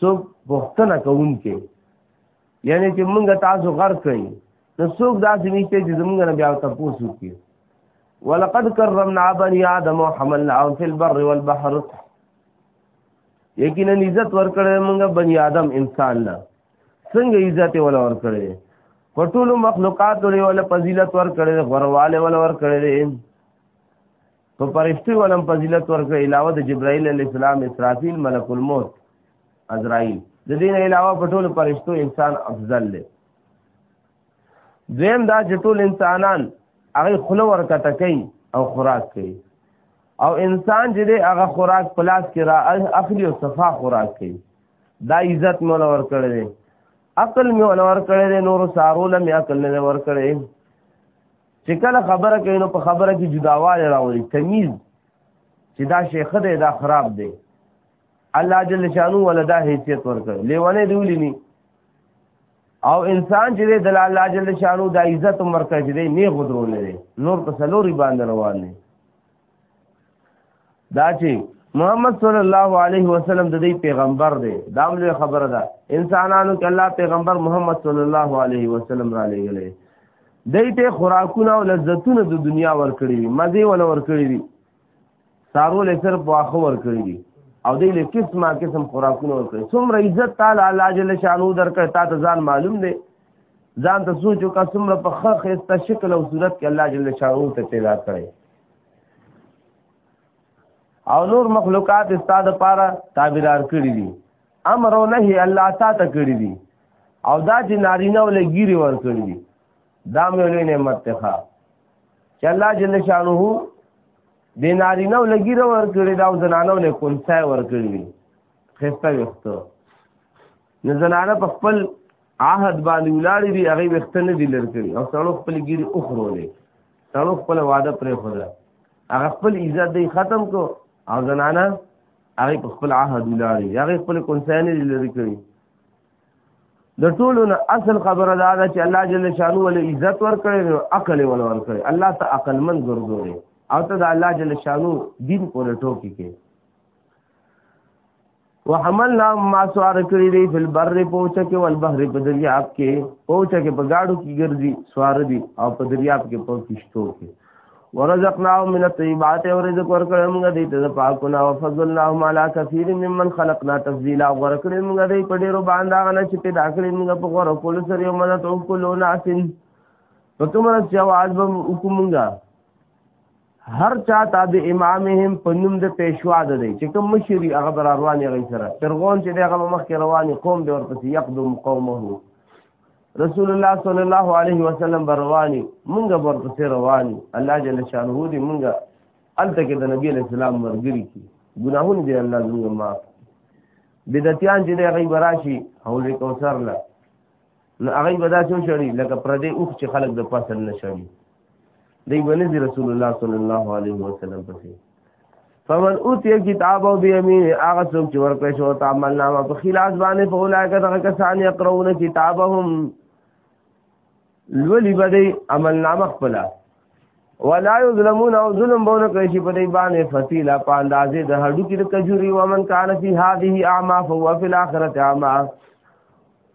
سو بوختنه کوونکې یعنی چې موږ تاسو غر کړئ نو څوک داسې نشته چې زموږ نه بیا تاسو وکړي ولقد کرمنا بني آدم وحملنا في البر والبحر یقینا عزت ورکړې موږ بني آدم انسان له څنګه عزت ولا ورکړې په ټولو مخلوقات لري ولا فضیلت ورکړې غرواله ولا ورکړې په پرشتي ولم فضیلت ورکړ علاوه د جبرائیل علی السلام اسرافیل ملک الموت عزرائیل د دین علاوه په ټول پرشتو انسان افضل دی دویم دا چې ټول انسانان هغه خلو ورکه تکي او خوراک کوي او انسان چې دی هغه خوراک پلاس کې را اخلي او صفا خوراک کوي دا عزت مولا ور کړی دی عقل مولا ور کړی دی نور سارو لم عقل نه ور کړی چې کله خبره کوي نو په خبره کې جداواله راوړي تمیز چې دا شیخ دی دا خراب دی الله جل شانو ولدا حیثیت ورکړي لیونه دی ولینی او انسان چې د الله جل شانو د عزت مرکز دی نه غدرول دی نور په سلوري باندې روان دی دا چې محمد صلی الله علیه وسلم د دې پیغمبر دی دا موږ خبره ده انسانانو کې الله پیغمبر محمد صلی الله علیه وسلم را لېږلی دې ته خوراکونه او لذتونه د دنیا ورکړي وي مزه ول ورکړي وي سارو له سر واخه ورکړي وي او دې له قسمه قسم خوراکونه ورکړي څومره عزت تعالی الله جل شانو درکړ تا ته ځان معلوم دی ځان ته سوچو کا څومره په خخ است شکل او صورت کې الله جل شانو ته پیدا کړی او نور مخلوقات استاد پاره تعبیرار کړی دي امر او نهي الله تعالی کړی دي او دا چې نارینه ولې ګيري ور کړی دي دا مې ولې نعمت ته چې الله جل شانه د نارینه ولې ګيره ور کړی دا او زنانه ولې کونسای ور کړی خسته وخته نه زنانه په خپل عهد باندې ولاړې دي هغه وخت نه دي لرکړي او سړو خپل ګيري اخرولې سړو خپل واده پرې خدا هغه خپل عزت دی ختم کو او زنانه هغه په خپل عهد ولاړې هغه خپل کونسان دي لرکړي د ټولو نه اصل خبره دا ده چې الله جل شانو ول عزت ورکړي او عقل ول ورکړي الله ته عقل من ګرځوي او ته د الله جل شانو دین پورې ټوکی کې وحملنا ما سوار کړی دی فل بر پوچ کې ول بحر په دریاب کې پوچ کې په گاډو کې ګرځي سوار دي او په دریاب کې په کشتو کې ورزقنا من الطيبات ورزق ورکړم غدي ته پاکنا وفضلنا على كثير ممن خلقنا تفضيلا ورکړم غدي په ډیرو باندې غنه چې پیدا کړی موږ په غره کول سره یو مدد او کولو ناسین په کومه چې आवाज به وکومږه هر چا ته د امامهم په نوم د پیشوا ده دی چې کوم مشری هغه بر روان یې سره ترغون چې دغه مخ کې روان قوم دی ورپسې یقدم قومه رسول الله صلی الله علیه وسلم بر رواني مونږ ورپسې رواني الله جل شانه دی مونږ الته کې د نبی علیہ السلام مرګري کی ګناهونه دی الله زموږ معاف بدعتيان چې دغه براشي حوض کوثر له نو هغه به داسې وشړي لکه پردې اوخ چې خلک د پاسل نه شړي دی ونځي رسول الله صلی الله علیه وسلم پسې فمن اوتی کتاب او بیمین هغه څوک چې ورکړی شو ته عمل نامه په خلاص باندې په ولایکه دغه کسان یقرؤون کتابهم لولی بدی عمل نامه خپل ولا یظلمون او ظلم بونه کوي چې په دې باندې فصیله په اندازې د هډو کې د کجوري ومن کان فی هذه اعما فهو فی الاخرته اعما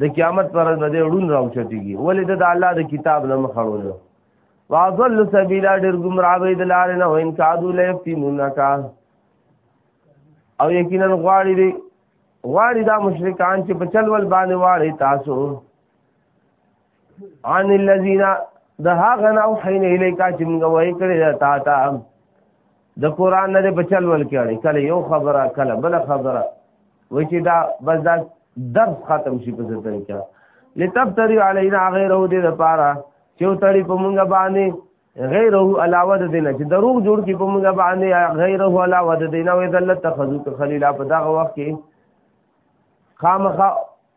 د قیامت پر ورځ به ړون راوچتیږي ولې د الله د کتاب نه مخړول واضل سبیلا ډیر گمراه وي د لارې نه وین کادو لفتنونک او یقینا غواړي دی غواړي دا مشرکان چې په چلول باندې واړي تاسو عن الذين د هغه نه حين الیکا چې موږ وایي کړی دا تا تا د قران نه په چل ول کېږي کله یو خبره کله بل خبره و چې دا بس دا درس ختم شي په ستر کې لتبتری علینا غیره دې لپاره چې وتړي په موږ باندې غیره علاوه د دینه چې دروغ جوړ کی په موږ باندې غیره علاوه د دینه وې دلته تخذو خلیلا په دغه وخت کې خامخا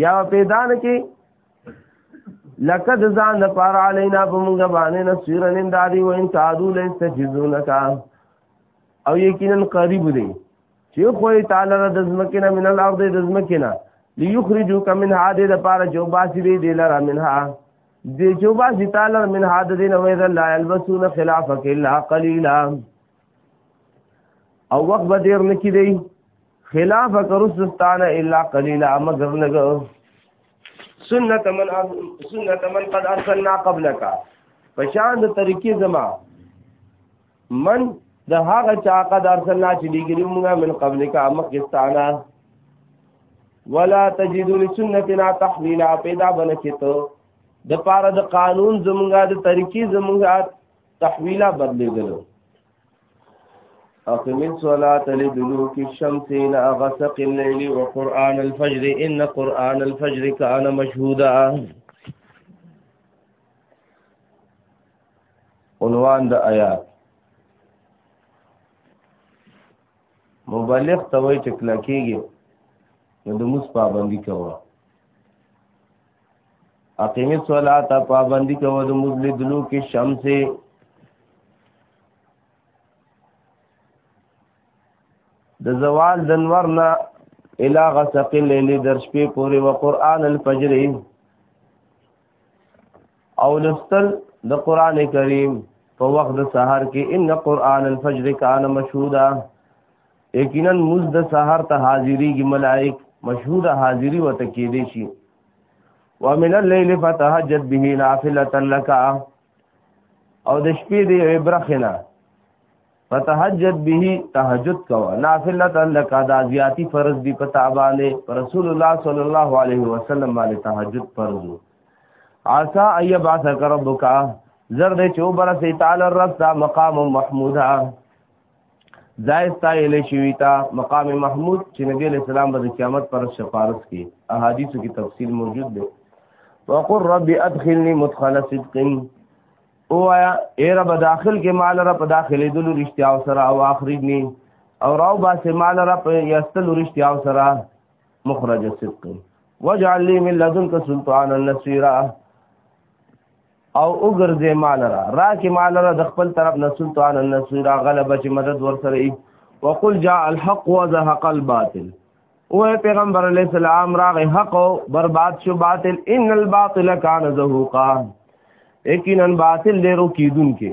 بیا پیدا نه کې لکه د ځان د پار علینا په مونږ باندې نصیر نن دادی و ان تعدو لستجزونک او یقینا قریب دی چې خو تعالی د ځمکې نه من الارض د ځمکې نه ليخرجوا کمن هاده د پار جو باسی دی دلر منها دی جو باسی تعالی من هاده دین و اذا لا يلبسون خلافك الا قليلا او وقت به دیر نکی دی خلاف کرستان الا قلیلا مگر لګ سنت من سنت من قد ارسلنا قبلك پشان د طریقې زما من د هغه چا قد ارسلنا چې لګلی موږ من قبلك مخستانه ولا تجد لسنتنا تحویلا پیدا بنکته د پاره د قانون زمونږه د طریقې زمونږه تحویلا بدلیدل اقمن صلاة لدلوك الشمس الى غسق الليل وقرآن الفجر ان قرآن الفجر كان مشهودا عنوان د آیات مبلغ ته وای چې کلکېږي نو د موس پابندي کوه اقیم الصلاۃ پابندی کوو د مزل دلو کې شمس د زوال د نور نه الا غسق الليل در شپې پورې و قران الفجر او لستل د قران کریم په وخت د سحر کې ان قران الفجر کان مشهودا یقینا مز د سحر ته حاضری کی ملائک مشهودا حاضری وته کې دي شي ومن الليل فتهجد به نافله لك او د شپې دی برخنه فتهجد به تهجد کوا نافله لك دا زیاتی فرض دی په تعبانه رسول الله صلی الله علیه وسلم باندې تهجد فرض عسى ان يبعثك ربك زرد چوبر سي تعالی رب تا مقام محمودا ځای ستایل شوی تا مقام محمود چې نبی علیہ السلام به قیامت پر شفارس کی احادیثو کې تفصیل موجود دی وقر رب ادخلنی مدخل صدق او آیا اے رب داخل کې مال را په داخلې دلو رښتیا او سره او اخرجنی او راو باسه مال را په یستل رښتیا او سره مخرج صدق وجعل لي من لدنك سلطانا نصيرا او وګرځې مال را راکې مال را د خپل طرف نه سلطان النصير غلبه چې مدد ورسره ای وقل جاء الحق وزهق الباطل او پیغمبر علیہ السلام راغ حق او برباد شو باطل ان الباطل کان زهوقا یقینا باطل ډیرو کیدون کې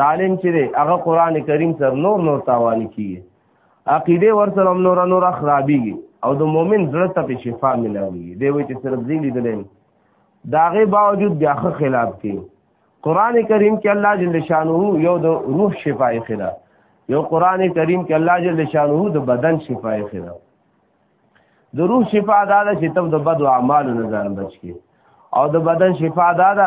ظالم چې دی هغه قران کریم سر نور نور تاوان کیږي عقیده ور سره نور نور خرابيږي او د مؤمن زړه ته په شفا ملاوي دی وایي چې صرف دې لیدلې داغه باوجود بیا خلاف کوي قران کریم کې الله جل شانه یو د روح شفای خلا یو قران کریم کې الله جل شانه د بدن شفای خلا د روح شفا دا ده چې تب د بد اعمالو نه ځان بچ کی او د بدن شفا دا ده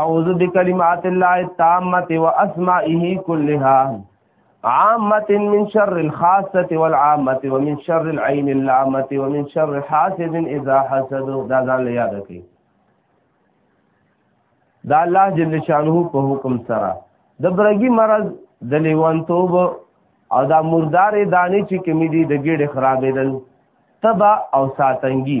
اعوذ بکلمات الله التامه واسمائه كلها عامه من شر الخاصه والعامه ومن شر العين اللامه ومن شر حاسد اذا حسد دا ځان یاد کړئ دا الله جل شانه په حکم سره د برګي مرض د لیوانتوب او دا مردار دانی چې کمی دي د ګډه خرابېدل تبا او ساتنګي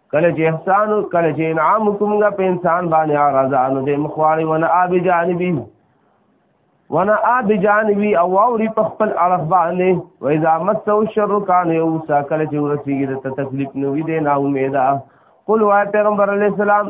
کله چې احسان کله چې انعام کومګه په انسان باندې اعراضانو دې مخواړي ونه اب جانبي ونه اب جانبي او اوري په خپل اړه باندې و اذا مسو شر کان یو سا کله چې ورسیږي د تکلیف نو وي دې نا امیدا قل وا پیغمبر علی السلام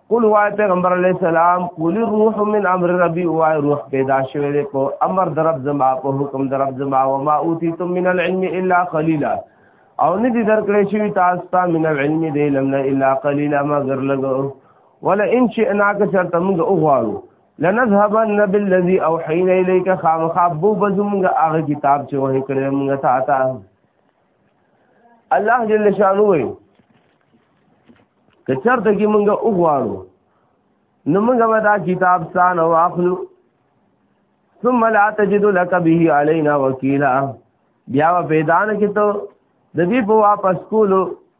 قل وای پیغمبر علی السلام قل روح من امر ربی وای روح پیدا شوه دی په امر درب زما په حکم درب زما و ما اوتیتم من العلم الا قليلا او نه دي درکړې شوی تاسو ته من العلم دی لم نه الا قليلا مگر لګو ولا ان شئنا که چرته موږ اوغواړو لنذهبن بالذي اوحينا اليك خامخابو بزمږه هغه کتاب چې وه کړې موږ ته تا الله جل شانو وي که چرته کې مونږ وغواړو نو مونږ به دا کتاب سان او اخلو ثم لا تجد لك به علينا وكيلا بیا پیدا نه کیته د دې په واپس کولو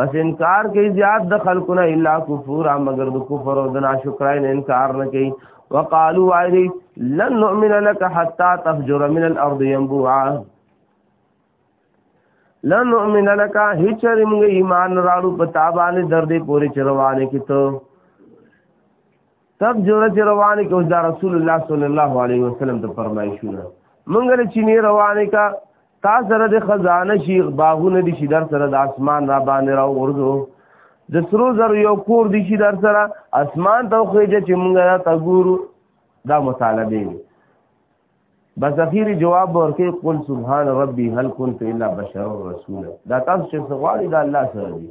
پس انکار کوي زیات د خلقونه الا کفور مگر د کفر او د ناشکرای نه انکار نه کوي وقالو وایي لن نؤمن لك حتا تفجر من الارض ينبوعا لن نؤمن لك هیڅ موږ ایمان راړو په تابانه دردې پوری چروانه کی ته تب جوړه چروانه کی او دا رسول الله صلی الله علیه وسلم ته فرمایشونه موږ له چینه روانه کا تا سره د خزانه شیخ باغونه دي شي در سره د اسمان را باندې را ورځو د سرو زر یو کور دي شي در سره اسمان ته خوېږي چې مونږ را تګورو دا مطالبه دی بس اخیری جواب ورکې قل سبحان ربي هل كنت الا بشر رسول دا تاسو چې سوال دا الله سره دی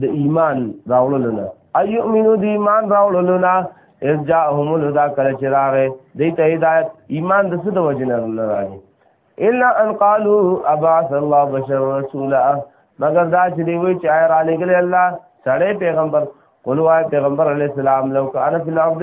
د ایمان راوړلو نه ايؤمنو د ایمان راوړلو نه اس جاءهم الهدى کله چې راغې دې ته هدایت ایمان د څه د وجنه راغی الا ان قالوا ابعث الله بشر رسولا مگر دا چې دی وی چې آی را لګل الله سړی پیغمبر قلوا پیغمبر علی السلام لو کان فی الارض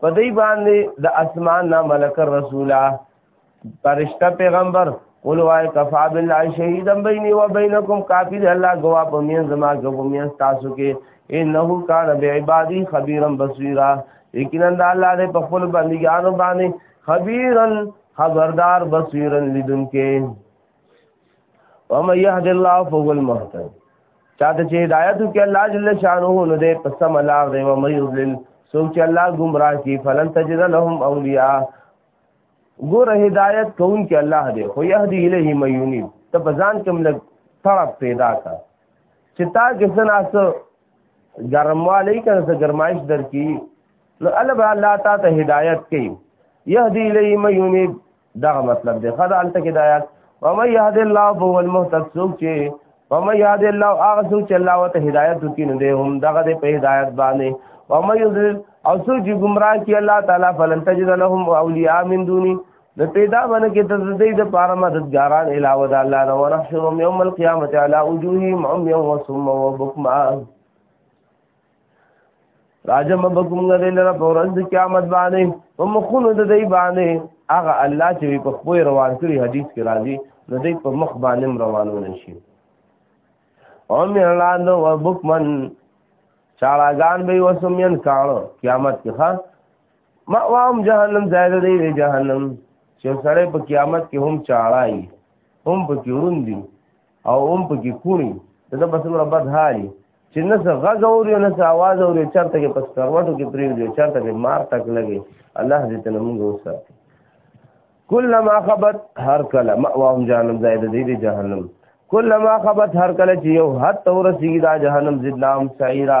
په دې باندې د اسمان نه ملک رسولا فرشتہ پیغمبر قل وای کفا بالله شهیدا بیني و بینکم کافی دی الله گوا په مین زما کې په مین تاسو کې انه کان بعبادی خبیرا بصیرا یقینا د الله دې په خپل بندګانو باندې خبیرا خبردار بصیرا لیدونکې ومن يهد الله فهو المهتد چاته چې هدایت کې الله جل شانه نو دې پس ملا دی و مې یذل سوچ چې الله گمراه کی فلن تجد لهم اولیاء ګور هدایت کون کې الله دې خو يهدي الیه مې یونی ته بزان کوم لګ طرف پیدا کا چې تا کې سناس ګرموالی کنه څه ګرمایش درکې نو الله تعالی ته هدایت کوي يهدي الیه مې یونی دا مطلب دی خدا انت کې دایات ومن یهد الله فهو المهتد سوق چې ومن یهد الله هغه سوق چې الله وته هدایت وکړي نو دی هم دغه د په هدایت باندې ومن یضلل او سوق چې گمراه کی الله تعالی فلن تجد لهم اولیاء من دونی نو پیدا باندې کې د دې د پاره مددګاران علاوه د الله نه ورحم یوم القیامت علی وجوههم عمیا وصم وبکما راجم بکم غدې لره په ورځ د قیامت باندې په مخونو د دی باندې هغه الله چې په خپل روان کړی حدیث کې راځي نو دی په مخ باندې روانو نشي او مې لاندو وبکمن چاړاګان به وسمین کاړو قیامت کې ها ما وام جهنم زائد دی وی جهنم چې سړی په قیامت کې هم چاړای هم په کیوند دی او هم په کې کونی دا بس مر بد حالي چې نه څه غږ اوري نه څه आवाज اوري چرته کې پس کروټو کې پری دی چرته کې مار تک لګي الله دې ته موږ وساتي کله ما خبت هر کله ما وام جانم زائد دې دې جهنم کله ما خبت هر کله چې یو حد تور سیدا جهنم زدنام سعیرا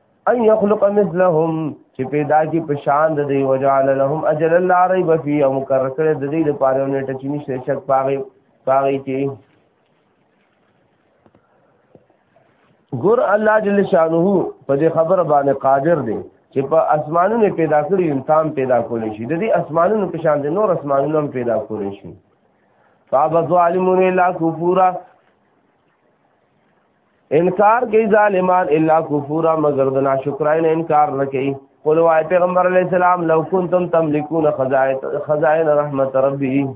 ان يخلق مثلهم چې پیدا کی پشان د دی وجعل لهم اجل لا ريب فيه او مقرر کړی د دې لپاره نه ټچنی شک پاغي پاغي کې ګور الله جل شانه په دې خبر باندې قادر دی چې په اسمانونو پیدا کړی انسان پیدا کولې شي د دې اسمانونو په شان د نور اسمانونو هم پیدا کولې شي فابد ظالمون الا کفورا انکار کوي ظالمان الا کفورا مگر د ناشکرای نه انکار نه کوي قل وای پیغمبر علی السلام لو کنتم تملکون خزائن خزائن رحمت ربی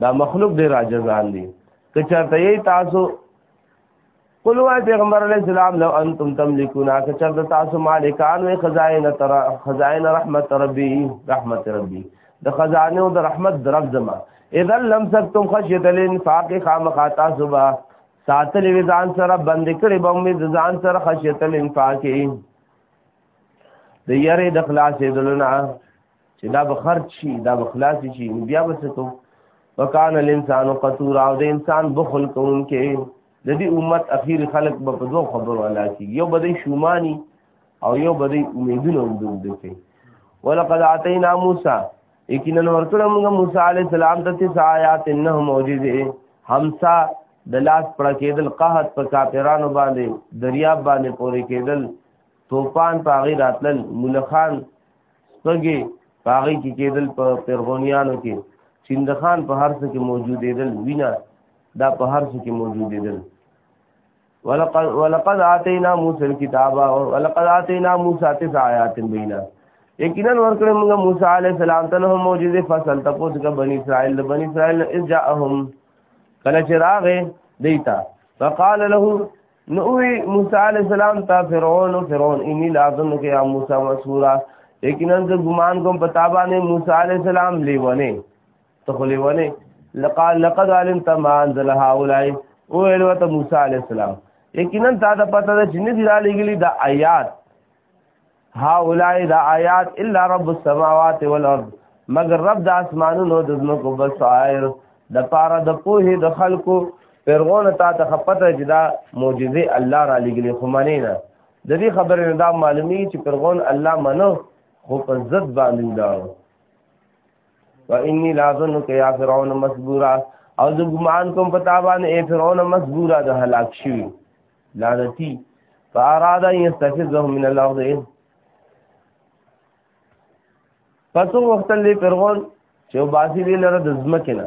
دا مخلوق دی راجزان دی که چرته یی تاسو قل وای پیغمبر علی السلام لو انتم تملکون که چرته تاسو مالکان وی خزائن تر خزائن رحمت ربی رحمت ربی د خزانه او د رحمت درف زما اذا لم سکتم خشیت الانفاق خامخا تاسو به ساتلې وي ځان سره بند کړي به مې ځان سره خشیت الانفاق د یری د خلاصې دلونه چې دا به خرج شي دا به خلاص شي بیا به څه کوو وکان الانسان قطور او د انسان بخل کوونکې د دې امت اخیر خلق په دوه خبرو علاقه یو بده شومانی او یو بدی امیدونه هم دوی کوي ولقد اتینا موسی یقینا ورکړه موږ موسی علی السلام ته تیس آیات نه معجزه همسا د لاس پر کېدل قحط په کافرانو باندې دریاب باندې پورې کېدل توپان په غیر راتلل ملخان سپګي پاغي کې کېدل په پیرغونیانو کې چندخان په هر څه کې موجودېدل وینا دا په هر څه کې موجودېدل ولقد ولقد اتینا موسی الكتاب ولقد اتینا موسی تسع آیات بینا یقینا ورکړه موږ موسی علی السلام ته هم معجزه فصل تاسو کا بنی اسرائیل بنی اسرائیل اذ جاءهم کله چې راغې دیتا فقال له نوې موسی علی السلام ته فرعون فرعون انی لازم کې یا موسی مسورا یقینا زه ګمان کوم پتا باندې موسی علی السلام لیونه ته خو لیوانه لقد لقد علمت ما انزل هؤلاء او الوت موسی علی السلام یقینا تا د پته ده چې نه دی را لګلی دا آیات هؤلاء دا آیات الا رب السماوات والارض مگر رب د اسمانونو د زمکو بصائر د پاره د پوهې د خلکو پیرغون تا ته خپته چې دا معجزه الله را لګلی خو معنی نه د دې خبرې نه دا معلومی چې پیرغون الله منو خو په ضد باندې ولاړو وانی لا ظنک یا فرعون مسبورا او زه ګمان کوم په تابان ای فرعون مسبورا د هلاک شي لعنتی فاراد یستفزه من الارض پسو وختل فرعون چې باسی دی لره د ځمکې نه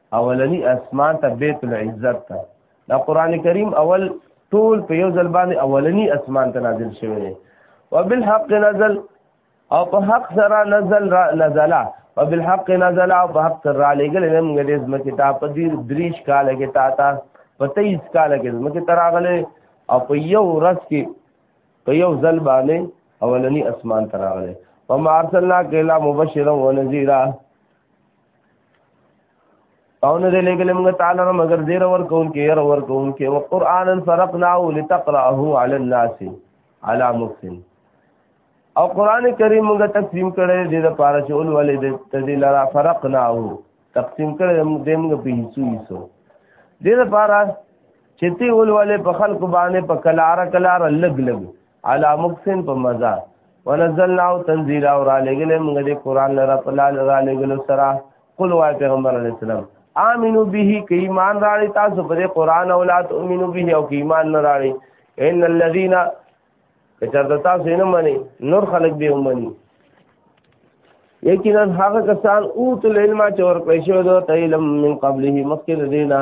اولنی اسمان ته بیت العزت ته دا قران کریم اول ټول په یو ځل باندې اولنی اسمان ته نازل شوی دی وبالحق نزل او په حق سره نزل را نزلا وبالحق نزل او په حق سره را لګل نه موږ دې زموږ کتاب په دې دریش کال کې تا تا په 23 کال کې زموږ تراغله او په یو ورځ کې په یو ځل باندې اولنی اسمان تراغله وما ارسلنا کلا مبشرا ونذيرا او نه دې لګل موږ تعالی را مگر زیر ور کون کې ير ور کون کې او قران فرقناه لتقراه على الناس على مفسن او قران کریم موږ تقسیم کړي دې د پاره چې اول ولې دې تدې لرا فرقناه تقسیم کړي دې موږ په هیڅو هیڅو دې د پاره چې تی اول ولې په خلق باندې په کلار کلار لګ لګ علا مکسن په مزا ونزلنا او تنزیل او را لګل موږ دې قران لرا په لال را لګل سره قل وای پیغمبر علی السلام امنو به کی ایمان راړی تاسو پر قران او لا تؤمنو به او کی ایمان نه راړی ان الذين کچرته تاسو نه منی نور خلق به ومني یقینا هغه کسان او تل علم چور پېښو دو تعلم من قبله مخکې دینا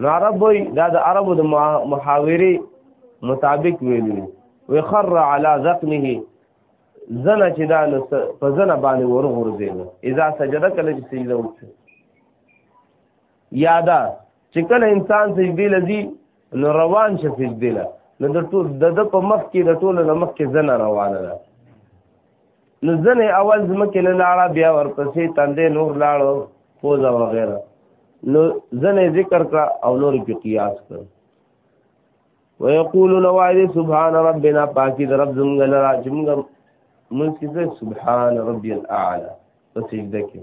نو عرب وي دا د عربو د محاورې مطابق ویلي وي خر على ذقنه زنه چې دا نو په زنه باندې ورغورځي اذا سجده کله چې سجده وکړي یادا چې کله انسان سجدي لذي نو روان شي سجدي له نو د ټول د په مخ کې د ټول د مخ کې زنه روانه ده نو ځنې اول ځمکې نه لاړه بیا ورپسې تندې نور لاړو پوزه وغیره نو ځنې ذکر کړه او نور په قیاس کړ ويقولون وعلي سبحان ربنا پاکی در رب زمګ لرا زمګ منسکه سبحان ربي الاعلى په سجده کې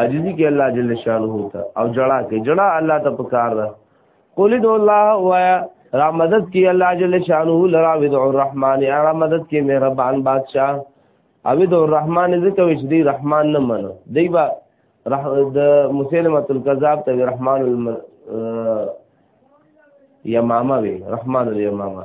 عجزی کې الله جل شانه ته او جړه کې جړه الله ته پکار ده قول دو الله وایا را مدد کې الله جل شانه لرا ود الرحمن یا را مدد کې مهربان بادشاہ او د الرحمن ذکر وش دی رحمان نه منو دی با رح د مسلمه الکذاب ته رحمان الم یمامه وی رحمان الیمامه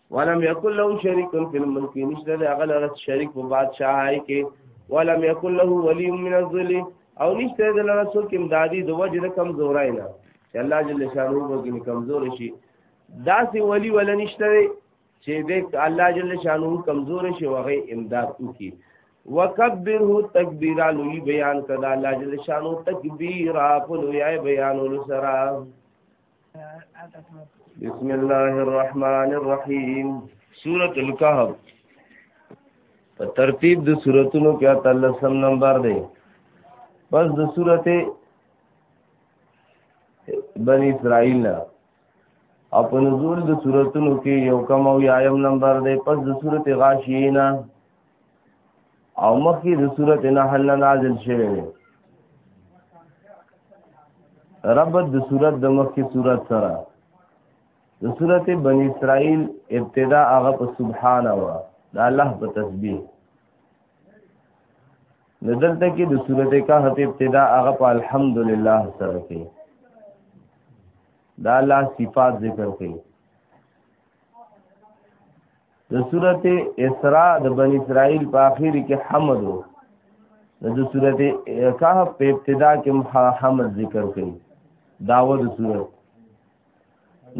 ولم یکل له شریک فی الملک نشته د هغه لره شریک په بادشاہي کې ولم یکل له ولی من الذل او نشته د لره څوک امدادي د وجه د کمزورای نه چې الله جل شانه وګړي کمزور شي داسې ولی ول نشته چې د الله جل شانه کمزور شي وغه امداد وکي وکبره تکبیرا لوی بیان کړه الله جل شانه تکبیرا په لوی بیان ولسرا بسم الله الرحمن الرحیم سورۃ الکهف په ترتیب د سوراتونو کې اتلسم نمبر دی پس د سورۃ بنی اسرائیل نه او په نزول د سوراتونو کې یو کم او یایم نمبر دی پس د سورۃ غاشیه نه او مخکې د صورت نحل نازل شوی دی ربط د صورت د مخکې صورت سره د صورت بن اسرائیل ابتدا هغه په سبحان او د الله په تسبیح ندلته کې د صورت کهف ابتدا هغه په الحمدلله سره کې دا الله صفات ذکر کړي د سورته اسراء د بنی اسرائیل په اخر کې حمد وو د سورته کهف په ابتدا کې حمد ذکر کړي داوه د سورته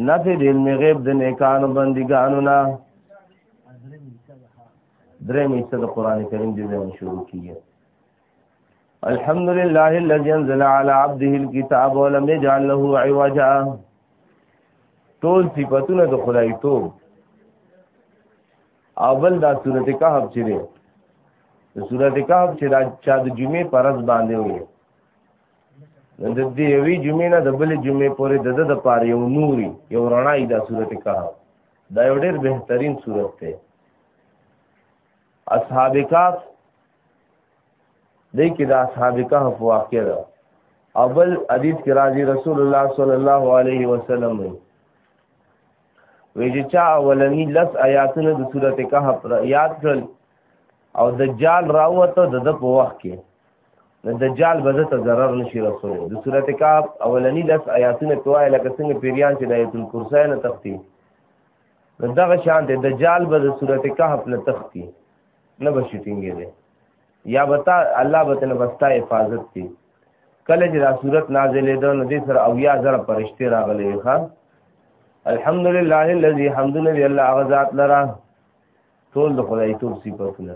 نفی د علم غیب د نیکانو بندګانو نه درې مې څه د قران کریم دی شروع کیږي الحمد لله الذي انزل على عبده الكتاب ولم يجعل له عوجا ټول صفاتونه د خدای ته اول دا سورته کهف چې ده سورته کهف چې دا چا د جمعې پرز باندې وي د دې یوې جمعې نه د بلې جمعې پورې د د پاره یو نوري یو رڼا ای دا سورته کهف دا یو ډېر بهترین سورته ده اصحاب کاف دې کې د اصحاب کهف واقع ده او بل حدیث کې راځي رسول الله صلی الله علیه وسلم وی ویجی چا اولنی لس آیاتونه د سورته کهف یاد کړل او دجال راوته د د په وخت کې د دجال به ته ضرر نشي رسول د سورته کهف اولنی لس آیاتونه توای لکه څنګه پیریان چې د ایت الکرسی نه تختی نو دغه شان دی دجال به د صورت کهف نه تختی نه بشي ټینګې دی یا بتا الله به تنه بستا حفاظت کی کله چې دا صورت نازلې ده نو دې سره او یا زره پرشته راغلي ښا الحمدلله الذي حمدنا لله غزاد لرا ټول د خدای توب صفاتونه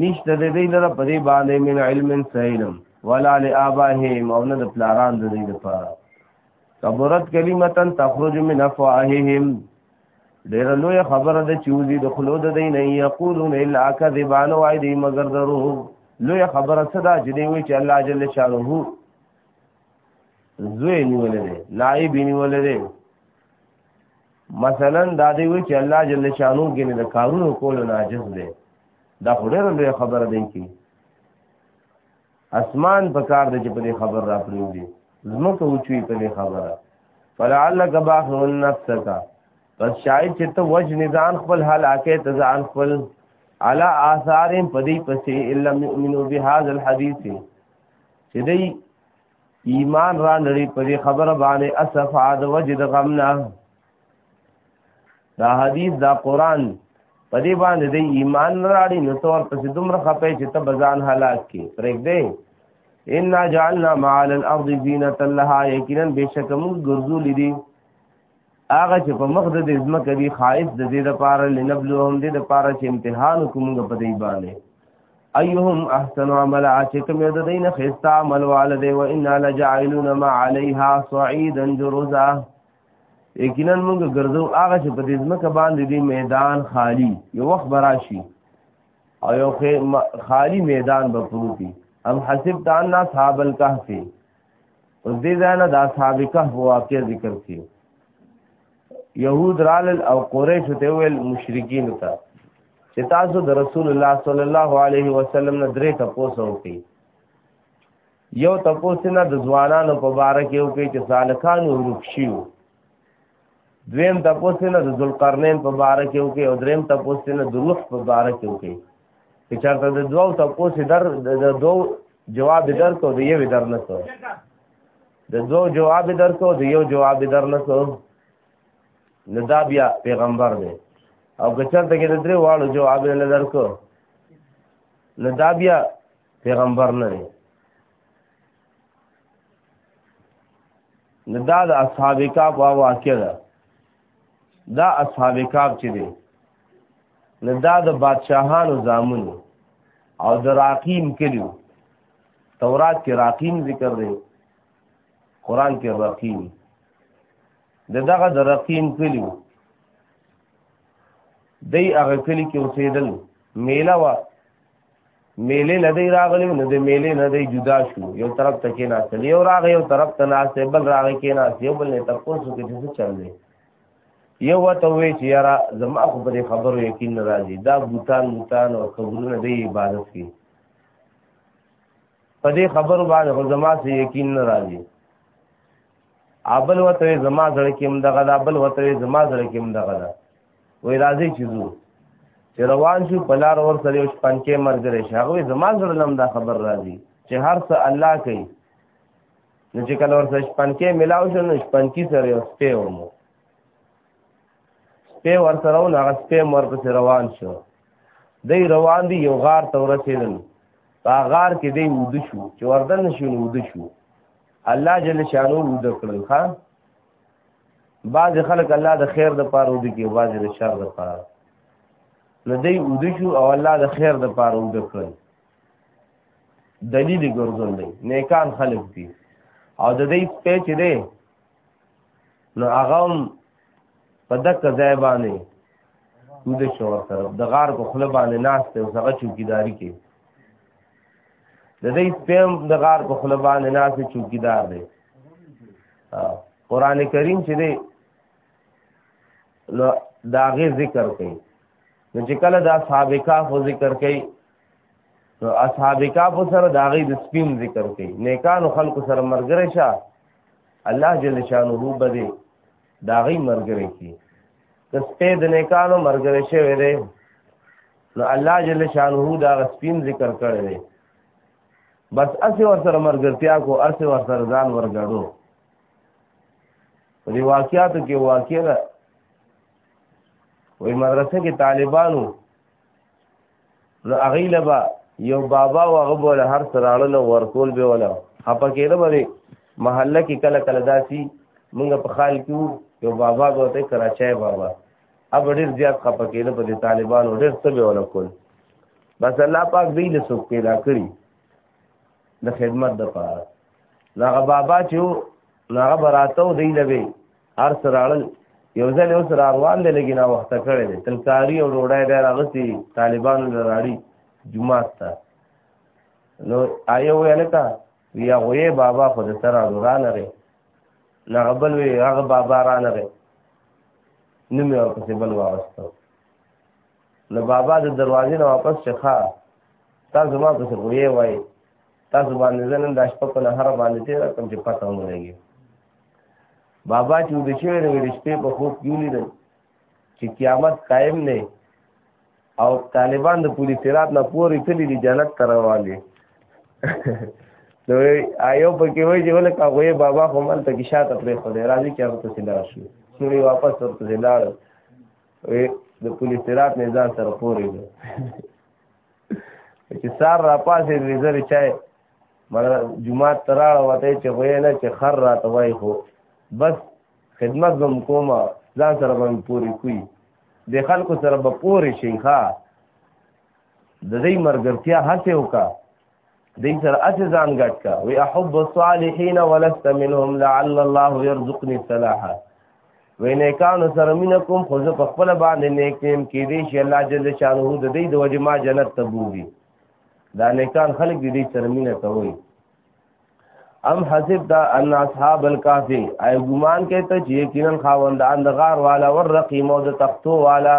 نشته د دې لپاره په دې باندې من علم سیلم ولا لآبائهم او نه د پلاران د دې لپاره کبرت کلمتن تخرج من افواههم ډیر لوی خبره ده چې وزي د خلو د دین یقولون الا کذبا نو وای دی مگر درو لوی خبره صدا چې دی وی چې الله جل شانه زوی نیولې نائب نیولې مثلا دا دی وی چې الله جل شانو کې نه د کارونو کولو نه عاجز دی دا خوري له خبره دی کی اسمان په کار دی چې په دې خبر را پریو دي زمکه اوچوي په دې خبره فلعلک باخر نفسک پس شاید چې ته وجه نزان خپل حال آکه ته ځان خپل علا آثار پدی پسې الا مؤمنو بهذا الحديث چې دی ایمان را نړی په دې خبره باندې اسف عاد وجد غمنا دا حدیث دا قران په دې باندې د ایمان راړي نو تور پسې دومره خپې چې ته بزان هلاک کې پرېګ دې ان جعلنا مع الارض زینتا لها یقینا بشک موږ ګرځولې دي هغه چې په مخ د دې ځمکه دی خائف د دې لپاره لنبلوهم دې لپاره چې امتحان کومګ په دې باندې ايهم احسن عمل چې کوم د دین خستا عمل والده و ان لجعلون ما عليها صعيدا جرزا یقینا موږ ګرځو هغه چې په دې ځمکه باندې دی میدان خالی یو وخت براشي او یو خالی میدان به پروتي ام حسب تان اصحاب الكهف اوس دې ځای نه د اصحاب کهف واقع ذکر کړي یهود رال او قریش ته ویل مشرکین ته چې تاسو د رسول الله صلی الله علیه وسلم نه درې تاسو وکړي یو تاسو نه د ځوانانو په باره کې وکړي چې سالکان ورک شيو دویم تاسو نه د ذوالقرنین په باره کې وکي او دریم تاسو نه د روح په باره کې وکي چې چارته د دوو تاسو در د دوو جواب در کو دی یو در نه کو د دوو جواب در کو دی یو جواب در نه کو نه دا بیا پیغمبر دی او که چارته کې د درې واړو جواب نه در کو نه دا بیا پیغمبر نه دی نو دا د اصحاب کاف او واقع ده دا اصحاب کاف چې دي نو دا د بادشاهانو زامن او د راقیم کلیو تورات کې راقیم ذکر دی قران کې رقیم د دغه د رقیم کلیو دی هغه کلی کې اوسېدل میله وه میلې نه دی راغلی نه د میلې نه دی جدا شو یو طرف ته کې ناستل یو راغی یو طرف ته ناستې بل راغی کې ناست یو بل نه تپوسو کې څه چل دی یو ته وی چې یاره زما خو په دې خبرو یقین نه راځي دا بوتان بوتان او قبرونه دی عبادت کې په دې خبرو باندې خو زما سه یقین نه راځي ابل وته زما زړه کې هم دغه دا بل وته زما زړه کې هم دغه دا وای راځي چې زو چې روان شو په لار ور سره یو شپنکې مرګره شي هغه زما سره لم دا خبر راځي چې هر څه الله کوي نو چې کله ور سره شپنکې ملاو شو نو شپنکی سره یو سپې ومو سپې ور سره نو هغه سپې مور په روان شو دی روان دی یو غار ته ورسېدل په غار کې دی ود شو چې وردن شو نو ود شو الله جل شانو ود کړل ها بعض خلک الله د خیر د پاره ودی کې بعض د شر د پاره نو دی ودی شو او الله د خیر د پاره ودی کړ دلیل ګرځول دی نیکان خلک دي او د دې پیچ دی نو هغه په دک ځای باندې ودی شو سره د غار په خله باندې ناس ته هغه چوکیداری کوي د دې سپیم د غار په خلبان ناس چوکیدار دی قران کریم چې دی نو داغه ذکر کوي نو چې کله دا اصحاب کهف ذکر کوي نو اصحاب کهف سره داغه د سپین ذکر کوي نیکانو خلق سره مرګره شه الله جل شانه بده داغه مرګره کی که سپې د نیکانو مرګره شوی دی نو الله جل شانه دا سپین ذکر کړی دی بس اسی ور سره مرګرتیا کو اسی ور سره ځان ورګړو دی واقعاتو کې واقع ده وې مدرسې کې طالبانو نو هغه لبا یو بابا او هغه بوله هر سراړل ورکول به ولا خپه کېده باندې محله کې کله کله داسي مونږ په خال کې یو بابا به ته کراچۍ بابا اب ډېر زیات خپه کېده په طالبانو ډېر څه به ولا کول بس الله پاک دې له څوک پیدا کړی د خدمت د پاره هغه بابا چې هغه براتو دی لوي هر سراړل یو ځل یو سره روان دی لګي نه وخت کړی دی تلکاری او ډوډۍ دی راغسي طالبانو لراړي جمعه ته نو آیو ویل تا بیا غوی بابا خو د سره را لري هغه بل وی هغه بابا را لري نو مې ورپسې بل واغستو نو بابا د دروازې نه واپس چې ښا تاسو ما پسې وې وای تاسو باندې زنن د شپه په نهر باندې تیر کوم چې پته مو لګي بابا چې د شوی د شپې په خوب کې ولیدل چې قیامت قائم نه او طالبان د پولیس رات نه پورې تللی دي جنت ته روان دي نو آیو په کې وای چې ولکه هغه بابا خو مل ته کې شاته پرې خو دې راځي چې هغه ته سیلار شو سوري واپس ورته سیلار وې د پولیس رات نه ځان سره پورې دي چې سار را پاسې دې زری چای مړه جمعه تراړه وته چې وې نه چې خر را توای خو بس خدمت زم کومه ځان سره باندې پورې کوي د خلکو سره به پورې شي ښا د دې مرګرتیا هڅه وکړه دې سره اته ځان غټ کا وی احب الصالحین ولست منهم لعل الله يرزقني صلاحا وی نیکانو سره مين کوم خو زه په خپل باندې نیک نیم کې دې شي الله جل شانه د دې د وجه ما جنت ته بوزي دا نیکان خلق دې سره مين کوي ام حسب دا ان اصحاب الكافي اي ګمان کوي ته چې یقینا خاوندان د غار والا ور رقیمو د تختو والا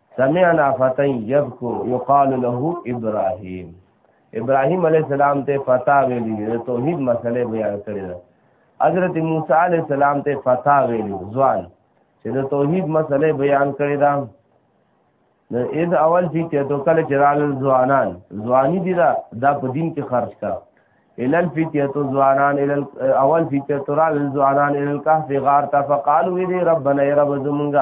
سمعنا فتى يذكر يقال له ابراهيم ابراهيم عليه السلام ته فتا ویلی توحید مسله بیان کړی حضرت موسی علی السلام ته فتا ویلو ځوان چې د توحید مسله بیان کړی دا د اذ اول چې ته تو کله چرال ځوانان ځواني دي دا دا په دین کې خرج کا الل فتیت ځوانان الل اول فتیت رال ځوانان الل کهف غار تا فقالوا دې ربنا رب زمونږه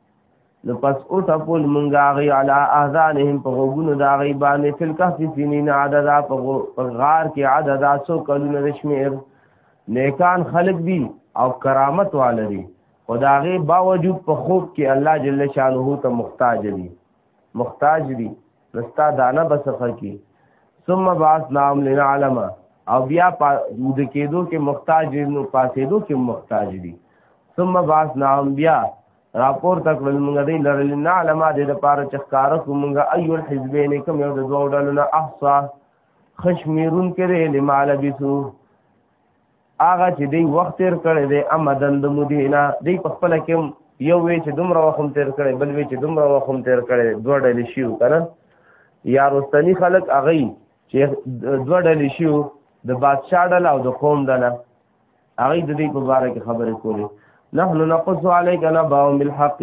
نو پس او تپول مونږه غي علا اذانهم په غوګونو دا غي باندې فل کهف سنین عدد په غار کې عدد سو کلونه رشمیر نیکان خلق دي او کرامت والدي خداغه باوجود په خوب کې الله جل شانه ته محتاج دي محتاج دي نستا دانه بسخه کی ثم باس نام لنا علما او بیا د کېدو کې محتاج نو پاسېدو کې محتاج دي ثم باس نام بیا راپور تک ول موږ دی لرل نه علما د لپاره چې ښکار کو موږ ايو الحزبین کوم یو د دوه ډلو نه احصا خشمیرون کړي لمال بيسو هغه چې دی وخت تیر کړی دی امدن د مدینه دی په خپل کې یو وی چې دومره وخت تیر کړی بل وی چې دومره وخت تیر کړی دوه ډلې شیو کنه یا رستنی خلک اغي چې دوه ډلې شیو د بادشاہ ډله او د قوم ډله اغي د دې په اړه کې خبرې کولې نحنو نقص عليك نبأهم بالحق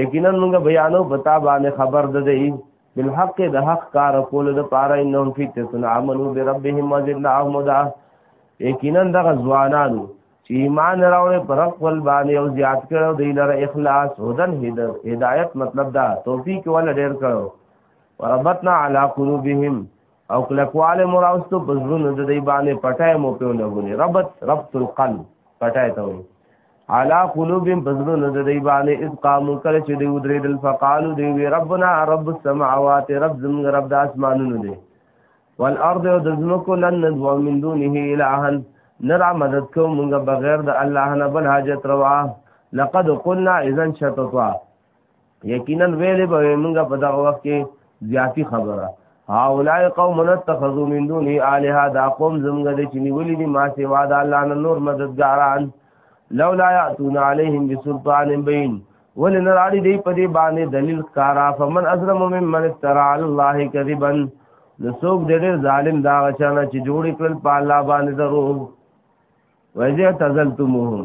یقینا موږ بیانو بتا باندې خبر ده دی بالحق د حق کار کول د پاره انهم فی تسن عملو بربهم وزدناهم هدى یقینا دغه ځوانانو چې ایمان راوړې پر خپل باندې او زیات کړو دی لره اخلاص هدن هدایت مطلب دا توفیق ول ډیر کړو وربطنا علی قلوبهم او کلکواله مو راوستو په زړونو د دې باندې پټای مو په لګونی ربط ربط القلب پټای ته وي علا قلوب په زړونو د دې باندې اذ قامو کله چې دی ودریدل فقالو دی وی ربنا رب السماوات رب زمغ رب د اسمانونو دی والارض او د زمکو لن ندعو من دونه الها نرا مدد کو مونږ بغیر د الله نه بل حاجت روا لقد قلنا اذا شططا یقینا ویلې به موږ په دغه وخت کې زیاتی خبره هاولای قوم اتخذوا من دون الها دا قوم زمګ د چنیولې دي ما سیوا د الله نه نور مددګاران لولا یاتون علیهم بسلطان بین ولن راړي دی په دې باندې دلیل کارا فمن ازرم ممن افترا علی الله کذبا لسوک دې ډېر ظالم دا غچانه چې جوړ کړل په الله باندې درو وجه تزلتموهم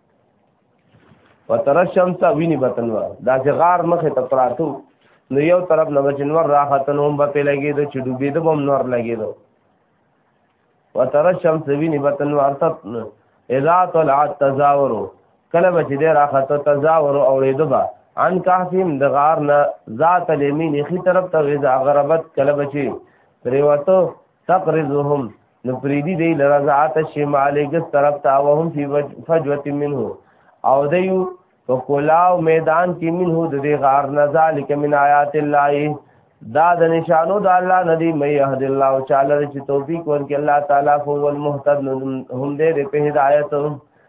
وتر الشمس ویني بتنوا دا چې غار مخه ته پراتو نو یو طرف نه بچنور راحتن هم به په لګي د چې ډوبې د بم نور لګي دو وتر الشمس ویني بتنوا ارتت اذا طلعت تزاور کله به چې د راحت تزاور او ریدبا ان کافیم د غار نه ذات الیمین خي طرف ته غذا غربت کله به چې پریوتو تقرزهم نو پریدی دی لرزعات شیم علیګس طرف تا وهم فی فجوه منه او دیو په کولاو میدان کې منه د دې غار نه ذالک من آیات الله دا د نشانو د الله ندی مې يهد الله او چاله چې توفیق ورکړي الله تعالی هو المهتد هم دې په هدایت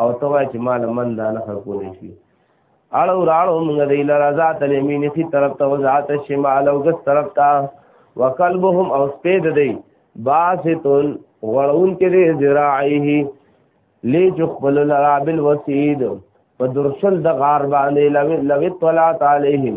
او ته وای چې مال من دا نه خرکولې شي اړو راړو موږ دی لرا ذات الیمین خي طرف ته او ذات شمال او ګس طرف ته وقلبهم او سپید دی باستون غړون کې دی ذراعه لی جو خپل لرا بالوسید په درشل د غار باندې لوي طلعت علیهم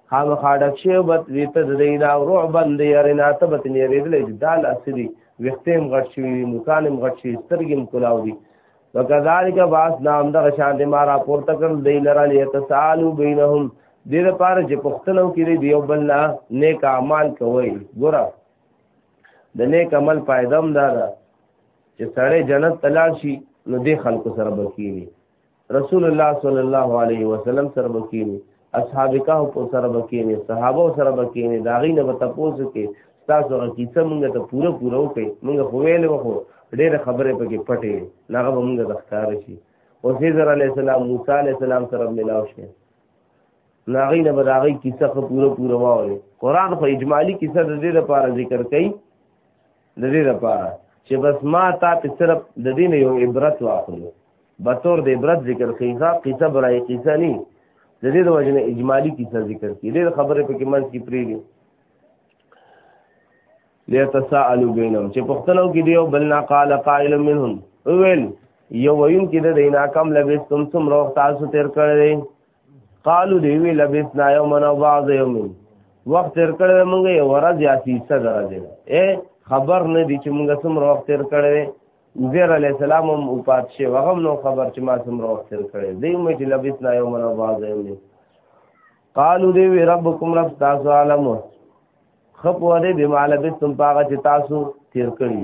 خام خاډک شی وبت ویت دینا او رعب دی ارنا تبت نه ریدل دال اسری وختیم غټ شي مکانم غټ شي سترګم کلاو دي وکذالک باس نام د شان دی مارا پورته کړ دی لرا لیتسالو بینهم دې لپاره چې پښتنو کې دی یو بل نه نیک اعمال کوي ګوره د نیک عمل فائدہ هم دا ده چې سړی جنت تلاشي نو دې خلکو سره بکیږي رسول الله صلی الله علیه وسلم سره بکینی اصحاب کهف سره بکینی صحابه سره بکینی دا غینه به تاسو کې تاسو کیسه مونږ ته پوره پوره وکړي مونږ خو ویل وخو ډېر خبره پکې پټې ناغه مونږ د ښکار شي او سیدر علی السلام موسی علی السلام سره ملاو شي ناغی نه بداغی کیسه خو پوره پوره واوري قران خو اجمالی کیسه د دې لپاره ذکر کړي د دې لپاره چې بس ما تا ته صرف د دین یو عبرت واخلو به تور د عبرت ذکر خیزا قصه برای قصه نی د دې د وجنه اجمالی قصه ذکر کی دې خبره په کې منځ کې پری دی ليتساءلوا بينهم چې پښتنو کې دیو بلنا قال قائل منهم ویل یو وین کې د دینا کم لبستم سم روح تاسو تیر کړی قالو دی وی لبسنا یومن او بعض یومن وخت تر کړه مونږه یو ورځ یا سیسه درځه اے خبر نه دی چې مونږه څومره وخت تر کړه زیر علی السلام هم وفات شي وغم نو خبر چې ما څومره وخت تر کړه دی مې چې لبسنا یومن او بعض یومن قالو دی وی ربکم رب تاسو عالم خپ وره به مال بستم پاغه چې تاسو تیر کړی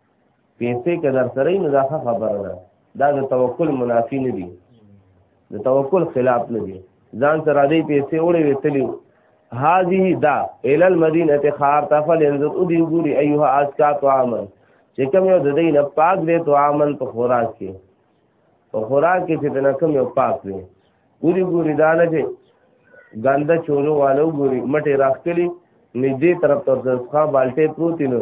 پیسې که در سره نو دا خبره ده دا د توکل منافی نه دي د توکل خلاف نه دي ځان سره دې پیسې وړې وتلی هذه دا ال المدینه خار تفل انظر ادي ګوري ايها اسکا طعامن چې کوم یو د دې نه پاک دی طعامن په خوراک کې په خوراک کې چې دنه کوم یو پاک وي ګوري ګوري دا نه چې ګنده چولو والو ګوري مټې راخکلی نږدې طرف ته ځخه بالټې پروت نو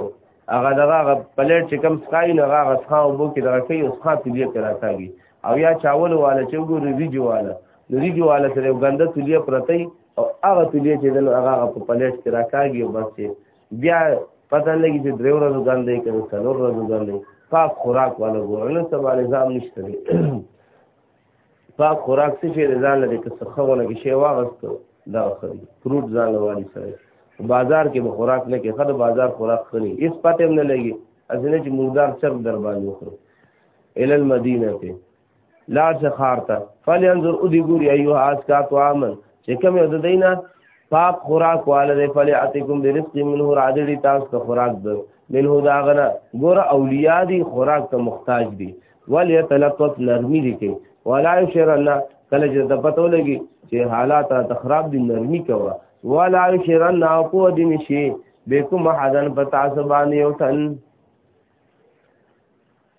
هغه دغه هغه پلیټ چې کم سکای نه هغه ځخه وبو کې دغه کوي اوس خاطر دې کرا کوي او یا چاول والا چې ګوري ریجو والا نو ریجو والا سره ګنده تلیه پرته او هغه تلیه چې دنه هغه په پلیټ کې راکاږي او بس بیا پته لګي چې درې ورځې ځان دی که څلور ورځې ځان دی پاک خوراک والا ګوره نن سبا نظام نشته دی پاک خوراک څه شی ځان لري که څه خونه کې شی واغسته دا خري فروټ ځان لوالي سره بازار کې به خوراک نه کې خله بازار خوراک خري هیڅ پته هم نه لګي ازنه چې مردار چرګ در باندې وخورو ال المدینه ته لار څخه خار ته فلینظر او دی ګوري ایو اس کا تو امن چې کوم یو د دینه پاک خوراک واله دی فلیاتکم برزق منه راځي تاسو ته خوراک ده منه دا غنه ګور اولیاء دی خوراک ته محتاج دي ولیتلطف نرمی دي کې ولا یشر الله کله چې د پتو لګي چې حالات ته خراب دي نرمی کوه ولا یشر الله کو دي نشي بكم حدن فتعصبان يوتن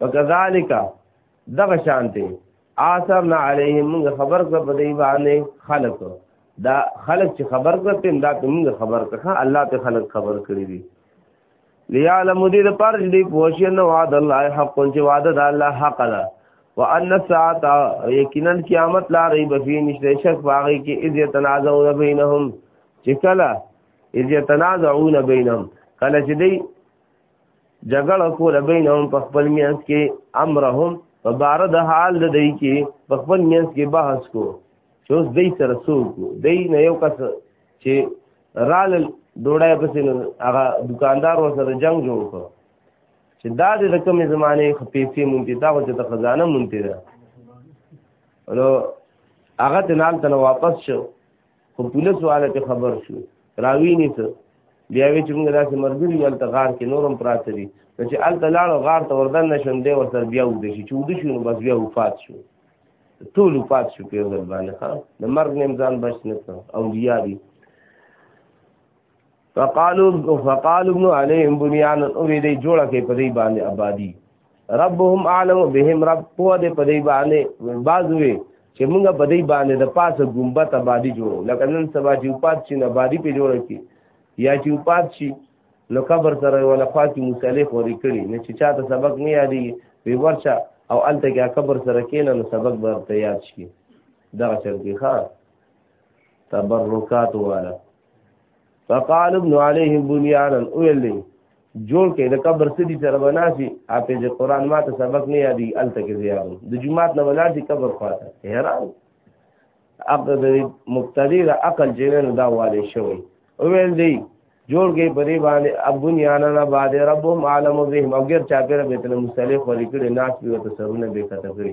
وکذالک دغه شانته آثرنا علیهم موږ خبر کړ په دې باندې خلق دا خلق چې خبر کړ تم دا موږ خبر کړ الله ته خلق خبر کړی دی لیعلم دې د پر دې پوښې نو وعد الله حق چې وعد د الله حق ده وان الساعه یقینا قیامت لا ریب فی نشته شک باغی کې اذ یتنازعون بینهم چې کله اذ یتنازعون بینهم کله چې دی جګړه کوله بینهم په خپل میانس کې امرهم په بار د حال د دی کې په خپل میانس کې بحث کو چې اوس دی سره څوک دی نه یو کس چې رال ډوړای پسې هغه دکاندار ور سره جنگ جوړ کړ چې دا د کومې زمانه خپېسې مونږه دا چې د خزانه مونږه ده نو هغه تنال تنه واپس شو خو پولیس والا ته خبر شو راوی نه څه بیا وی چې موږ داسې مرګري یو ته غار کې نورم پراته دي چې ال ته لاړو غار ته وردن نشم دی ور سره بیا ودی شي چې ودی شو نو بس بیا وفات شو ټول وفات شو په ځل باندې ها د مرګ نیم ځان بچ نه او بیا دي فقالو فقالو ابن عليهم بنيان او دې جوړه کې په دې باندې آبادی ربهم اعلم بهم رب په دې په دې باندې بازوي چې موږ په دې باندې د پاسه ګمبت آبادی جوړو لکه نن سبا چې پات چې آبادی په جوړه کې یا چې پات شي نو قبر سره ولا خاطی مصالح ورې کړی نه چې چاته سبق نه یادي وی ورچا او الته کې قبر سره کېنه نو سبق به تیار شي دا شرکی ښا تبرکات والا فقال ابن عليه بنيانا ویلې جوړ کې د قبر سدي سره بناسي حافظ قرآن ما ته سبق نه یادي ال تک زیاد د جمعات نه ولادي قبر خواته حیران عقل د مقتدی د عقل جنن دا والي شوی او ویل دی جوړ کې پرې باندې ابن یانا نه باندې ربهم عالم به مگر چا پر بیت المصلی خو لیکل ناس به تسرونه به کته کړی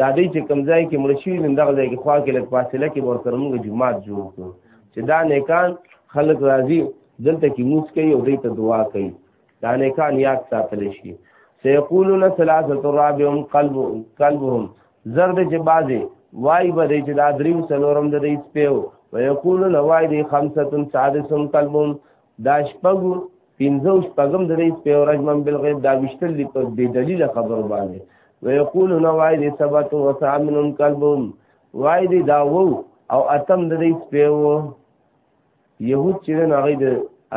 دا دی چې کوم ځای کې مړ شوي نو دغه ځای کې خوا کې لږ فاصله کې به ورسره موږ جومات جوړ کړو چې دا نیکان خلک راځي دلته کې موس کوي او دوی ته دعا کوي دا نیکان یاد ساتل شي سیقولون ثلاثه رابعهم قلب قلبهم زرد چې بازي وای به دې چې دا دریم سلورم د دې سپیو ويقولون وای دې خمسه سادسم قلبهم دا شپږو پنځو شپږم د رئیس په ورځ من بل غیب دا وشتل دی په بې دلیله خبرو باندې ویقول نو وای دې سبت و ثامنم قلبهم وای دې دا وو او اتم د رئیس په وو یهود چې نه هغه د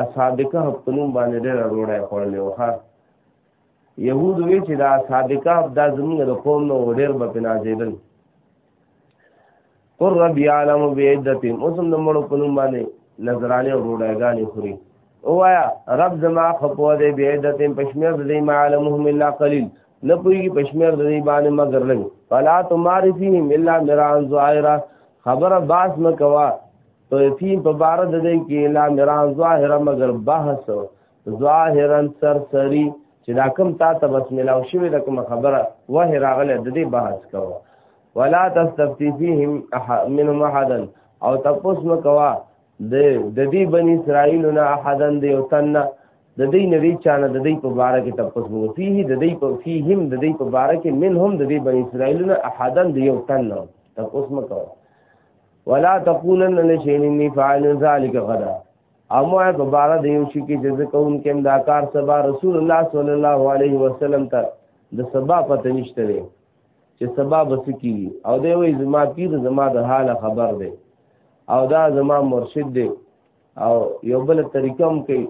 اصحاب کهف په نوم باندې ډېر وروړی خورلې وخه یهود وی چې دا اصحاب کهف دا زمونږ د قوم نو ډېر به پنازېدل قر رب یعلم بعدتهم اوسم د مړو په نوم باندې نظرانه وروډایګانې خوري اوایا رب زما خپو دې بعدتهم پښمیر دې ما علمهم الا قلیل نه پویږي پښمیر دې باندې مگر لګ فلا تمارفهم الا مران ظاهرا خبره باس مکوا تو فی په بار د دې کې الا مران ظاهرا مگر بحث ظاهرا سرسری چې دا کوم تا ته بس ملاو شوی د کوم خبره وه راغله د دې بحث کوه ولا تستفتی فیهم منهم احدا او تاسو نو کوا د د دې بنی اسرائیل نه احدن دی او تنه د دې نبی چانه د دې په باره کې تاسو وو فيه د دې په فيهم د دې په باره کې منهم د دې بنی اسرائیل نه احدن دی او تنه تاسو مکو ولا تقولن لشيء اني فاعل ذلك غدا امو په بار د یو شي کې جز کوم کې دا کار سبا رسول الله صلی الله علیه وسلم ته د سبا پته نشته دی چې سبا بس کی او دی وی زما پیر زما د حال خبر دی او دا زما مرشد دی او یو بل طریقه هم کوي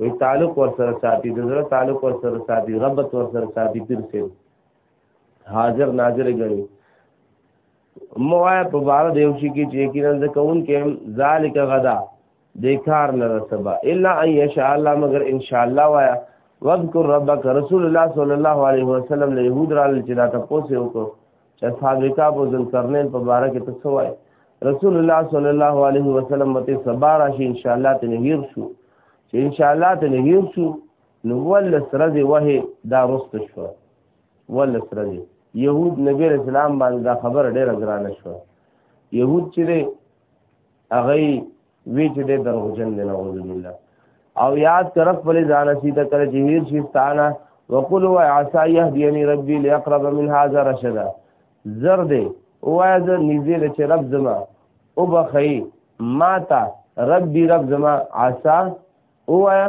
وی تعلق ور سره ساتي د زړه تعلق ور سره ساتي ربط ور سره ساتي پیر سره حاضر ناظر غني موایا په بار د یو شي کې چې یقینا د کون کې ذالک غدا د کار نه رسبا الا ان یشاء الله مگر ان شاء الله وایا واذکر ربک رسول الله صلی الله علیه وسلم له یهود را چې دا تاسو وکړو چې اصحاب کتاب او ذلقرنین په بار کې تاسو وای رسول الله صلی الله علیه وسلم مته صبر شي ان شاء الله ته نهیر شو چې ان شاء الله ته نهیر شو نو ول سره دی وه دا رست شو ولس رضی يهود نبی رسول الله باندې دا خبر ډېر ګرانه شو يهود چې دی هغه وی چې دی دروغجن دی نعوذ بالله او یاد طرف په ځان سي ته کړ چې هیر شي ستانه وقل و عسى يهديني ربي لاقرب من هذا رشدا زر دی وای زه نږدې د چې رب زما او بخی ما تا ربي رب زما عسى وای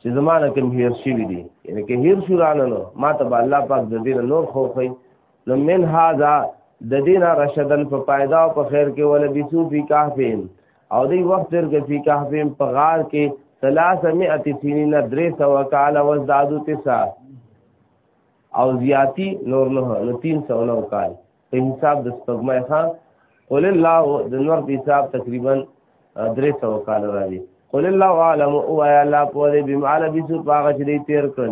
چې زمانه کوم هیر شي وي دي یعنی که هیر شو رانه نو ما ته الله پاک د دې نور خو خو نو من هاذا د دین رشدن په پایدا او په خیر کې ول بيسو فی کهفین او دی وخت تر کې فی کهفین په غار کې 300 سنین درې سو کال او زادو تسا او زیاتی نور نه نو 309 کال په حساب د سپګمې ښا قل الله د نور په حساب تقریبا 300 کال راځي قل الله عالم او یا لا په دې بمعاله بيسو پاغه چې دې تیر کړ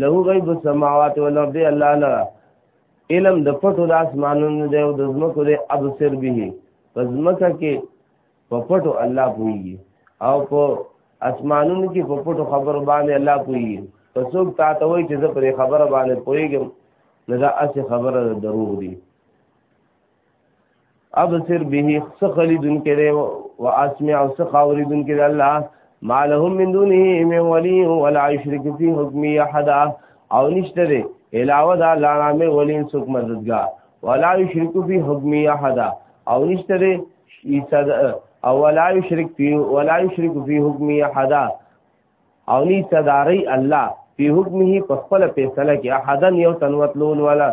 له غیب السماوات والارض الله لا علم د پټو د اسمانونو دی او د زمکو دی ابصر به پس مکه کې په پټو الله پويږي او په اسمانونو کې په پټو خبرو باندې الله پويږي که څوک تا ته وایي چې زه پرې خبره باندې پويږم نو دا اسې خبره دروغ دي ابصر به سخلی دن کې دی او اسمع او سخاوري دن کې دی الله ما لهم من دونه من ولي ولا يشرك في حكمي احد او نشته دی علاوه دا الله نامه ولین څوک مددگار ولا يشرك في حكمي احد او نشته دی عیسی او ولا یشرک فی ولا یشرک فی حکم احد او نی صداری الله فی حکمه په خپل فیصله کې احد یو تن وتلول ولا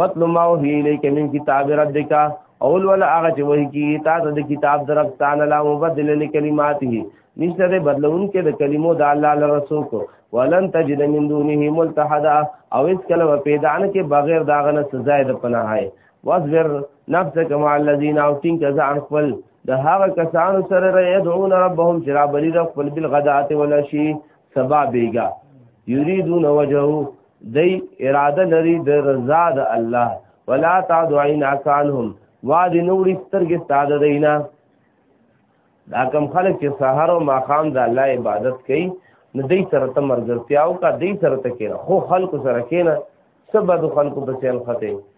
وتل ما وحی الیک من کتاب ربک اول ولا هغه چې وحی کی تا د کتاب درب تان لا مبدل لکلماته نشته د بدلون کې د کلمو د الله لرسو کو ولن تجد من دونه ملتحدا او اس کله پیدا نه کې بغیر داغه نه سزا د پناهای واصبر نفسك مع الذين او تنك ځان خپل د هغه کسانو سره ريدعون ربهم چې را بلی رب خپل بالغدات ولشي سبا بیگا یریدون وجهو دی اراده لري د رضا د الله ولا تعد عین اکانهم واد نوړي سترګې ستاده دینا دا کم خلک چې سحر او ماقام د الله عبادت کوي نو دی سره ته مرګرتیاو کا دی سره ته کېره خو خلکو سره کېنه سبا د خلکو په سیل خته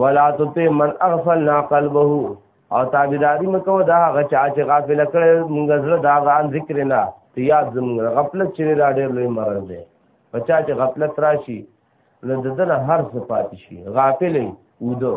ولا تطع من اغفلنا قلبه او تابعداري مکو دا هغه چا چې غافل کړ موږ زړه دا غان ذکر نه یاد زموږ غفلت چې دا ډېر لوی مرض دی بچا چې غفلت راشي نو ددن هر څه پاتې شي غافلې ودو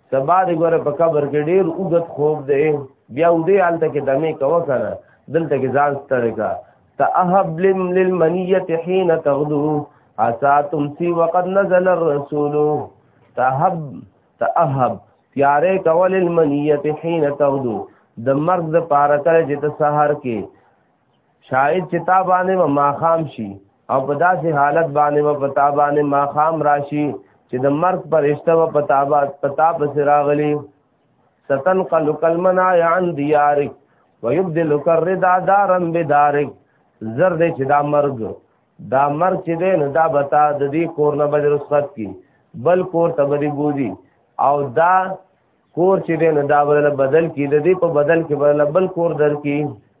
سبا دې ګوره په قبر کې ډېر اوږد خوب دی بیا ودې هلته کې دمې کوه که نه دلته کې ځان ستړی کا تأهب للمنیت حین تغدو عسا تمسی وقد نزل الرسول تأهب تأهب تیارې کول المنیت حین تغدو د مرګ د پاره کله چې ته سهار کې شاید چې تا باندې به ماخام شي او په داسې حالت باندې به په تا باندې ماخام راشي چې د مرګ پرشته به په تا به په تا پسې راغلي ستنقلک المنايا عن ديارک ويبدلک الرضا دارا بدارک زر دې چې دا مرګ دا مرګ چې دی نو دا به تا د دې کور نه به رخصت کی بل کور ته به دې بوځي او دا کور چې دی نو دا بدل بدل کی د دې په بدل کې بدل بل کور در کی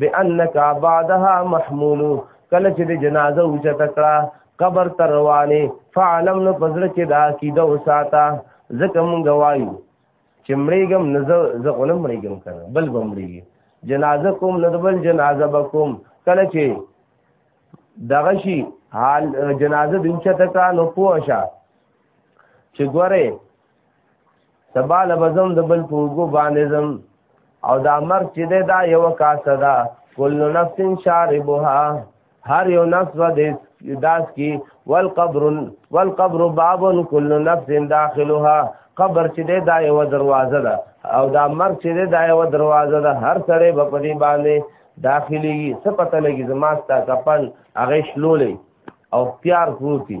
بانک بعدها محمول کله چې د جنازه اوچت کړه قبر ته روانه فعلم نو پزړه کې دا کیده وساته ځکه مونږ وایو چې مړېګم نه زه غلم مړېګم کنه بل بمړېږي جنازه کوم نه بل جنازه بکوم کله چې دغه شي حال جنازه د اوچت کړه نو پوه شه چې ګوره سبا لبزم د بل پوګو باندې زم او دا مر چې ده دا یو کاسه ده کل نفس شاربها هر یو نفس و داس کی والقبر والقبر باب کل نفس داخلها قبر چې ده دا یو دروازه ده او دا مر چې ده دا یو دروازه ده هر سره په پدی باندې داخلي څه پته لګي زماستا کپن هغه شلولې او پیار پروتي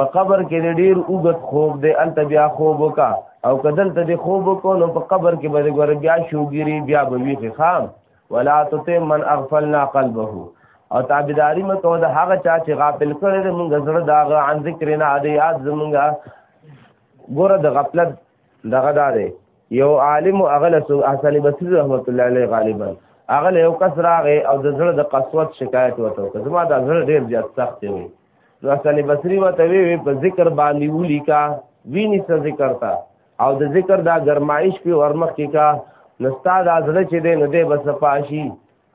په قبر کې ډیر اوږد خوب دی الته بیا خوب وکا او کدل ته د خوب کو نو په قبر کې به ګور بیا شوګيري بیا به ویخه خام ولا تطع من اغفلنا قلبه او تابعداري مکو د هغه چا چې غافل کړي د مونږ زړه داغه عن ذکرنا ادیات زمونږه ګور د غفلت دغه داري یو عالم اغل حسن بصری رحمت الله علیه غالبا اغل یو کس راغی او د زړه د قسوت شکایت وته زما د زړه ډیر زیات سخت وي نو حسن بصری وته وی په ذکر باندې ولیکا ویني څه ذکر تا او د ذکر دا گرمایش په ورمخ کې کا نستا دا زړه چې دی نو دی بس پاشي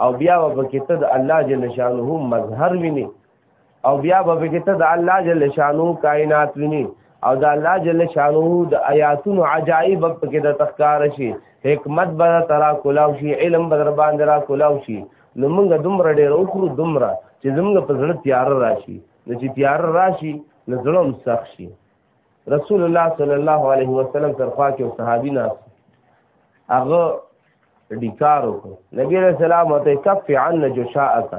او بیا به کې ته د الله جل شانه مظهر ویني او بیا به کې ته د الله جل شانه کائنات ویني او د الله جل شانه د آیاتونو عجایب په کې د تخکار شي حکمت به ترا کولاو شي علم به در باندې را کولاو شي نو موږ دومره ډېر وکړو دومره چې زموږ په زړه تیار راشي نو چې تیار راشي نو زړه هم سخت شي رسول الله صلی الله علیه وسلم تر خوا کې صحابي ناس هغه ډیکار وکړو نبی علیہ السلام ته کف عن جشاءک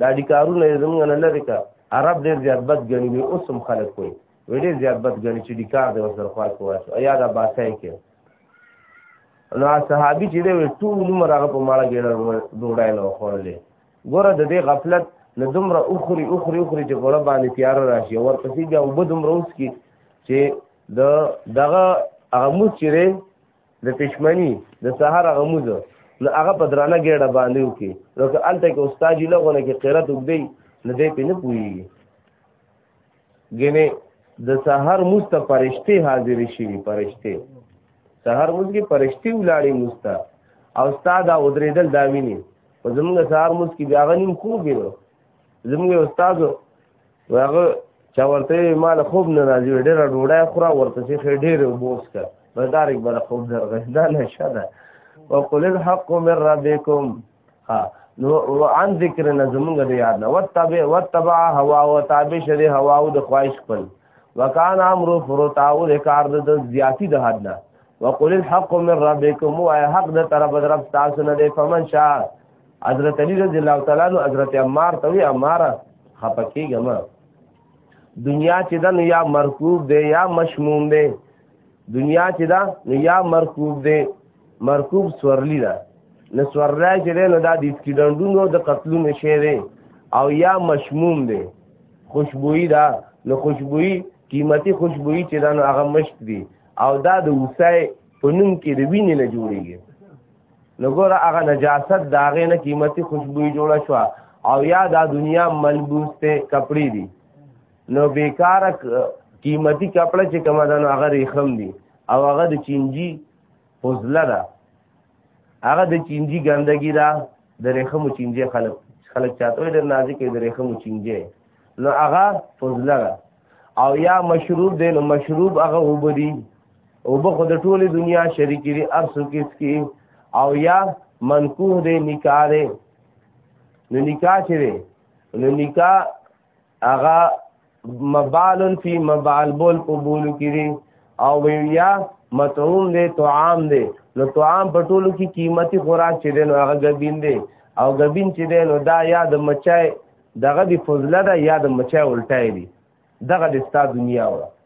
دا ډیکارونه زموږ نه لری کا عرب ډېر زیات بد غني اوس هم خلک کوي ویډې زیات بد غني چې ډیکار دی وسره خوا کوي ایا دا باسه کې نو صحابي چې دی ټول عمر هغه په ماړه ګېډه ډوډۍ نه وخوړلې ګوره د دې غفلت نه دومره اخري اخري اخري چې ګوره باندې تیار راشي ورپسې بیا اوبه دومره اوس کی چې د دغه هغه موز چې دی د پښمني د سهار هغه موز نو هغه په درانه ګېډه باندې وکړي نو که هلته کې استاد یې لغونه کې قیرت وږدی نو دی پې نه پوهېږي ګنې د سحر مسته پرشته حاضر شي پرشته سحر مز کې پرشته ولاړې مسته او استاد او درېدل دا ویني او زمونږ سحر مز کې بیا غنیم خوب وینو زمونږ استاد هغه چا ورته مال خوب نه راځي ډېر ډوډۍ خورا ورته چې ډېر بوس کا بردارک بل خوب درغه دا نشه ده وقل الحق من ربکم ها نو عن ذکر نه زمونږ د یاد نه وتبع وتبع هوا او تابع شری هوا او د خواهش خپل وکانه امر فرتا او د کار د زیاتی د حد نه وقل الحق من ربكم او حق د طرف د رب تاسو نه دی فمن شاء حضرت علی رضی الله تعالی عنہ حضرت عمار ته وی عمار خپکیګم دنیا چې دن یا مرکوب دی یا مشموم دی دنیا چې دا نو یا مرکوب دی مرکوب سورلی ده نو سورلی چې دی نو دا د اسکیډنډونو د قتلونو شی دی او یا مشموم دی خوشبویي ده نو خوشبویي قیمتي خوشبویي چې دا نو هغه مشت دی او دا د اوسای په نوم کې د وینې نه جوړیږي نو ګوره هغه نجاست د هغې نه قیمتي خوشبویي جوړه شوه او یا دا دنیا ملبوس ته کپړې دي نو بیکار قیمتي کپړه چې کومه ده نو هغه ریخم دي او هغه د چینجی فضله ده هغه د چینجی ګندګي ده د ریخم چینجی خلک خلک چاته ډېر نازک د ریخم چینجی نو هغه فضله ده او یا مشروب دی نو مشروب هغه وبدي او به خود ټوله دنیا شریکی دي ارسو کس کی او یا منکوه دی نکاح دی نو نکاح چې دی نو نکاح هغه مبال فی مبال بول په بولو کې دي او یا مطعوم دی طعام دی نو طعام په ټولو کې قیمتي خوراک چې دی نو هغه ګبین دی او ګبین چې دی نو دا یا د مچای دغه دی فضله ده یا د مچای الټای دی دغه د ستا دنیا وه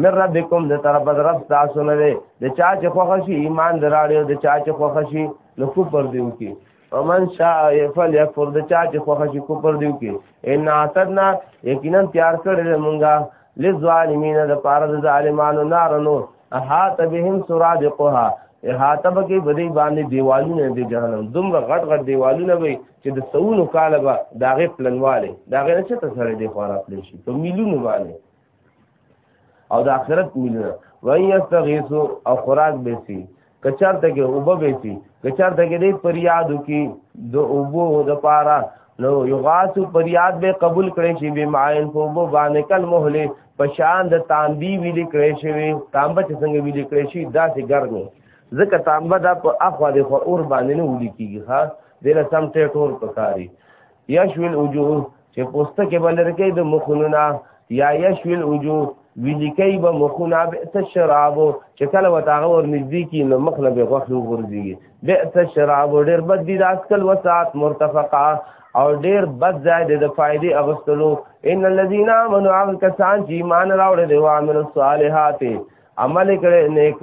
من ربکم د طرف د رب تاسو نه دی د چا چې خوښ شي ایمان دراړي او د چا چې خوښ شي نو کوپر دیو کی ومن شاء فليكفر د چا چې خوښ شي کوپر دیو کی ان اعتدنا یقینا تیار کړل مونږه للظالمین د پاره د ظالمانو نارنو احاط بهم سرادقها احاطه بکی بدی باندې دیوالونه دی جهنم دومره غټ غټ دیوالونه وي چې د سونو کاله به داغه پلنواله داغه نه چې تسره دی خورا پلی شي په میلیونو باندې او د آخرت ملونه وای یستغیثو او خوراک بیسی کچارته کې اوبه بیسی کچارته کې دې پریادو کې د اوبو د پارا نو یغاث پریاد به قبول کړي شي به ماین په بو باندې کل مهله پشان د تانبی ویل کړي شي تانبه چې څنګه ویل کړي شي داسې ګرمه ځکه تانبه د په اخوا د اور باندې نه ولي کیږي ها دله سم ټه ټور پکاري یشویل وجوه چې پوسته کې بلر کې د مخونونه یا یشویل وجوه ویلی کوي به مخونه بئس الشراب چې کله وتاغه ور نږدې کی نو مخ له غوښه ورځي بئس الشراب ډېر بد دي د اسکل وسات مرتفقه او ډیر بد ځای دی د فائدې اغستلو ان الذين امنوا عمل کسان چې ایمان راوړل دي او عمل الصالحات عمل کړي نیک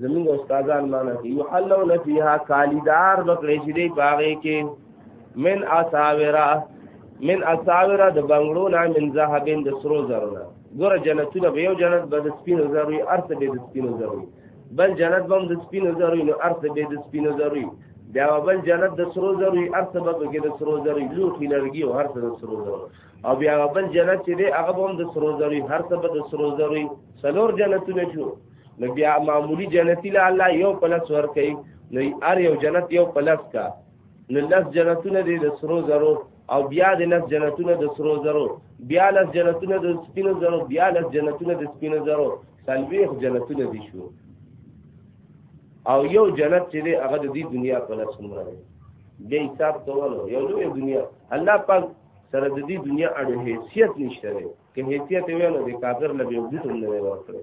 زموږ استادان معنی کوي یحلون فیها کالیدار بکړې چې دی پاغې کې من اساورا من اساورا د بنگړو نه من ذهبین د سرو زرو نه ګوره جنتونه به یو جنت به د سپینو زرو وي ارث به د سپینو زرو وي بل جنت به هم د سپینو زرو وي نو ارث به د سپینو زرو وي بیا بل جنت د سرو زرو وي ارث به پکې د سرو زرو وي لوښي لرګي او هر څه د سرو زرو او بیا بل جنت چې دی هغه به هم د سرو زرو وي هر څه به د سرو زرو وي څلور جنتونه شو نو بیا معمولی جنتی له الله یو پلس ور کوي نو هر یو جنت یو پلس کا نو لس جنتونه دي د سرو زرو او بیا د لس جنتونه د سرو زرو بیا لس جنتونه د سپینو زرو بیا لس جنتونه د سپینو زرو سلويخ جنتونه دي شو او یو جنت چې دی هغه د دې دنیا په لس عمر دی بیا حساب کولو یو لوی دنیا الله پاک سره د دې دنیا اړ حیثیت نشته دی که حیثیت ویلو د کافر لبیو دې ته نه ورکړي